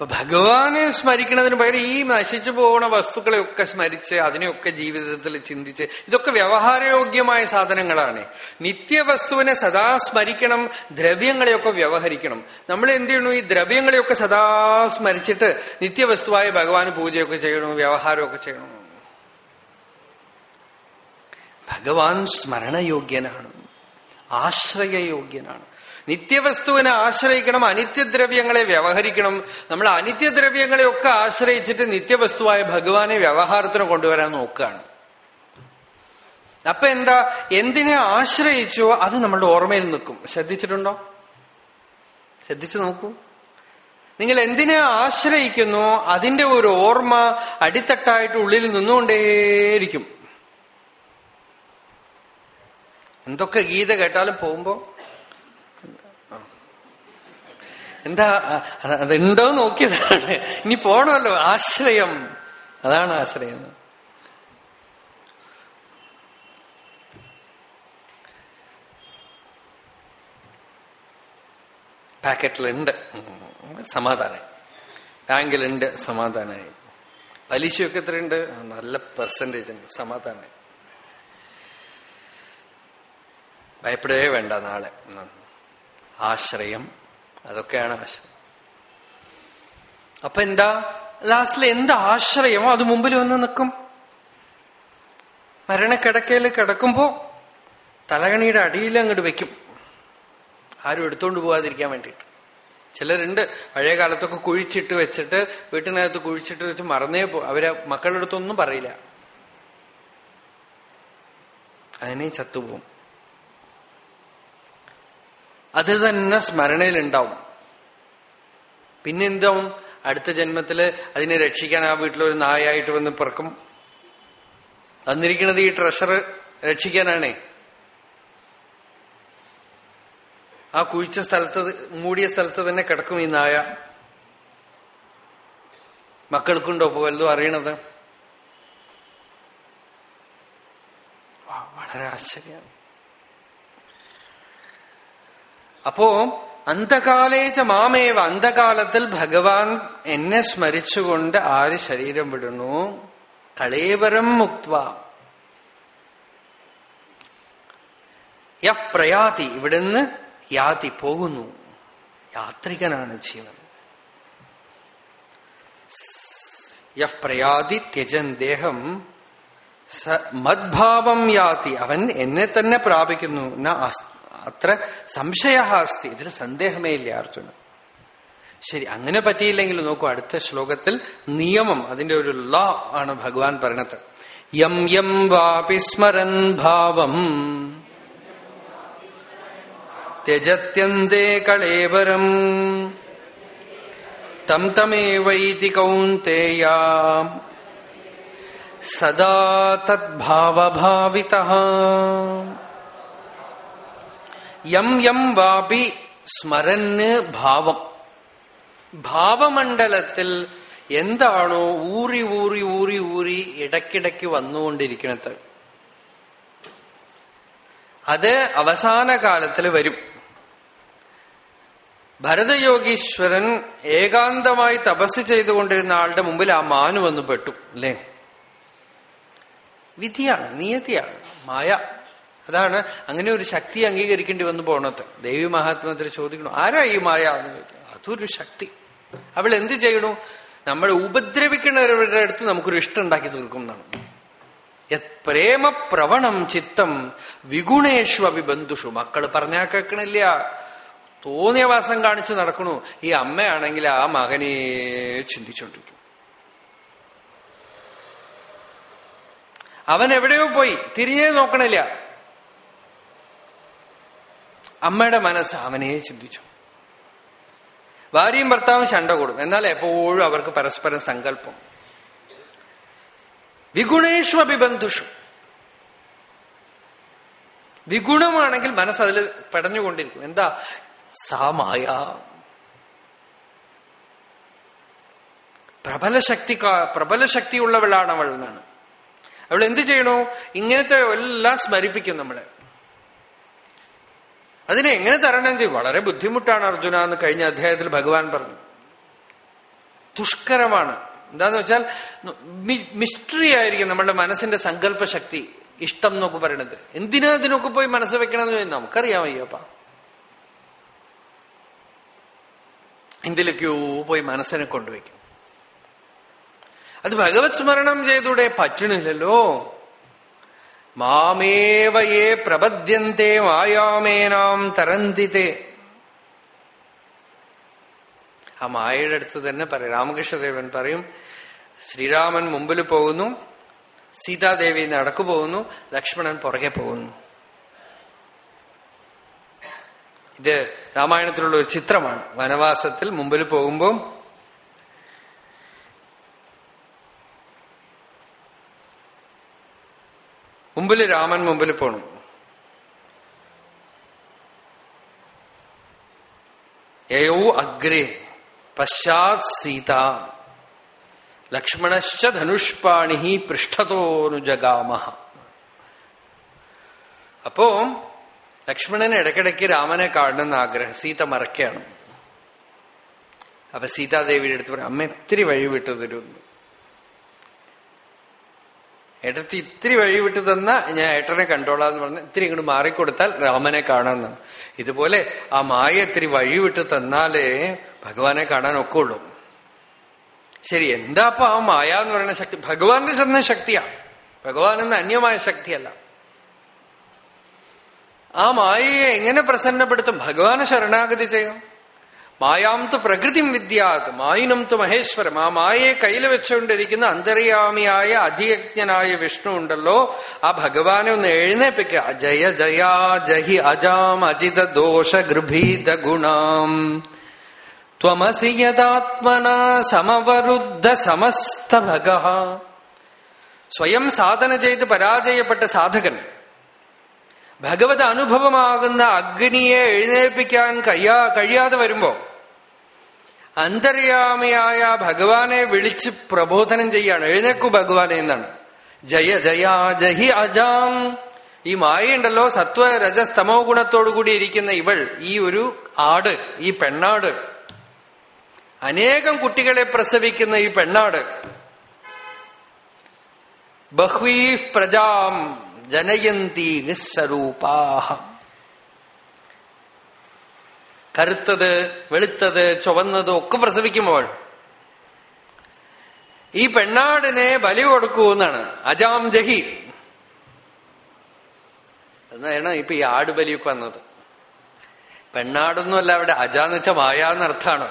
അപ്പൊ ഭഗവാനെ സ്മരിക്കുന്നതിന് പകരം ഈ നശിച്ചു പോകുന്ന വസ്തുക്കളെയൊക്കെ സ്മരിച്ച് അതിനെയൊക്കെ ജീവിതത്തിൽ ചിന്തിച്ച് ഇതൊക്കെ വ്യവഹാരയോഗ്യമായ സാധനങ്ങളാണ്. നിത്യവസ്തുവിനെ സദാ സ്മരിക്കണം ദ്രവ്യങ്ങളെയൊക്കെ വ്യവഹരിക്കണം. നമ്മൾ എന്ത് ചെയ്യണു ഈ ദ്രവ്യങ്ങളെയൊക്കെ സദാ സ്മരിച്ചിട്ട് നിത്യവസ്തുവായ ഭഗവാന് പൂജയൊക്കെ ചെയ്യണു? വ്യവഹാരമൊക്കെ ചെയ്യണു? ഭഗവാൻ സ്മരണയോഗ്യനാണ്. ആശ്രയയോഗ്യനാണ്. നിത്യവസ്തുവിനെ ആശ്രയിക്കണം അനിത്യദ്രവ്യങ്ങളെ വ്യവഹരിക്കണം. നമ്മൾ അനിത്യദ്രവ്യങ്ങളെയൊക്കെ ആശ്രയിച്ചിട്ട് നിത്യവസ്തുവായ ഭഗവാനെ വ്യവഹാരത്തിന് കൊണ്ടുവരാൻ നോക്കുകയാണ്. അപ്പൊ എന്താ എന്തിനെ ആശ്രയിച്ചോ അത് നമ്മളുടെ ഓർമ്മയിൽ നിൽക്കും. ശ്രദ്ധിച്ചിട്ടുണ്ടോ? ശ്രദ്ധിച്ചു നോക്കൂ. നിങ്ങൾ എന്തിനെ ആശ്രയിക്കുന്നു അതിന്റെ ഒരു ഓർമ്മ അടിത്തട്ടായിട്ട് ഉള്ളിൽ നിന്നുകൊണ്ടേയിരിക്കും. എന്തൊക്കെ ഗീത കേട്ടാലും പോകുമ്പോ എന്താ അതുണ്ടോ നോക്കിയതാണ്. ഇനി പോണമല്ലോ ആശ്രയം. അതാണ് ആശ്രയം. പാക്കറ്റിലുണ്ട്. സമാധാനം ബാങ്കിലുണ്ട് സമാധാനമായി പലിശയൊക്കെ എത്രയുണ്ട്? നല്ല പെർസെന്റേജ് ഉണ്ട് സമാധാനം ഭയപ്പെടേ വേണ്ട നാളെ. ആശ്രയം. അതൊക്കെയാണ് ആശ്രയം അപ്പൊ എന്താ? ലാസ്റ്റിൽ എന്ത് ആശ്രയമോ അത് മുമ്പിൽ വന്ന് നിൽക്കും മരണക്കിടക്കയിൽ കിടക്കുമ്പോ തലകണിയുടെ അടിയിൽ അങ്ങോട്ട് വെക്കും. ആരും എടുത്തോണ്ട് പോവാതിരിക്കാൻ വേണ്ടിയിട്ട്. ചിലരുണ്ട് പഴയ കാലത്തൊക്കെ കുഴിച്ചിട്ട് വെച്ചിട്ട് വീട്ടിനകത്ത് കുഴിച്ചിട്ട് വെച്ച് മറന്നേ പോ അവരെ മക്കളുടെ അടുത്തൊന്നും പറയില്ല. അതിനെ ചത്തുപോകും. അത് തന്നെ സ്മരണയിലുണ്ടാവും. പിന്നെന്താവും? അടുത്ത ജന്മത്തിൽ അതിനെ രക്ഷിക്കാൻ ആ വീട്ടിലൊരു നായായിട്ട് വന്ന് പിറക്കും. തന്നിരിക്കുന്നത് ഈ ട്രഷർ രക്ഷിക്കാനാണേ. ആ കുഴിച്ച സ്ഥലത്ത് മൂടിയ സ്ഥലത്ത് തന്നെ കിടക്കും ഈ നായ. മക്കൾക്കുണ്ടോ ഇപ്പൊ വല്ലതും അറിയണത്? വളരെ ആശ്ചര്യമാണ്. അപ്പോ അന്ധകാലേച്ച മാമേവ. അന്ധകാലത്തിൽ ഭഗവാൻ എന്നെ സ്മരിച്ചുകൊണ്ട് ആര് ശരീരം വിടുന്നു? കളേവരം മുക്വ യപ്രയാതി പ്രയാതി. ഇവിടുന്ന് യാതി പോകുന്നു. യാത്രികനാണ് ജീവൻ. യപ്രയാതി പ്രയാതി ത്യജൻ ദേഹം. മദ്ഭാവം യാതി. അവൻ എന്നെ തന്നെ പ്രാപിക്കുന്നു. അത്ര സംശയ അസ്തി. ഇതിൽ സന്ദേഹമേ ഇല്ല അർജുന. ശരി അങ്ങനെ പറ്റിയില്ലെങ്കിൽ നോക്കൂ അടുത്ത ശ്ലോകത്തിൽ നിയമം അതിന്റെ ഒരു ലോ ആണ് ഭഗവാൻ പറയണത്. യം യം വാപി സ്മരൻ ഭാവം. ത്യജത്യന്തേ കളേവരം. തം തമേവൈതി കൗന്തേയ. സദാ തദ്ഭാവഭാവിത. യം യം വാപി സ്മരന് ഭാവം. ഭാവമണ്ഡലത്തിൽ എന്താണോ ഊറി ഊറി ഊറി ഊറി ഇടയ്ക്കിടയ്ക്ക് വന്നുകൊണ്ടിരിക്കുന്നത് അത് അവസാന കാലത്തിൽ വരും. ഭരതയോഗീശ്വരൻ ഏകാന്തമായി തപസ് ചെയ്തുകൊണ്ടിരുന്ന ആളുടെ മുമ്പിൽ ആ മാനു വന്നു പെട്ടു അല്ലേ? വിധിയാണ് നിയതിയാണ് മായ. അതാണ് അങ്ങനെ ഒരു ശക്തി അംഗീകരിക്കേണ്ടി വന്നു പോണത്. ദേവി മഹാത്മത്തിൽ ചോദിക്കണു? ആരാ ഈ മായ? എന്ന് ചോദിക്കണം അതൊരു ശക്തി. അവൾ എന്ത് ചെയ്യണു? നമ്മളെ ഉപദ്രവിക്കുന്നവരുടെ അടുത്ത് നമുക്കൊരു ഇഷ്ടം ഉണ്ടാക്കി തീർക്കും എന്നാണ്. പ്രേമ പ്രവണം ചിത്തം വിഗുണേഷു അഭിബന്ധുഷു മക്കൾ പറഞ്ഞാൽ കേൾക്കണില്ല തോന്നിയ വാസം കാണിച്ച് നടക്കണു. ഈ അമ്മയാണെങ്കിൽ ആ മകനെ ചിന്തിച്ചോണ്ടിരിക്കും. അവൻ എവിടെയോ പോയി. തിരിഞ്ഞേ നോക്കണില്ല. അമ്മയുടെ മനസ്സ് അവനെ ചിന്തിച്ചു. ഭാര്യയും ഭർത്താവും ശണ്ട കൂടും. എന്നാൽ എപ്പോഴും അവർക്ക് പരസ്പരം സങ്കല്പം. വിഗുണേഷു അഭിബന്ധുഷു. വിഗുണമാണെങ്കിൽ മനസ്സ് അതിൽ പടഞ്ഞുകൊണ്ടിരിക്കും. എന്താ? സാമായ പ്രബല ശക്തി പ്രബല ശക്തിയുള്ളവളാണ് അവൾ എന്നാണ്. അവൾ എന്ത് ചെയ്യണോ? ഇങ്ങനത്തെ എല്ലാം സ്മരിപ്പിക്കും നമ്മളെ. അതിനെ എങ്ങനെ തരണം ചെയ്യും? വളരെ ബുദ്ധിമുട്ടാണ് അർജുന എന്ന് കഴിഞ്ഞ അധ്യായത്തിൽ ഭഗവാൻ പറഞ്ഞു. ദുഷ്കരമാണ്. എന്താന്ന് വെച്ചാൽ മിസ്റ്ററി ആയിരിക്കും നമ്മളുടെ മനസ്സിന്റെ സങ്കല്പ ശക്തി ഇഷ്ടം എന്നൊക്കെ പറയണത്. എന്തിനാ അതിനൊക്കെ പോയി മനസ്സ് വെക്കണമെന്ന് ചോദിച്ചാൽ നമുക്കറിയാം അയ്യപ്പ എന്തിലൊക്കെയോ പോയി മനസ്സിനെ കൊണ്ടുവയ്ക്കും. അത് ഭഗവത് സ്മരണം ചെയ്തൂടെ? പറ്റണില്ലല്ലോ. മാമേവയേ പ്രപദ്യന്തേ മായാമേനാം തരന്തിത്തെ ആ മായയുടെ അടുത്ത് തന്നെ പറയും രാമകൃഷ്ണദേവൻ പറയും ശ്രീരാമൻ മുമ്പിൽ പോകുന്നു സീതാദേവി നടക്കു പോകുന്നു ലക്ഷ്മണൻ പുറകെ പോകുന്നു. ഇത് രാമായണത്തിലുള്ള ഒരു ചിത്രമാണ്. വനവാസത്തിൽ മുമ്പിൽ പോകുമ്പോൾ മുമ്പിൽ രാമൻ മുമ്പിൽ പോണം. യയോ അഗ്രേ പശ്ചാത് സീത. ലക്ഷ്മണശ്ച ധനുഷ്പാണി പൃഷ്ഠതോനുജഗാമ അപ്പോ ലക്ഷ്മണൻ ഇടയ്ക്കിടയ്ക്ക് രാമനെ കാണണമെന്ന് ആഗ്രഹം സീത മറക്കുകയാണ് അപ്പൊ സീതാദേവിയുടെ അടുത്ത് പറയാം അമ്മ ഇത്തിരി വഴി വിട്ടു തരുമെന്ന് ഏട്ടത്തി ഇത്തിരി വഴി വിട്ടു തന്ന ഞാൻ ഏട്ടനെ കണ്ടോളാന്ന് പറഞ്ഞ് ഇത്തിരി ഇങ്ങോട്ട് മാറിക്കൊടുത്താൽ രാമനെ കാണാമെന്നാണ് ഇതുപോലെ ആ മായ ഇത്തിരി വഴി വിട്ടു തന്നാലേ ഭഗവാനെ കാണാൻ ഒക്കെ ഉള്ളൂ ശരി എന്താ അപ്പൊ ആ മായ എന്ന് പറയുന്ന ശക്തി? ഭഗവാന്റെ ചെന്ന ശക്തിയാ. ഭഗവാൻ എന്ന അന്യമായ ശക്തിയല്ല. ആ മായയെ എങ്ങനെ പ്രസന്നപ്പെടുത്തും? ഭഗവാനെ ശരണാഗതി ചെയ്യും. മായാം തു പ്രകൃതിം വിദ്യാത് മായിനം തു മഹേശ്വരം. ആ മായയെ കയ്യിൽ വെച്ചുകൊണ്ടിരിക്കുന്ന അന്തര്യാമിയായ അധിയജ്ഞനായ വിഷ്ണു ഉണ്ടല്ലോ ആ ഭഗവാനെ ഒന്ന് എഴുന്നേപ്പിക്കുക ജയ ജയാ ജഹി അജാം അജിത ദോഷ ഗൃഭീത ഗുണാം. ത്വമസി യഥാത്മന സമവരുദ്ധ സമസ്ത ഭഗ. സ്വയം സാധന ചെയ്ത് പരാജയപ്പെട്ട സാധകൻ. ഭഗവത് അനുഭവമാകുന്ന അഗ്നിയെ എഴുന്നേൽപ്പിക്കാൻ കഴിയാ കഴിയാതെ വരുമ്പോ അന്തര്യാമിയായ ഭഗവാനെ വിളിച്ച് പ്രബോധനം ചെയ്യാണ്. എഴുന്നേക്കു ഭഗവാനെ എന്നാണ്. ജയ ജയാ ജഹി അജാം. ഈ മായയുണ്ടല്ലോ സത്വ രജസ്തമോ ഗുണത്തോടുകൂടി ഇരിക്കുന്ന ഇവൾ ഈ ഒരു ആട് ഈ പെണ്ണാട്. അനേകം കുട്ടികളെ പ്രസവിക്കുന്ന ഈ പെണ്ണാട്. ബഹ്വീ പ്രജാം. ജനയന്തി നിസ്വരൂപാഹ കറുത്തത് വെളുത്തത് ചുവന്നത് ഒക്കെ പ്രസവിക്കുമ്പോൾ ഈ പെണ്ണാടിനെ ബലി കൊടുക്കൂ എന്നാണ്. അജാം ജഹി. എന്നാണ് ഇപ്പൊ ഈ ആട് ബലിയൊക്കെ വന്നത്. പെണ്ണാടൊന്നുമല്ല അവിടെ. അജാന്ന് വെച്ചാൽ മായ എന്നർത്ഥാണ്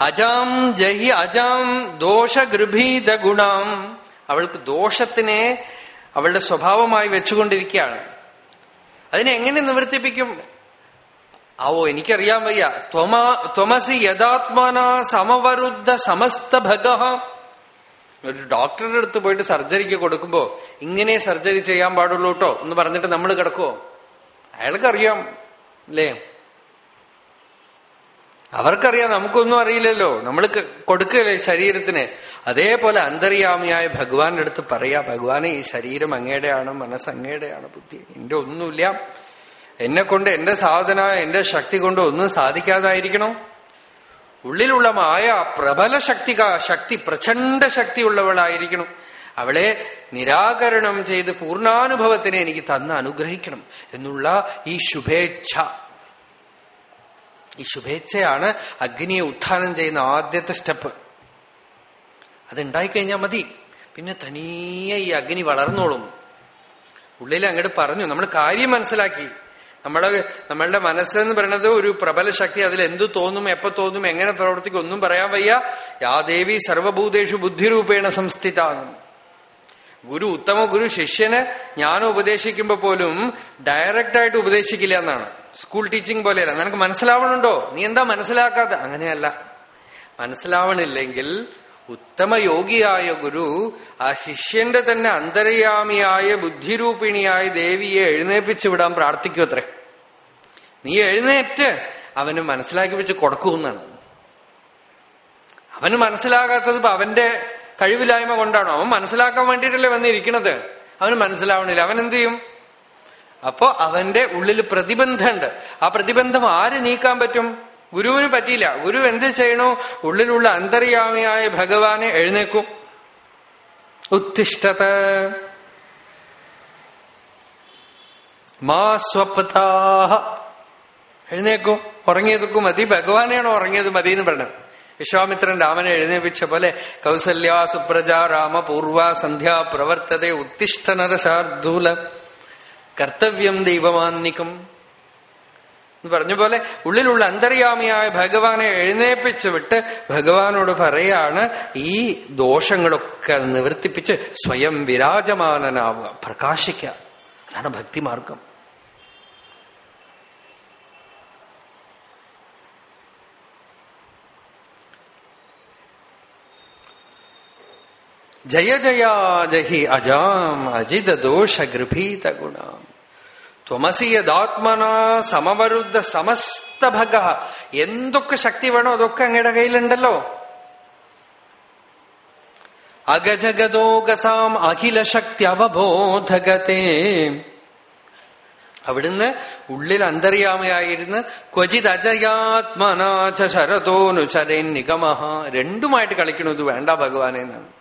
അജാം ജഹി അജാം ദോഷഗൃഭീത ഗുണാം അവൾക്ക് ദോഷത്തിനെ അവളുടെ സ്വഭാവമായി വെച്ചുകൊണ്ടിരിക്കുകയാണ്. അതിനെ എങ്ങനെ നിവർത്തിപ്പിക്കും? ആവോ എനിക്കറിയാൻ വയ്യ. ത്വമാ ത്വമസി യഥാത്മന സമവരുദ്ധ സമസ്ത ഭഗ ഒരു ഡോക്ടറുടെ അടുത്ത് പോയിട്ട് സർജറിക്ക് കൊടുക്കുമ്പോ ഇങ്ങനെ സർജറി ചെയ്യാൻ പാടുള്ളൂ കേട്ടോ എന്ന് പറഞ്ഞിട്ട് നമ്മൾ കിടക്കുവോ? അയാൾക്കറിയാം അല്ലേ? അവർക്കറിയാം നമുക്കൊന്നും അറിയില്ലല്ലോ. നമ്മൾ കൊടുക്കല്ലേ ശരീരത്തിന്. അതേപോലെ അന്തര്യാമിയായ ഭഗവാന്റെ അടുത്ത് പറയാ ഭഗവാനെ ഈ ശരീരം അങ്ങയുടെയാണ് മനസ്സ് അങ്ങയുടെയാണ് ബുദ്ധി എന്റെ ഒന്നുമില്ല. എന്നെ കൊണ്ട് എന്റെ സാധന എന്റെ ശക്തി കൊണ്ട് ഒന്നും സാധിക്കാതായിരിക്കണോ. ഉള്ളിലുള്ള മായ പ്രബല ശക്തി ശക്തി പ്രചണ്ഡ ശക്തിയുള്ളവളായിരിക്കണം അവളെ നിരാകരണം ചെയ്ത് പൂർണാനുഭവത്തിനെ എനിക്ക് തന്ന് അനുഗ്രഹിക്കണം എന്നുള്ള ഈ ശുഭേച്ഛ. ഈ ശുഭേച്ഛയാണ് അഗ്നിയെ ഉത്ഥാനം ചെയ്യുന്ന ആദ്യത്തെ സ്റ്റെപ്പ് അതുണ്ടായിക്കഴിഞ്ഞാൽ മതി. പിന്നെ തനിയെ ഈ അഗ്നി വളർന്നോളും. ഉള്ളിൽ അങ്ങോട്ട് പറഞ്ഞു. നമ്മൾ കാര്യം മനസ്സിലാക്കി. നമ്മളെ നമ്മളുടെ മനസ്സെന്ന് പറയുന്നത് ഒരു പ്രബല ശക്തി. അതിൽ എന്ത് തോന്നും എപ്പോ തോന്നും എങ്ങനെ പ്രവർത്തിക്കും ഒന്നും പറയാൻ വയ്യ. യാദേവി സർവഭൂതേഷു ബുദ്ധിരൂപേണ സംസ്ഥിത ഗുരു ഉത്തമ ഗുരു ശിഷ്യന് ഞാൻ ഉപദേശിക്കുമ്പോ പോലും ഡയറക്റ്റ് ആയിട്ട് ഉപദേശിക്കില്ല എന്നാണ്. സ്കൂൾ ടീച്ചിങ് പോലെയല്ല. നിനക്ക് മനസ്സിലാവണുണ്ടോ? നീ എന്താ മനസ്സിലാക്കാത്ത? അങ്ങനെയല്ല. മനസ്സിലാവണില്ലെങ്കിൽ ഉത്തമ യോഗിയായ ഗുരു ആ ശിഷ്യന്റെ തന്നെ അന്തര്യാമിയായ ബുദ്ധിരൂപിണിയായ ദേവിയെ എഴുന്നേപ്പിച്ചു വിടാൻ പ്രാർത്ഥിക്കൂ അത്രേ. നീ എഴുന്നേറ്റ് അവന് മനസ്സിലാക്കി വെച്ച് കൊടുക്കുമെന്നാണ് അവന് മനസ്സിലാകാത്തത് അവന്റെ കഴിവില്ലായ്മ കൊണ്ടാണോ? അവൻ മനസ്സിലാക്കാൻ വേണ്ടിയിട്ടല്ലേ വന്നിരിക്കണത് അവന് മനസ്സിലാവണില്ല. അവൻ എന്ത് ചെയ്യും? അപ്പോ അവന്റെ ഉള്ളിൽ പ്രതിബന്ധമുണ്ട്. ആ പ്രതിബന്ധം ആര് നീക്കാൻ പറ്റും? ഗുരുവിന് പറ്റിയില്ല. ഗുരു എന്ത് ചെയ്യണു? ഉള്ളിലുള്ള അന്തര്യാമിയായ ഭഗവാനെ എഴുന്നേക്കും ഉത്തിഷ്ഠത. മാ സ്വപ്താഹ. എഴുന്നേക്കും ഉറങ്ങിയതൊക്കെ മതി. ഭഗവാനെയാണോ ഉറങ്ങിയത് മതി എന്ന് പറഞ്ഞു വിശ്വാമിത്രൻ രാമനെ എഴുന്നേപ്പിച്ച പോലെ കൗസല്യ സുപ്രജ രാമ പൂർവ സന്ധ്യ പ്രവർത്തത ഉത്തിഷ്ഠനര ശാർദൂല കർത്തവ്യം ദൈവമാന്നിക്കും എന്ന് പറഞ്ഞ പോലെ ഉള്ളിലുള്ള അന്തര്യാമിയായ ഭഗവാനെ എഴുന്നേപ്പിച്ചു വിട്ട് ഭഗവാനോട് പറയാണ് ഈ ദോഷങ്ങളൊക്കെ നിവർത്തിപ്പിച്ച് സ്വയം വിരാജമാനനാവുക പ്രകാശിക്കുക. അതാണ് ഭക്തിമാർഗം. ജയ ജയാജഹി അജാം അജിത ദോഷ ഗൃഭീത ഗുണാം. ത്വമസി യദാത്മനാ സമവരുദ്ധ സമസ്ത ഭഗ. എന്തൊക്കെ ശക്തി വേണോ അതൊക്കെ അങ്ങയുടെ കയ്യിലുണ്ടല്ലോ. അഗജഗതോകസാം അഖില ശക്തി അവബോധകത്തെ അവിടുന്ന് ഉള്ളിൽ അന്തര്യാമയായിരുന്ന് ക്വചിത് അജയാത്മനാച ശരതോനു ചരൻ നിഗമഹ. രണ്ടുമായിട്ട് കളിക്കണത് വേണ്ട ഭഗവാനെ എന്നാണ്.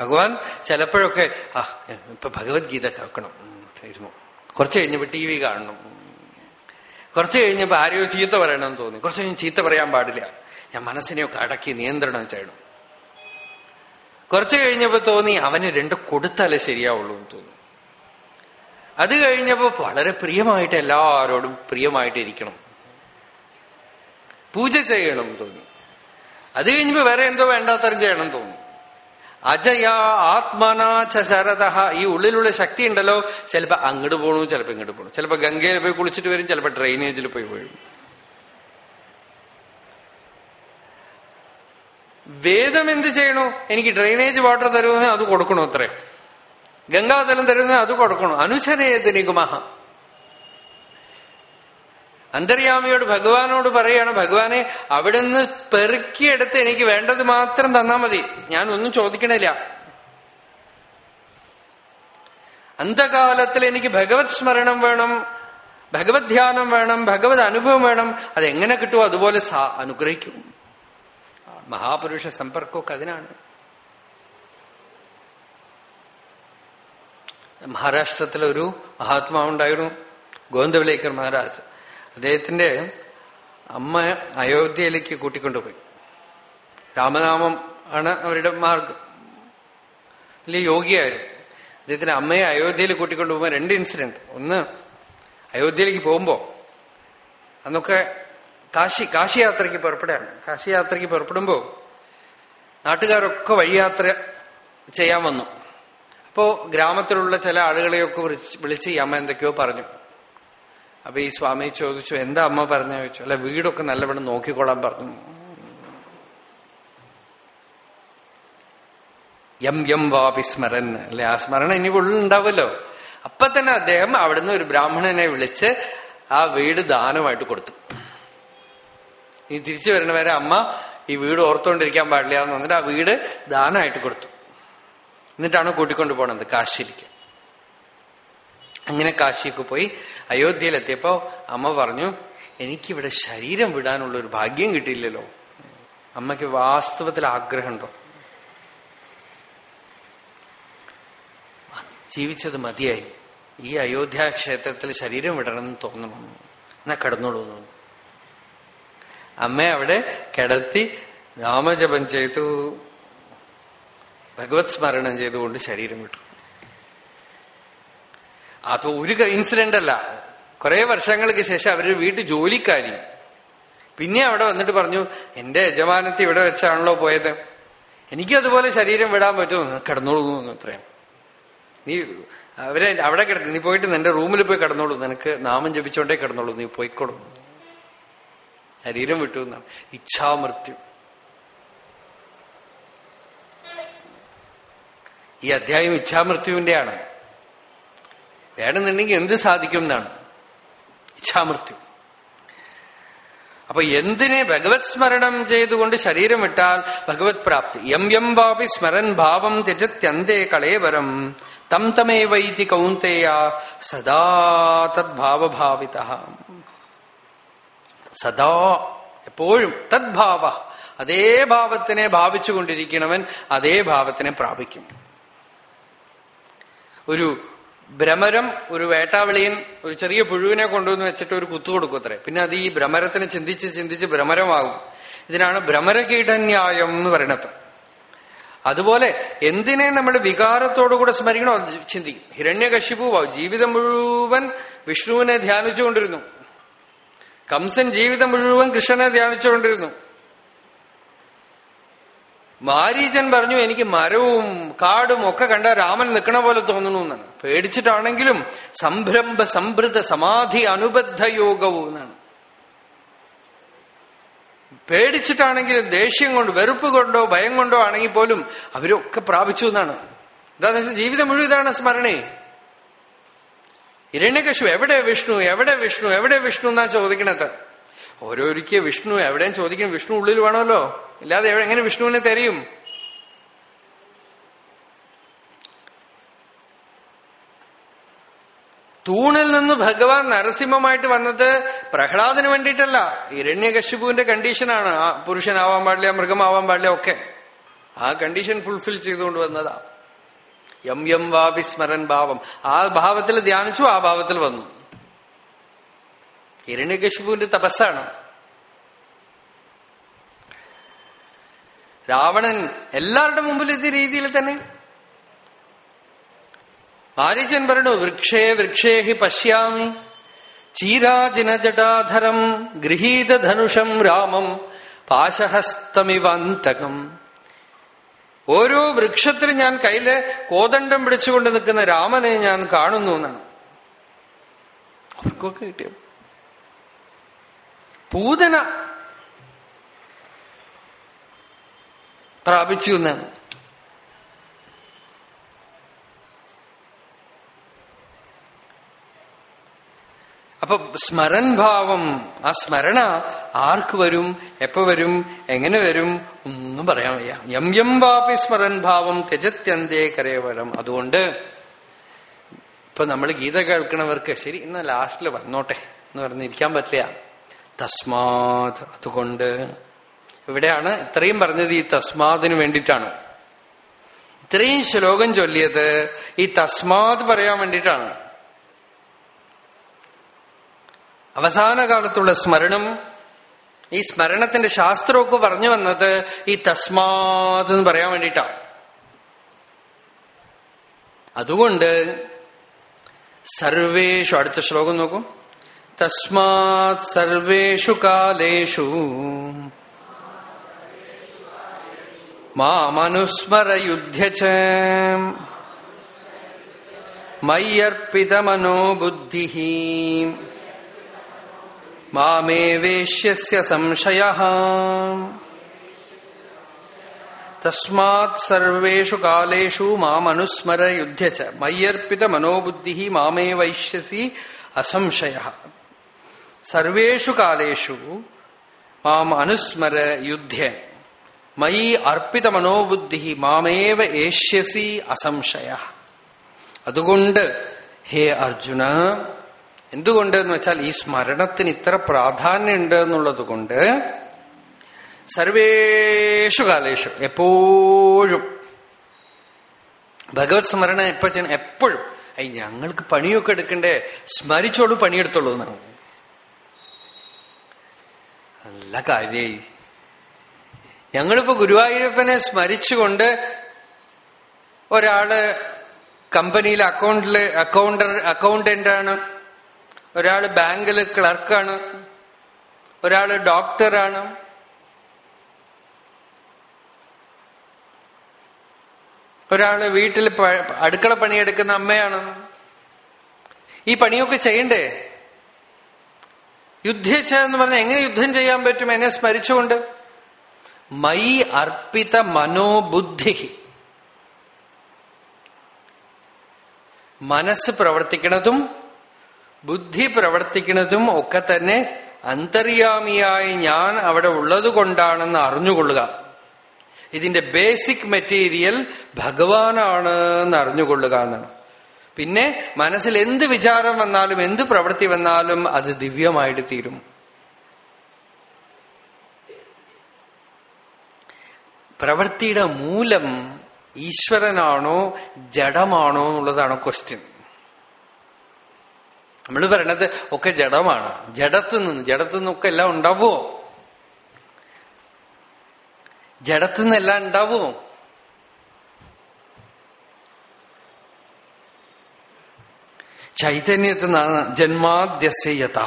ഭഗവാൻ ചിലപ്പോഴൊക്കെ ആ ഇപ്പൊ ഭഗവത്ഗീത കേൾക്കണം. ഇരുന്നു. കുറച്ച് കഴിഞ്ഞപ്പോ ടി വി കാണണം. കുറച്ച് കഴിഞ്ഞപ്പോ ആരെയോ ചീത്ത പറയണമെന്ന് തോന്നി. കുറച്ച് കഴിഞ്ഞ് ചീത്ത പറയാൻ പാടില്ല. ഞാൻ മനസ്സിനെയൊക്കെ അടക്കി നിയന്ത്രണം ചെയ്യണം കുറച്ച് കഴിഞ്ഞപ്പോ തോന്നി അവന് രണ്ട് കൊടുത്താലേ ശരിയാവുള്ളൂ എന്ന് തോന്നി. അത് കഴിഞ്ഞപ്പോ വളരെ പ്രിയമായിട്ട് എല്ലാവരോടും പ്രിയമായിട്ട് ഇരിക്കണം. പൂജ ചെയ്യണം തോന്നി. അത് കഴിഞ്ഞപ്പോ വേറെ എന്തോ വേണ്ടാത്തരം ചെയ്യണം തോന്നി. അജയ ആത്മനാച ശരത ഈ ഉള്ളിലുള്ള ശക്തി ഉണ്ടല്ലോ. ചിലപ്പോ അങ്ങോട്ട് പോകണു ചിലപ്പോ ഇങ്ങോട്ട് പോണു. ചിലപ്പോ ഗംഗയിൽ പോയി കുളിച്ചിട്ട് വരും ചിലപ്പോ ഡ്രെയിനേജിൽ പോയി വീഴും വേദം എന്ത് ചെയ്യണോ? എനിക്ക് ഡ്രെയിനേജ് വാട്ടർ തരുമെന്ന് അത് കൊടുക്കണോ അത്രേ. ഗംഗാതലം തരുന്ന അത് കൊടുക്കണു. അനുചരേത് നിഗുമഹ അന്തര്യാമിയോട് ഭഗവാനോട് പറയാണ് ഭഗവാനെ അവിടുന്ന് പെറുക്കിയെടുത്ത് എനിക്ക് വേണ്ടത് മാത്രം തന്നാ മതി. ഞാൻ ഒന്നും ചോദിക്കണില്ല. അന്തകാലത്തിൽ എനിക്ക് ഭഗവത് സ്മരണം വേണം ഭഗവത് ധ്യാനം വേണം ഭഗവത് അനുഭവം വേണം. അതെങ്ങനെ കിട്ടുമോ അതുപോലെ അനുഗ്രഹിക്കും. മഹാപുരുഷ സമ്പർക്കമൊക്കെ അതിനാണ്. മഹാരാഷ്ട്രത്തിലൊരു മഹാത്മാവുണ്ടായിരുന്നു ഗോവിന്ദവിലേക്കർ മഹാരാജ്. അദ്ദേഹത്തിന്റെ അമ്മ അയോധ്യയിലേക്ക് കൂട്ടിക്കൊണ്ടുപോയി. രാമനാമം ആണ് അവരുടെ മാർഗം. വലിയ യോഗിയായിരുന്നു. അദ്ദേഹത്തിന്റെ അമ്മയെ അയോധ്യയിൽ കൂട്ടിക്കൊണ്ടുപോകുമ്പോൾ രണ്ട് ഇൻസിഡന്റ് ഒന്ന് അയോധ്യയിലേക്ക് പോകുമ്പോൾ അന്നൊക്കെ കാശി കാശി യാത്രയ്ക്ക് പുറപ്പെടുകയാണ് കാശി യാത്രയ്ക്ക് പുറപ്പെടുമ്പോൾ നാട്ടുകാരൊക്കെ വഴിയാത്ര ചെയ്യാൻ വന്നു. അപ്പോൾ ഗ്രാമത്തിലുള്ള ചില ആളുകളെയൊക്കെ വിളിച്ച് ഈ അമ്മ എന്തൊക്കെയോ പറഞ്ഞു. അപ്പൊ ഈ സ്വാമി ചോദിച്ചു എന്താ അമ്മ പറഞ്ഞു ചോദിച്ചു അല്ല വീടൊക്കെ നല്ലവണ്ണം നോക്കിക്കൊള്ളാൻ പറഞ്ഞു. എം എം വാപി സ്മരൻ. അല്ലെ ആ സ്മരണ ഇനി ഉള്ളിൽ ഉണ്ടാവുമല്ലോ അപ്പൊ തന്നെ അദ്ദേഹം അവിടുന്ന് ഒരു ബ്രാഹ്മണനെ വിളിച്ച് ആ വീട് ദാനമായിട്ട് കൊടുത്തു. ഇനി തിരിച്ചു വരണവരെ അമ്മ ഈ വീട് ഓർത്തുകൊണ്ടിരിക്കാൻ പാടില്ല എന്ന് പറഞ്ഞിട്ട് ആ വീട് ദാനമായിട്ട് കൊടുത്തു. എന്നിട്ടാണ് കൂട്ടിക്കൊണ്ടു പോണത് കാശിയിലേക്ക് അങ്ങനെ കാശിക്ക് പോയി അയോധ്യയിലെത്തിയപ്പോ അമ്മ പറഞ്ഞു എനിക്കിവിടെ ശരീരം വിടാനുള്ള ഒരു ഭാഗ്യം കിട്ടിയില്ലല്ലോ. അമ്മയ്ക്ക് വാസ്തവത്തിൽ ആഗ്രഹമുണ്ടോ? ജീവിച്ചത് മതിയായി. ഈ അയോധ്യ ക്ഷേത്രത്തിൽ ശരീരം വിടണം എന്ന് തോന്നണം എന്നാ കിടന്നോളൂ. അമ്മയെ അവിടെ കിടത്തി നാമജപം ചെയ്തു. ഭഗവത് സ്മരണം ചെയ്തുകൊണ്ട് ശരീരം വിട്ടു. അത് ഒരു ഇൻസിഡന്റ് അല്ല. കുറെ വർഷങ്ങൾക്ക് ശേഷം അവരുടെ വീട്ടിൽ ജോലിക്കാരി. പിന്നെ അവിടെ വന്നിട്ട് പറഞ്ഞു എന്റെ യജമാനത്തി ഇവിടെ വെച്ചാണല്ലോ പോയത്. എനിക്ക് അതുപോലെ ശരീരം വിടാൻ പറ്റുമോ? കിടന്നോളൂ അത്രയും നീ അവരെ അവിടെ കിടന്ന് നീ പോയിട്ട് നിന്റെ റൂമിൽ പോയി കിടന്നോളൂ. നിനക്ക് നാമം ജപിച്ചോണ്ടേ കിടന്നോളൂ. നീ പോയിക്കോളൂ. ശരീരം വിട്ടു എന്നാണ്. ഇച്ഛാമൃത്യു. ഈ അധ്യായം ഇച്ഛാമൃത്യുവിന്റെയാണ്. വേണമെന്നുണ്ടെങ്കിൽ എന്ത് സാധിക്കും എന്നാണ്. ഇച്ഛാമൃത്യു. അപ്പൊ എന്തിനെ ഭഗവത് സ്മരണം ചെയ്തുകൊണ്ട് ശരീരം വിട്ടാൽ ഭഗവത് പ്രാപ്തി. യം യം വാപി സ്മരൻ ഭാവം ത്യജത്യന്തേ കളേവരം. തം തമേവൈതി കൗന്തേയ സദാ തദ്ഭാവഭാവിത. സദാ എപ്പോഴും തദ്ഭാവ. അതേ ഭാവത്തിനെ ഭാവിച്ചുകൊണ്ടിരിക്കണവൻ അതേ ഭാവത്തിനെ പ്രാപിക്കും. ഒരു ഭ്രമരം ഒരു വേട്ടാവിളിയൻ ഒരു ചെറിയ പുഴുവിനെ കൊണ്ടുവന്ന് വെച്ചിട്ട് ഒരു കുത്തു കൊടുക്കത്രേ പിന്നെ അത് ഈ ഭ്രമരത്തിനെ ചിന്തിച്ച് ചിന്തിച്ച് ഭ്രമരമാകും. ഇതിനാണ് ഭ്രമരകീടന്യായം എന്ന് പറയണത് അതുപോലെ എന്തിനെ നമ്മൾ വികാരത്തോടുകൂടെ സ്മരിക്കണോ? ചിന്തിക്കും. ഹിരണ്യകശിപു ജീവിതം മുഴുവൻ വിഷ്ണുവിനെ ധ്യാനിച്ചുകൊണ്ടിരുന്നു. കംസൻ ജീവിതം മുഴുവൻ കൃഷ്ണനെ ധ്യാനിച്ചുകൊണ്ടിരുന്നു. മാരീചൻ പറഞ്ഞു എനിക്ക് മരവും കാടും ഒക്കെ കണ്ട രാമൻ നിൽക്കണ പോലെ തോന്നുന്നു എന്നാണ്. പേടിച്ചിട്ടാണെങ്കിലും സംരംഭ സംഭൃത സമാധി അനുബദ്ധ യോഗവും എന്നാണ്. പേടിച്ചിട്ടാണെങ്കിലും ദേഷ്യം കൊണ്ട് വെറുപ്പ് കൊണ്ടോ ഭയം കൊണ്ടോ ആണെങ്കിൽ പോലും അവരൊക്കെ പ്രാപിച്ചു എന്നാണ്. എന്താന്ന് വെച്ചാൽ ജീവിതം മുഴുവൻ ഇതാണ് സ്മരണേ. ഇരണ്യകശു എവിടെ വിഷ്ണു? എവിടെ വിഷ്ണു? എവിടെ വിഷ്ണു? എന്നാ ചോദിക്കണത്. ഓരോരിക്കും വിഷ്ണു എവിടെയും ചോദിക്കണം. വിഷ്ണു ഉള്ളിൽ വേണമല്ലോ. ഇല്ലാതെ എങ്ങനെ വിഷ്ണുവിനെ തെരയും? തൂണിൽ നിന്ന് ഭഗവാൻ നരസിംഹമായിട്ട് വന്നത് പ്രഹ്ലാദിന് വേണ്ടിയിട്ടല്ല. ഇരണ്യകശിപുവിന്റെ കണ്ടീഷനാണ്. ആ പുരുഷനാവാൻ പാടില്ല മൃഗമാവാൻ പാടില്ല ഒക്കെ. ആ കണ്ടീഷൻ ഫുൾഫിൽ ചെയ്തുകൊണ്ട് വന്നതാ. യം യം വാപി സ്മരൻ ഭാവം. ആ ഭാവത്തിൽ ധ്യാനിച്ചു ആ ഭാവത്തിൽ വന്നു. ഇരണ്യകശിപുവിന്റെ തപസ്സാണ്. രാവണൻ എല്ലാവരുടെ മുമ്പിൽ ഇത് രീതിയിൽ തന്നെ? മാരീചൻ പറഞ്ഞു വൃക്ഷേ വൃക്ഷേ ഹി പശ്യാമി. ചീരാജിനജടാധരം ഗൃഹീത ധനുഷം രാമം പാശഹസ്തമിവന്തകം. ഓരോ വൃക്ഷത്തിൽ ഞാൻ കയ്യിൽ കോദണ്ഡം പിടിച്ചുകൊണ്ട് നിൽക്കുന്ന രാമനെ ഞാൻ കാണുന്നു എന്നാണ്. അവർക്കൊക്കെ കിട്ടിയത്. പൂതന പ്രാപിച്ചു എന്നാണ് അപ്പൊ സ്മരൻ ഭാവം ആ സ്മരണ ആർക്ക് വരും എപ്പോ വരും എങ്ങനെ വരും ഒന്നും പറയാൻ വയ്യ. യം യം വാപി സ്മരൻ ഭാവം തെജത്യന്തേ കരേവരം. അതുകൊണ്ട് ഇപ്പൊ നമ്മൾ ഗീത കേൾക്കണവർക്ക് ശരി ഇന്ന് ലാസ്റ്റിൽ വന്നോട്ടെ. എന്ന് പറഞ്ഞിരിക്കാൻ പറ്റില്ല. തസ്മാത് അതുകൊണ്ട് ഇവിടെയാണ് ഇത്രയും പറഞ്ഞത് ഈ തസ്മാദിന് വേണ്ടിയിട്ടാണ്. ഇത്രയും ശ്ലോകം ചൊല്ലിയത് ഈ തസ്മാദ് പറയാൻ വേണ്ടിയിട്ടാണ്. അവസാന കാലത്തുള്ള സ്മരണം ഈ സ്മരണത്തിന്റെ ശാസ്ത്രമൊക്കെ പറഞ്ഞു വന്നത് ഈ തസ്മാദ് എന്ന് പറയാൻ വേണ്ടിയിട്ടാണ് അതുകൊണ്ട് സർവേഷു അടുത്ത ശ്ലോകം നോക്കും. തസ്മാത് സർവേഷു കാലേഷു. മാമനുസ്മരയുധ്യ ച മയ്യർപ്പിതമനോ ബുദ്ധി മാമേ വേശ്യസ്യ സംശയ. തസ്മാത് സർവേഷു കാലേഷു മാമനുസ്മര യുദ്ധ്യ ച മയ്യർപ്പിത മനോബുദ്ധി മാമേ വൈശ്യസി അസംശയ. സർവേഷു കാലേഷു മാം അനുസ്മര യുദ്ധ്യ മയി അർപ്പിത മനോബുദ്ധി മാമേവ ഏഷ്യസി അസംശയ. അതുകൊണ്ട് ഹേ അർജുന എന്തുകൊണ്ട് എന്ന് വെച്ചാൽ ഈ സ്മരണത്തിന് ഇത്ര പ്രാധാന്യമുണ്ട് എന്നുള്ളത് കൊണ്ട് സർവേഷു കാലേഷു എപ്പോഴും. ഭഗവത് സ്മരണ എപ്പോ ചെയ്യണം എപ്പോഴും. അയ്യ ഞങ്ങൾക്ക് പണിയൊക്കെ എടുക്കണ്ടേ? സ്മരിച്ചോളൂ പണിയെടുത്തോളൂ എന്നാണ്. നല്ല കാര്യായി ഞങ്ങളിപ്പോ ഗുരുവായൂരപ്പനെ സ്മരിച്ചുകൊണ്ട് ഒരാൾ കമ്പനിയിൽ അക്കൗണ്ടിൽ അക്കൗണ്ടർ അക്കൗണ്ടന്റ് ആണ് ഒരാൾ ബാങ്കിൽ ക്ലർക്കാണ്. ഒരാൾ ഡോക്ടറാണ്. ഒരാൾ വീട്ടിൽ അടുക്കള പണിയെടുക്കുന്ന അമ്മയാണ്. ഈ പണിയൊക്കെ ചെയ്യണ്ടേ? യുദ്ധിച്ച എന്ന് പറഞ്ഞാൽ എങ്ങനെ യുദ്ധം ചെയ്യാൻ പറ്റും എന്നെ സ്മരിച്ചുകൊണ്ട്? മൈ അർപ്പിത മനോബുദ്ധി. മനസ്സ് പ്രവർത്തിക്കുന്നതും ബുദ്ധി പ്രവർത്തിക്കുന്നതും ഒക്കെ തന്നെ അന്തര്യാമിയായി ഞാൻ അവിടെ ഉള്ളത് കൊണ്ടാണെന്ന് അറിഞ്ഞുകൊള്ളുക. ഇതിന്റെ ബേസിക് മെറ്റീരിയൽ ഭഗവാനാണ് എന്ന് അറിഞ്ഞുകൊള്ളുക എന്നാണ്. പിന്നെ മനസ്സിൽ എന്ത് വിചാരം വന്നാലും എന്ത് പ്രവൃത്തി വന്നാലും അത് ദിവ്യമായിട്ട് തീരും. പ്രവൃത്തിയുടെ മൂലം ഈശ്വരനാണോ ജഡമാണോ എന്നുള്ളതാണ് ക്വസ്റ്റ്യൻ നമ്മൾ പറയണത് ഒക്കെ ജഡമാണ്. ജഡത്തു നിന്ന് ജഡത്തു നിന്നൊക്കെ എല്ലാം ഉണ്ടാവുമോ ജഡത്തു നിന്നെല്ലാം ഉണ്ടാവുമോ ചൈതന്യത്തിൽ നിന്നാണ് ജന്മാദ്യസ്യത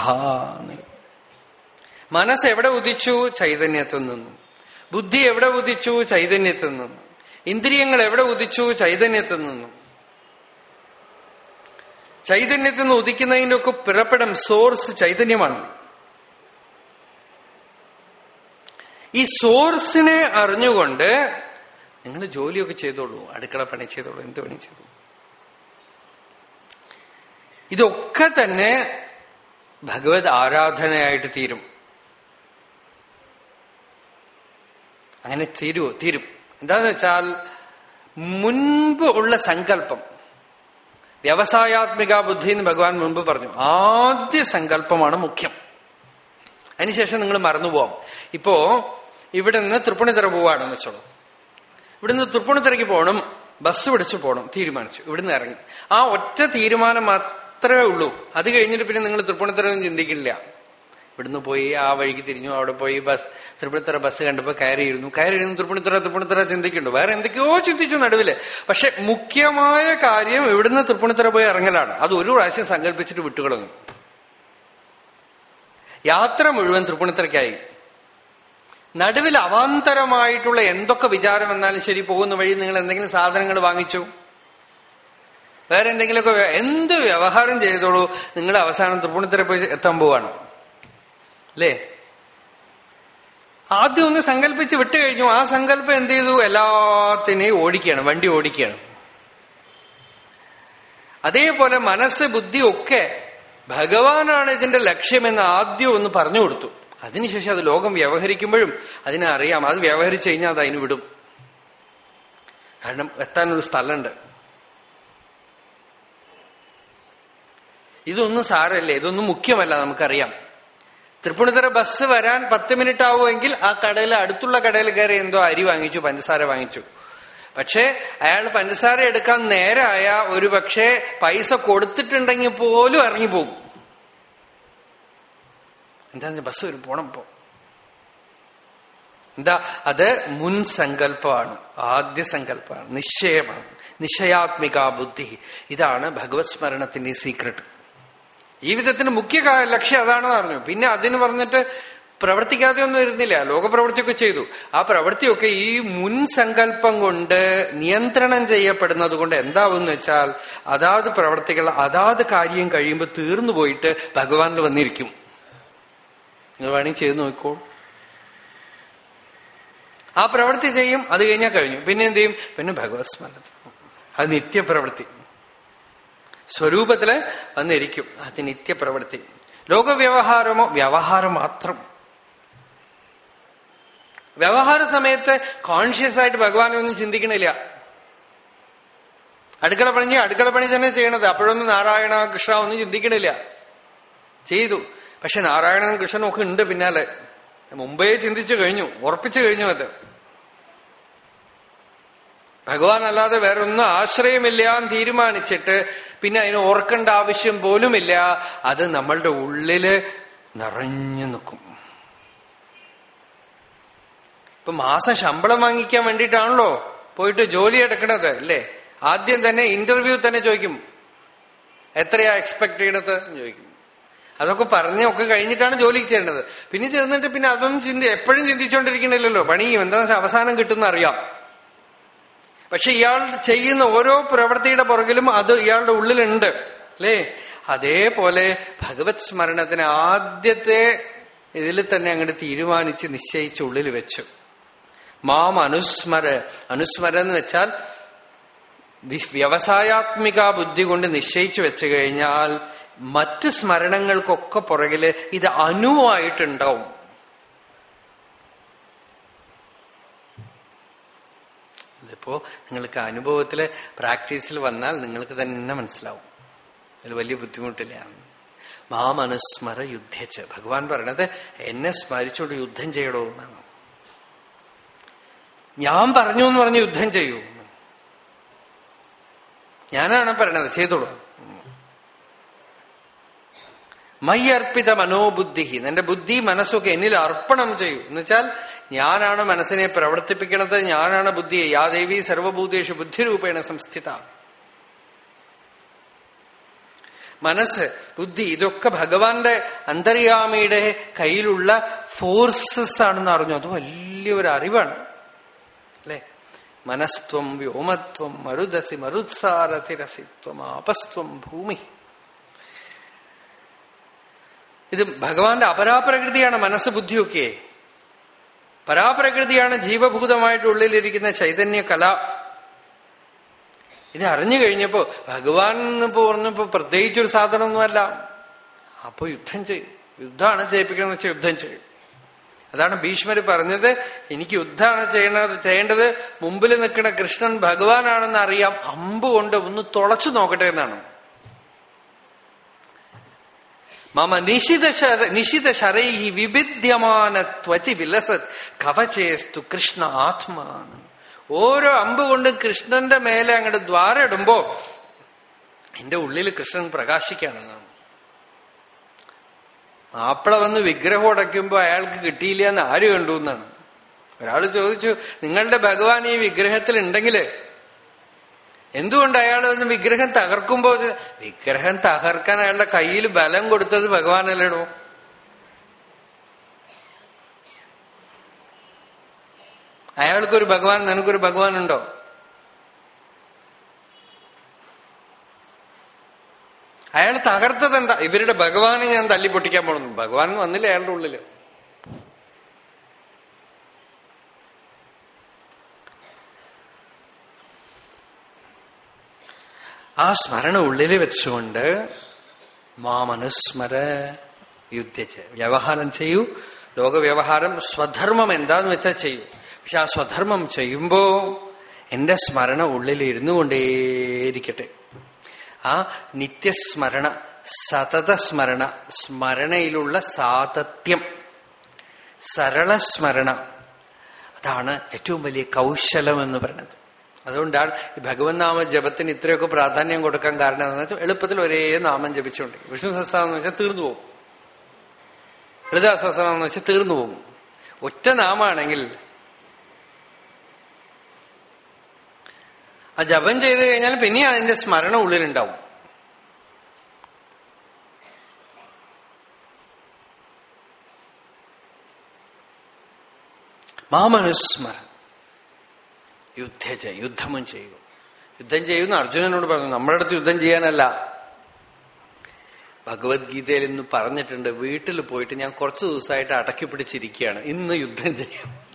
മനസ്സെവിടെ ഉദിച്ചു? ചൈതന്യത്തിൽ നിന്നും. ബുദ്ധി എവിടെ ഉദിച്ചു? ചൈതന്യത്തിൽ നിന്നും. ഇന്ദ്രിയങ്ങൾ എവിടെ ഉദിച്ചു? ചൈതന്യത്തിൽ നിന്നും. ചൈതന്യത്തിൽ നിന്ന് ഉദിക്കുന്നതിന്റെ ഒക്കെ പിറപ്പിടം സോഴ്സ് ചൈതന്യമാണ്. ഈ സോഴ്സിനെ അറിഞ്ഞുകൊണ്ട് നിങ്ങൾ ജോലിയൊക്കെ ചെയ്തോളൂ. അടുക്കള പണി ചെയ്തോളൂ. എന്ത് പണി ചെയ്തോളൂ ഇതൊക്കെ തന്നെ ഭഗവത് ആരാധനയായിട്ട് തീരും. അങ്ങനെ തീരുവോ തീരും. എന്താന്ന് വെച്ചാൽ മുൻപ് ഉള്ള സങ്കല്പം. വ്യവസായാത്മിക ബുദ്ധി എന്ന് ഭഗവാൻ മുൻപ് പറഞ്ഞു ആദ്യ സങ്കല്പമാണ് മുഖ്യം. അതിനുശേഷം നിങ്ങൾ മറന്നുപോകാം ഇപ്പോ ഇവിടെ നിന്ന് തൃപ്പൂണിത്തറ പോവാണെന്ന് വെച്ചോളൂ. ഇവിടുന്ന് തൃപ്പൂണിത്തറയ്ക്ക് പോകണം ബസ് പിടിച്ചു പോകണം തീരുമാനിച്ചു. ഇവിടുന്ന് ഇറങ്ങി. ആ ഒറ്റ തീരുമാനം മാത്രമേ ഉള്ളൂ. അത് കഴിഞ്ഞിട്ട് പിന്നെ നിങ്ങൾ തൃപ്പൂണിത്തറ ചിന്തിക്കില്ല. ഇവിടുന്ന് പോയി ആ വഴിക്ക് തിരിഞ്ഞു. അവിടെ പോയി ബസ് തൃപ്പൂണിത്തറ ബസ് കണ്ടപ്പോ കയറിയിരുന്നു. കയറിയിരുന്നു തൃപ്പൂണിത്തറ തൃപ്പൂണിത്തറ ചിന്തിക്കുന്നുണ്ട്. വേറെ എന്തൊക്കെയോ ചിന്തിച്ചു നടുവിൽ. പക്ഷെ മുഖ്യമായ കാര്യം ഇവിടുന്ന് തൃപ്പൂണിത്തറ പോയി ഇറങ്ങലാണ്. അത് ഒരു പ്രാവശ്യം സങ്കല്പിച്ചിട്ട് വിട്ടുകളഞ്ഞു. യാത്ര മുഴുവൻ തൃപ്പൂണിത്തറയ്ക്കായി. നടുവിൽ അവാന്തരമായിട്ടുള്ള എന്തൊക്കെ വിചാരം എന്നാലും ശരി പോകുന്ന വഴി നിങ്ങൾ എന്തെങ്കിലും സാധനങ്ങൾ വാങ്ങിച്ചു. വേറെ എന്തെങ്കിലുമൊക്കെ എന്ത് വ്യവഹാരം ചെയ്തോളൂ. നിങ്ങൾ അവസാനം തൃപ്പൂണിത്തറ പോയി എത്താൻ പോവാണ്. അല്ലേ ആദ്യം ഒന്ന് സങ്കല്പിച്ച് വിട്ടു കഴിഞ്ഞു. ആ സങ്കല്പം എന്ത് ചെയ്തു? എല്ലാത്തിനെയും ഓടിക്കുകയാണ്. വണ്ടി ഓടിക്കുകയാണ്. അതേപോലെ മനസ്സ് ബുദ്ധി ഒക്കെ ഭഗവാനാണ് ഇതിന്റെ ലക്ഷ്യമെന്ന് ആദ്യം ഒന്ന് പറഞ്ഞു കൊടുത്തു. അതിനുശേഷം അത് ലോകം വ്യവഹരിക്കുമ്പോഴും അതിനെ അറിയാം അത് വ്യവഹരിച്ചു കഴിഞ്ഞാൽ അത് അതിന് വിടും. കാരണം എത്താനൊരു സ്ഥലമുണ്ട്. ഇതൊന്നും സാരല്ലേ ഇതൊന്നും മുഖ്യമല്ല നമുക്കറിയാം. തൃപ്പൂണിത്തറ ബസ് വരാൻ പത്ത് മിനിറ്റ് ആവുമെങ്കിൽ ആ കടയിൽ അടുത്തുള്ള കടയിൽ കയറി എന്തോ അരി വാങ്ങിച്ചു പഞ്ചസാര വാങ്ങിച്ചു. പക്ഷേ അയാൾ പഞ്ചസാര എടുക്കാൻ നേരായ ഒരു പക്ഷേ പൈസ കൊടുത്തിട്ടുണ്ടെങ്കിൽ പോലും ഇറങ്ങി പോകും. എന്താ ബസ് ഒരു പോണം പോ എന്താ? അത് മുൻ സങ്കല്പമാണ് ആദ്യ സങ്കല്പമാണ് നിശ്ചയമാണ് നിശ്ചയാത്മിക ബുദ്ധി. ഇതാണ് ഭഗവത് സ്മരണത്തിന്റെ സീക്രട്ട് ജീവിതത്തിന്റെ മുഖ്യ ലക്ഷ്യം അതാണെന്ന് പറഞ്ഞു പിന്നെ അതിന് പറഞ്ഞിട്ട് പ്രവർത്തിക്കാതെ ഒന്നും ഇരുന്നില്ല. ലോകപ്രവൃത്തിയൊക്കെ ചെയ്തു. ആ പ്രവൃത്തിയൊക്കെ ഈ മുൻസങ്കല്പം കൊണ്ട് നിയന്ത്രണം ചെയ്യപ്പെടുന്നത് കൊണ്ട് എന്താവും വെച്ചാൽ അതാത് പ്രവർത്തികൾ അതാത് കാര്യം കഴിയുമ്പോൾ തീർന്നു പോയിട്ട് ഭഗവാനിൽ വന്നിരിക്കും. നിങ്ങൾ വേണമെങ്കിൽ ചെയ്ത് നോക്കൂ ആ പ്രവൃത്തി ചെയ്യും അത് കഴിഞ്ഞാൽ കഴിഞ്ഞു. പിന്നെ എന്ത് ചെയ്യും? പിന്നെ ഭഗവത് സ്മരണത്തിൽ അത് നിത്യപ്രവൃത്തി. സ്വരൂപത്തിൽ വന്നിരിക്കും. അത് നിത്യപ്രവൃത്തി. ലോകവ്യവഹാരമോ വ്യവഹാരം മാത്രം. വ്യവഹാര സമയത്ത് കോൺഷ്യസ് ആയിട്ട് ഭഗവാനെ ഒന്നും ചിന്തിക്കണില്ല. അടുക്കള പണി അടുക്കള പണി തന്നെ ചെയ്യണത്. അപ്പോഴൊന്നും നാരായണ കൃഷ്ണ ഒന്നും ചിന്തിക്കണില്ല. ചെയ്തു. പക്ഷെ നാരായണനും കൃഷ്ണനും ഒക്കെ ഉണ്ട് പിന്നാലെ. മുമ്പേ ചിന്തിച്ചു കഴിഞ്ഞു. ഉറപ്പിച്ചു കഴിഞ്ഞു അത്. ഭഗവാൻ അല്ലാതെ വേറെ ഒന്നും ആശ്രയമില്ല എന്ന് തീരുമാനിച്ചിട്ട് പിന്നെ അതിന് ഓർക്കേണ്ട ആവശ്യം പോലുമില്ല. അത് നമ്മളുടെ ഉള്ളിൽ നിറഞ്ഞു നിൽക്കും. ഇപ്പൊ മാസം ശമ്പളം വാങ്ങിക്കാൻ വേണ്ടിയിട്ടാണല്ലോ പോയിട്ട് ജോലി എടുക്കണത് അല്ലേ? ആദ്യം തന്നെ ഇന്റർവ്യൂ തന്നെ ചോദിക്കും. എത്രയാ എക്സ്പെക്ട് ചെയ്യണത് ചോദിക്കും. അതൊക്കെ പറഞ്ഞൊക്കെ കഴിഞ്ഞിട്ടാണ് ജോലിക്ക് ചേരേണ്ടത് പിന്നെ ചേർന്നിട്ട് പിന്നെ അതൊന്നും ചിന്തി എപ്പോഴും ചിന്തിച്ചുകൊണ്ടിരിക്കണില്ലല്ലോ എന്താണെന്ന് വെച്ചാൽ അവസാനം കിട്ടുന്ന അറിയാം പക്ഷെ ഇയാൾ ചെയ്യുന്ന ഓരോ പ്രവൃത്തിയുടെ പുറകിലും അത് ഇയാളുടെ ഉള്ളിലുണ്ട്. അല്ലേ? അതേപോലെ ഭഗവത് സ്മരണത്തിന് ആദ്യത്തെ ഇതിൽ തന്നെ അങ്ങോട്ട് തീരുമാനിച്ച് നിശ്ചയിച്ച് ഉള്ളിൽ വെച്ചു. മാം അനുസ്മര അനുസ്മര എന്ന് വെച്ചാൽ വ്യവസായാത്മിക ബുദ്ധി കൊണ്ട് നിശ്ചയിച്ചു വെച്ചു കഴിഞ്ഞാൽ മറ്റ് സ്മരണങ്ങൾക്കൊക്കെ പുറകിൽ ഇത് അനുവായിട്ടുണ്ടാവും ഇതിപ്പോ നിങ്ങൾക്ക് അനുഭവത്തിൽ പ്രാക്ടീസിൽ വന്നാൽ നിങ്ങൾക്ക് തന്നെ മനസ്സിലാവും. അതിൽ വലിയ ബുദ്ധിമുട്ടില്ല. മാമനുസ്മര യുദ്ധിച്ച് ഭഗവാൻ പറയണത് എന്നെ സ്മരിച്ചുകൊണ്ട് യുദ്ധം ചെയ്യണോ എന്നാണ്. ഞാൻ പറഞ്ഞു എന്ന് പറഞ്ഞ് യുദ്ധം ചെയ്യൂ. ഞാനാണ് പറയണത്. ചെയ്തോളൂ. മൈ അർപ്പിത മനോബുദ്ധി എന്റെ ബുദ്ധി മനസ്സൊക്കെ എന്നിൽ അർപ്പണം ചെയ്യൂ. എന്ന് വെച്ചാൽ ഞാനാണ് മനസ്സിനെ പ്രവർത്തിപ്പിക്കണത് ഞാനാണ് ബുദ്ധിയെ. യാദേവി സർവഭൂതേഷു ബുദ്ധിരൂപേണ സംസ്ഥിത. മനസ്സ് ബുദ്ധി ഇതൊക്കെ ഭഗവാന്റെ അന്തര്യാമിയുടെ കയ്യിലുള്ള ഫോഴ്സസ് ആണെന്ന് അറിഞ്ഞു. അത് വലിയൊരു അറിവാണ്. അല്ലെ? മനസ്ത്വം വ്യോമത്വം മരുദസി മരുത്സാരഥിരസിത്വം ആപസ്ത്വം ഭൂമി. ഇത് ഭഗവാന്റെ അപരാപ്രകൃതിയാണ് മനസ്സ് ബുദ്ധിയൊക്കെ. പരാപ്രകൃതിയാണ് ജീവഭൂതമായിട്ട് ഉള്ളിലിരിക്കുന്ന ചൈതന്യ കല ഇത് അറിഞ്ഞു കഴിഞ്ഞപ്പോ ഭഗവാൻ എന്ന് പറഞ്ഞപ്പോ പ്രത്യേകിച്ചൊരു സാധനമൊന്നുമല്ല. അപ്പൊ യുദ്ധം ചെയ്യും. യുദ്ധമാണ് ജയിപ്പിക്കണമെന്ന് വെച്ചാൽ യുദ്ധം ചെയ്യും. അതാണ് ഭീഷ്മർ പറഞ്ഞത്. എനിക്ക് യുദ്ധമാണ് ചെയ്യണത് ചെയ്യേണ്ടത്. മുമ്പിൽ നിൽക്കുന്ന കൃഷ്ണൻ ഭഗവാനാണെന്ന് അറിയാം. അമ്പ് കൊണ്ട് ഒന്ന് തുളച്ചു നോക്കട്ടെ എന്നാണ്. മമ നിശിത നിശിത ശരൈ വിഭിദ്യമാന ത്വചി വിലസത്. കവചേസ്തു കൃഷ്ണ ആത്മാനം. ഓരോ അമ്പ് കൃഷ്ണന്റെ മേലെ അങ്ങോട്ട് ദ്വാരം ഇടുമ്പോ എന്റെ ഉള്ളിൽ കൃഷ്ണൻ പ്രകാശിക്കാണ് മാപ്പിള വന്ന് വിഗ്രഹം ഉടയ്ക്കുമ്പോ അയാൾക്ക് കിട്ടിയില്ല എന്ന് ആര് കണ്ടു എന്നാണ്. ഒരാൾ ചോദിച്ചു നിങ്ങളുടെ ഭഗവാൻ ഈ വിഗ്രഹത്തിൽ ഉണ്ടെങ്കിൽ എന്തുകൊണ്ട് അയാൾ വന്ന് വിഗ്രഹം തകർക്കുമ്പോ വിഗ്രഹം തകർക്കാൻ അയാളുടെ കയ്യിൽ ബലം കൊടുത്തത് ഭഗവാനല്ലേടോ? അയാൾക്കൊരു ഭഗവാൻ നിനക്കൊരു ഭഗവാൻ ഉണ്ടോ അയാൾ തകർത്തത് എന്താ ഇവരുടെ ഭഗവാനെ ഞാൻ തല്ലി പൊട്ടിക്കാൻ പോണെന്നു ഭഗവാൻ വന്നില്ല അയാളുടെ ഉള്ളിൽ. ആ സ്മരണ ഉള്ളിൽ വെച്ചുകൊണ്ട് മാമനുസ്മര യുദ്ധിച്ച് വ്യവഹാരം ചെയ്യൂ. ലോകവ്യവഹാരം സ്വധർമ്മം എന്താന്ന് വെച്ചാൽ ചെയ്യൂ. പക്ഷെ ആ സ്വധർമ്മം ചെയ്യുമ്പോ എന്റെ സ്മരണ ഉള്ളിൽ ഇരുന്നു കൊണ്ടേയിരിക്കട്ടെ. ആ നിത്യസ്മരണ സതത സ്മരണ സ്മരണയിലുള്ള സാതത്യം സരള സ്മരണ അതാണ് ഏറ്റവും വലിയ കൗശലം എന്ന് പറയുന്നത്. അതുകൊണ്ടാണ് ഈ ഭഗവത് നാമ ജപത്തിന് ഇത്രയൊക്കെ പ്രാധാന്യം കൊടുക്കാൻ കാരണം എന്താണെന്ന് വെച്ചാൽ എളുപ്പത്തിൽ ഒരേ നാമം ജപിച്ചുകൊണ്ട് വിഷ്ണു സഹസ്രനാമം എന്ന് വെച്ചാൽ തീർന്നു പോകും. ലളിതാ സഹസ്രനാമം എന്ന് വെച്ചാൽ തീർന്നു പോകും. ഒറ്റ നാമാണെങ്കിൽ ആ ജപം ചെയ്ത് കഴിഞ്ഞാൽ പിന്നെ അതിന്റെ സ്മരണ ഉള്ളിലുണ്ടാവും. മാമനുസ്മരണ. യുദ്ധ യുദ്ധമും ചെയ്യൂ. യുദ്ധം ചെയ്യുന്ന അർജുനനോട് പറഞ്ഞു നമ്മുടെ അടുത്ത് യുദ്ധം ചെയ്യാനല്ല. ഭഗവത്ഗീതയിൽ ഇന്ന് പറഞ്ഞിട്ടുണ്ട് വീട്ടിൽ പോയിട്ട് ഞാൻ കുറച്ചു ദിവസമായിട്ട് അടക്കി പിടിച്ചിരിക്കുകയാണ്. ഇന്ന് യുദ്ധം ചെയ്യാം.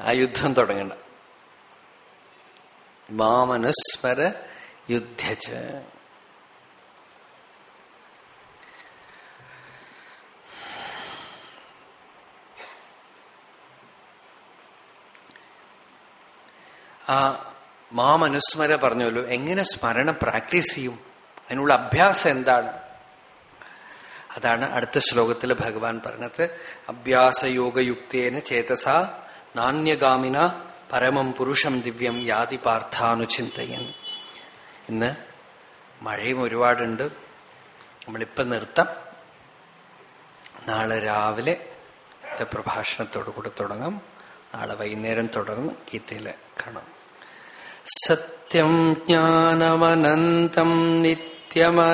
ആ യുദ്ധം തുടങ്ങണ്ട. മാമനുസ്മര യുദ്ധച്ച ആ മാമനുസ്മര പറഞ്ഞല്ലോ എങ്ങനെ സ്മരണ പ്രാക്ടീസ് ചെയ്യും? അതിനുള്ള അഭ്യാസം എന്താണ്? അതാണ് അടുത്ത ശ്ലോകത്തിൽ ഭഗവാൻ പറഞ്ഞത് അഭ്യാസയോഗയുക്തേന ചേതസ നാണ്യഗാമിന പരമം പുരുഷം ദിവ്യം യാതി പാർത്ഥാനുചിന്തയൻ ഇന്ന് മഴയും ഒരുപാടുണ്ട്. നമ്മളിപ്പം നിർത്താം. നാളെ രാവിലെ പ്രഭാഷണത്തോടു കൂടെ തുടങ്ങാം. നാളെ വൈകുന്നേരം തുടർന്ന് ഗീതയിൽ കാണാം. सत्यम् ज्ञानमनन्तम् नित्यमनाकाशम्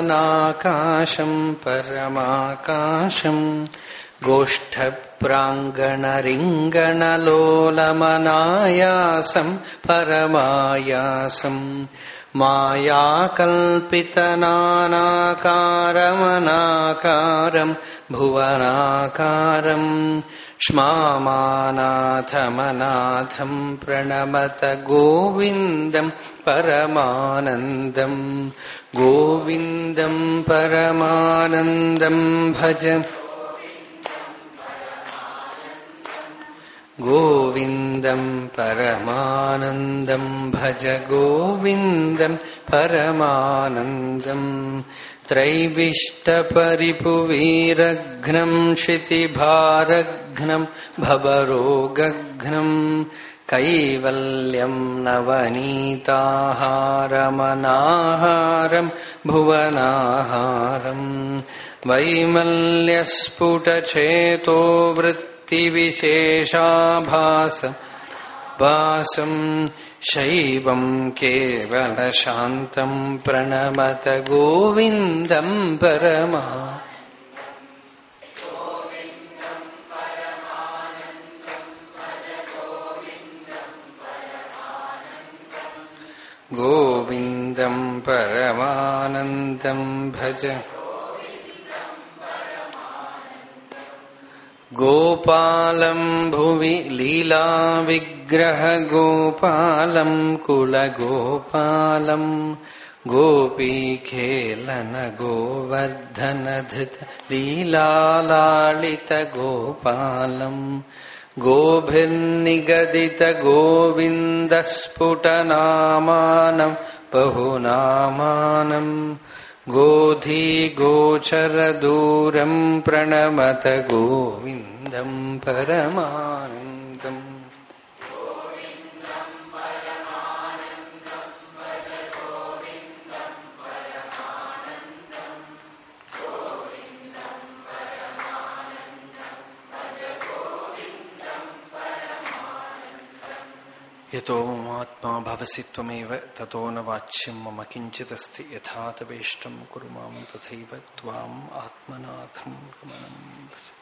परमाकाशम् गोष्ठप्राङ्गणरिङ्गणलोलमनायासम् परमायासम् मायाकल्पितनानाकारमनाकारम् भुवनाकारम् क्ष्मामानाथमनाथम् प्रणमत गोविन्दम् परमानन्दम् गोविन्दम् परमानन्दम् भज गोविन्दम् परमानन्दम् भज गोविन्दम् परमानन्दम् त्रैविष्टपरिपुवीरघ्नम् क्षितिभारघ्नम् भवरोगघ्नम् कैवल्यम् नवनीताहारमनाहारम् भुवनाहारम् वैमल्यस्फुटचेतो वृत्तिविशेषाभासम् भासम् शैवम् केवलशान्तम् प्रणमत गोविन्दम् परमा गोविन्दम् परमानन्दम् भज गोपालम् भुवि लीलाविग्रहगोपालम् कुलगोपालम् गोपीखेलन गोवर्धनधृत लीलालालितगोपालम् गोभिर्निगदितगोविन्दस्फुटनामानम् बहुनामानम् गोधी गोचर दूरम प्रणमत गोविन्दम् परमानम् यतो ममात्मा भवसि त्वमेव न वाच्यं मम किञ्चिदस्ति, यथा तवेष्टं कुरु माँ तथैव त्वाम् आत्मनाथं गमनम्।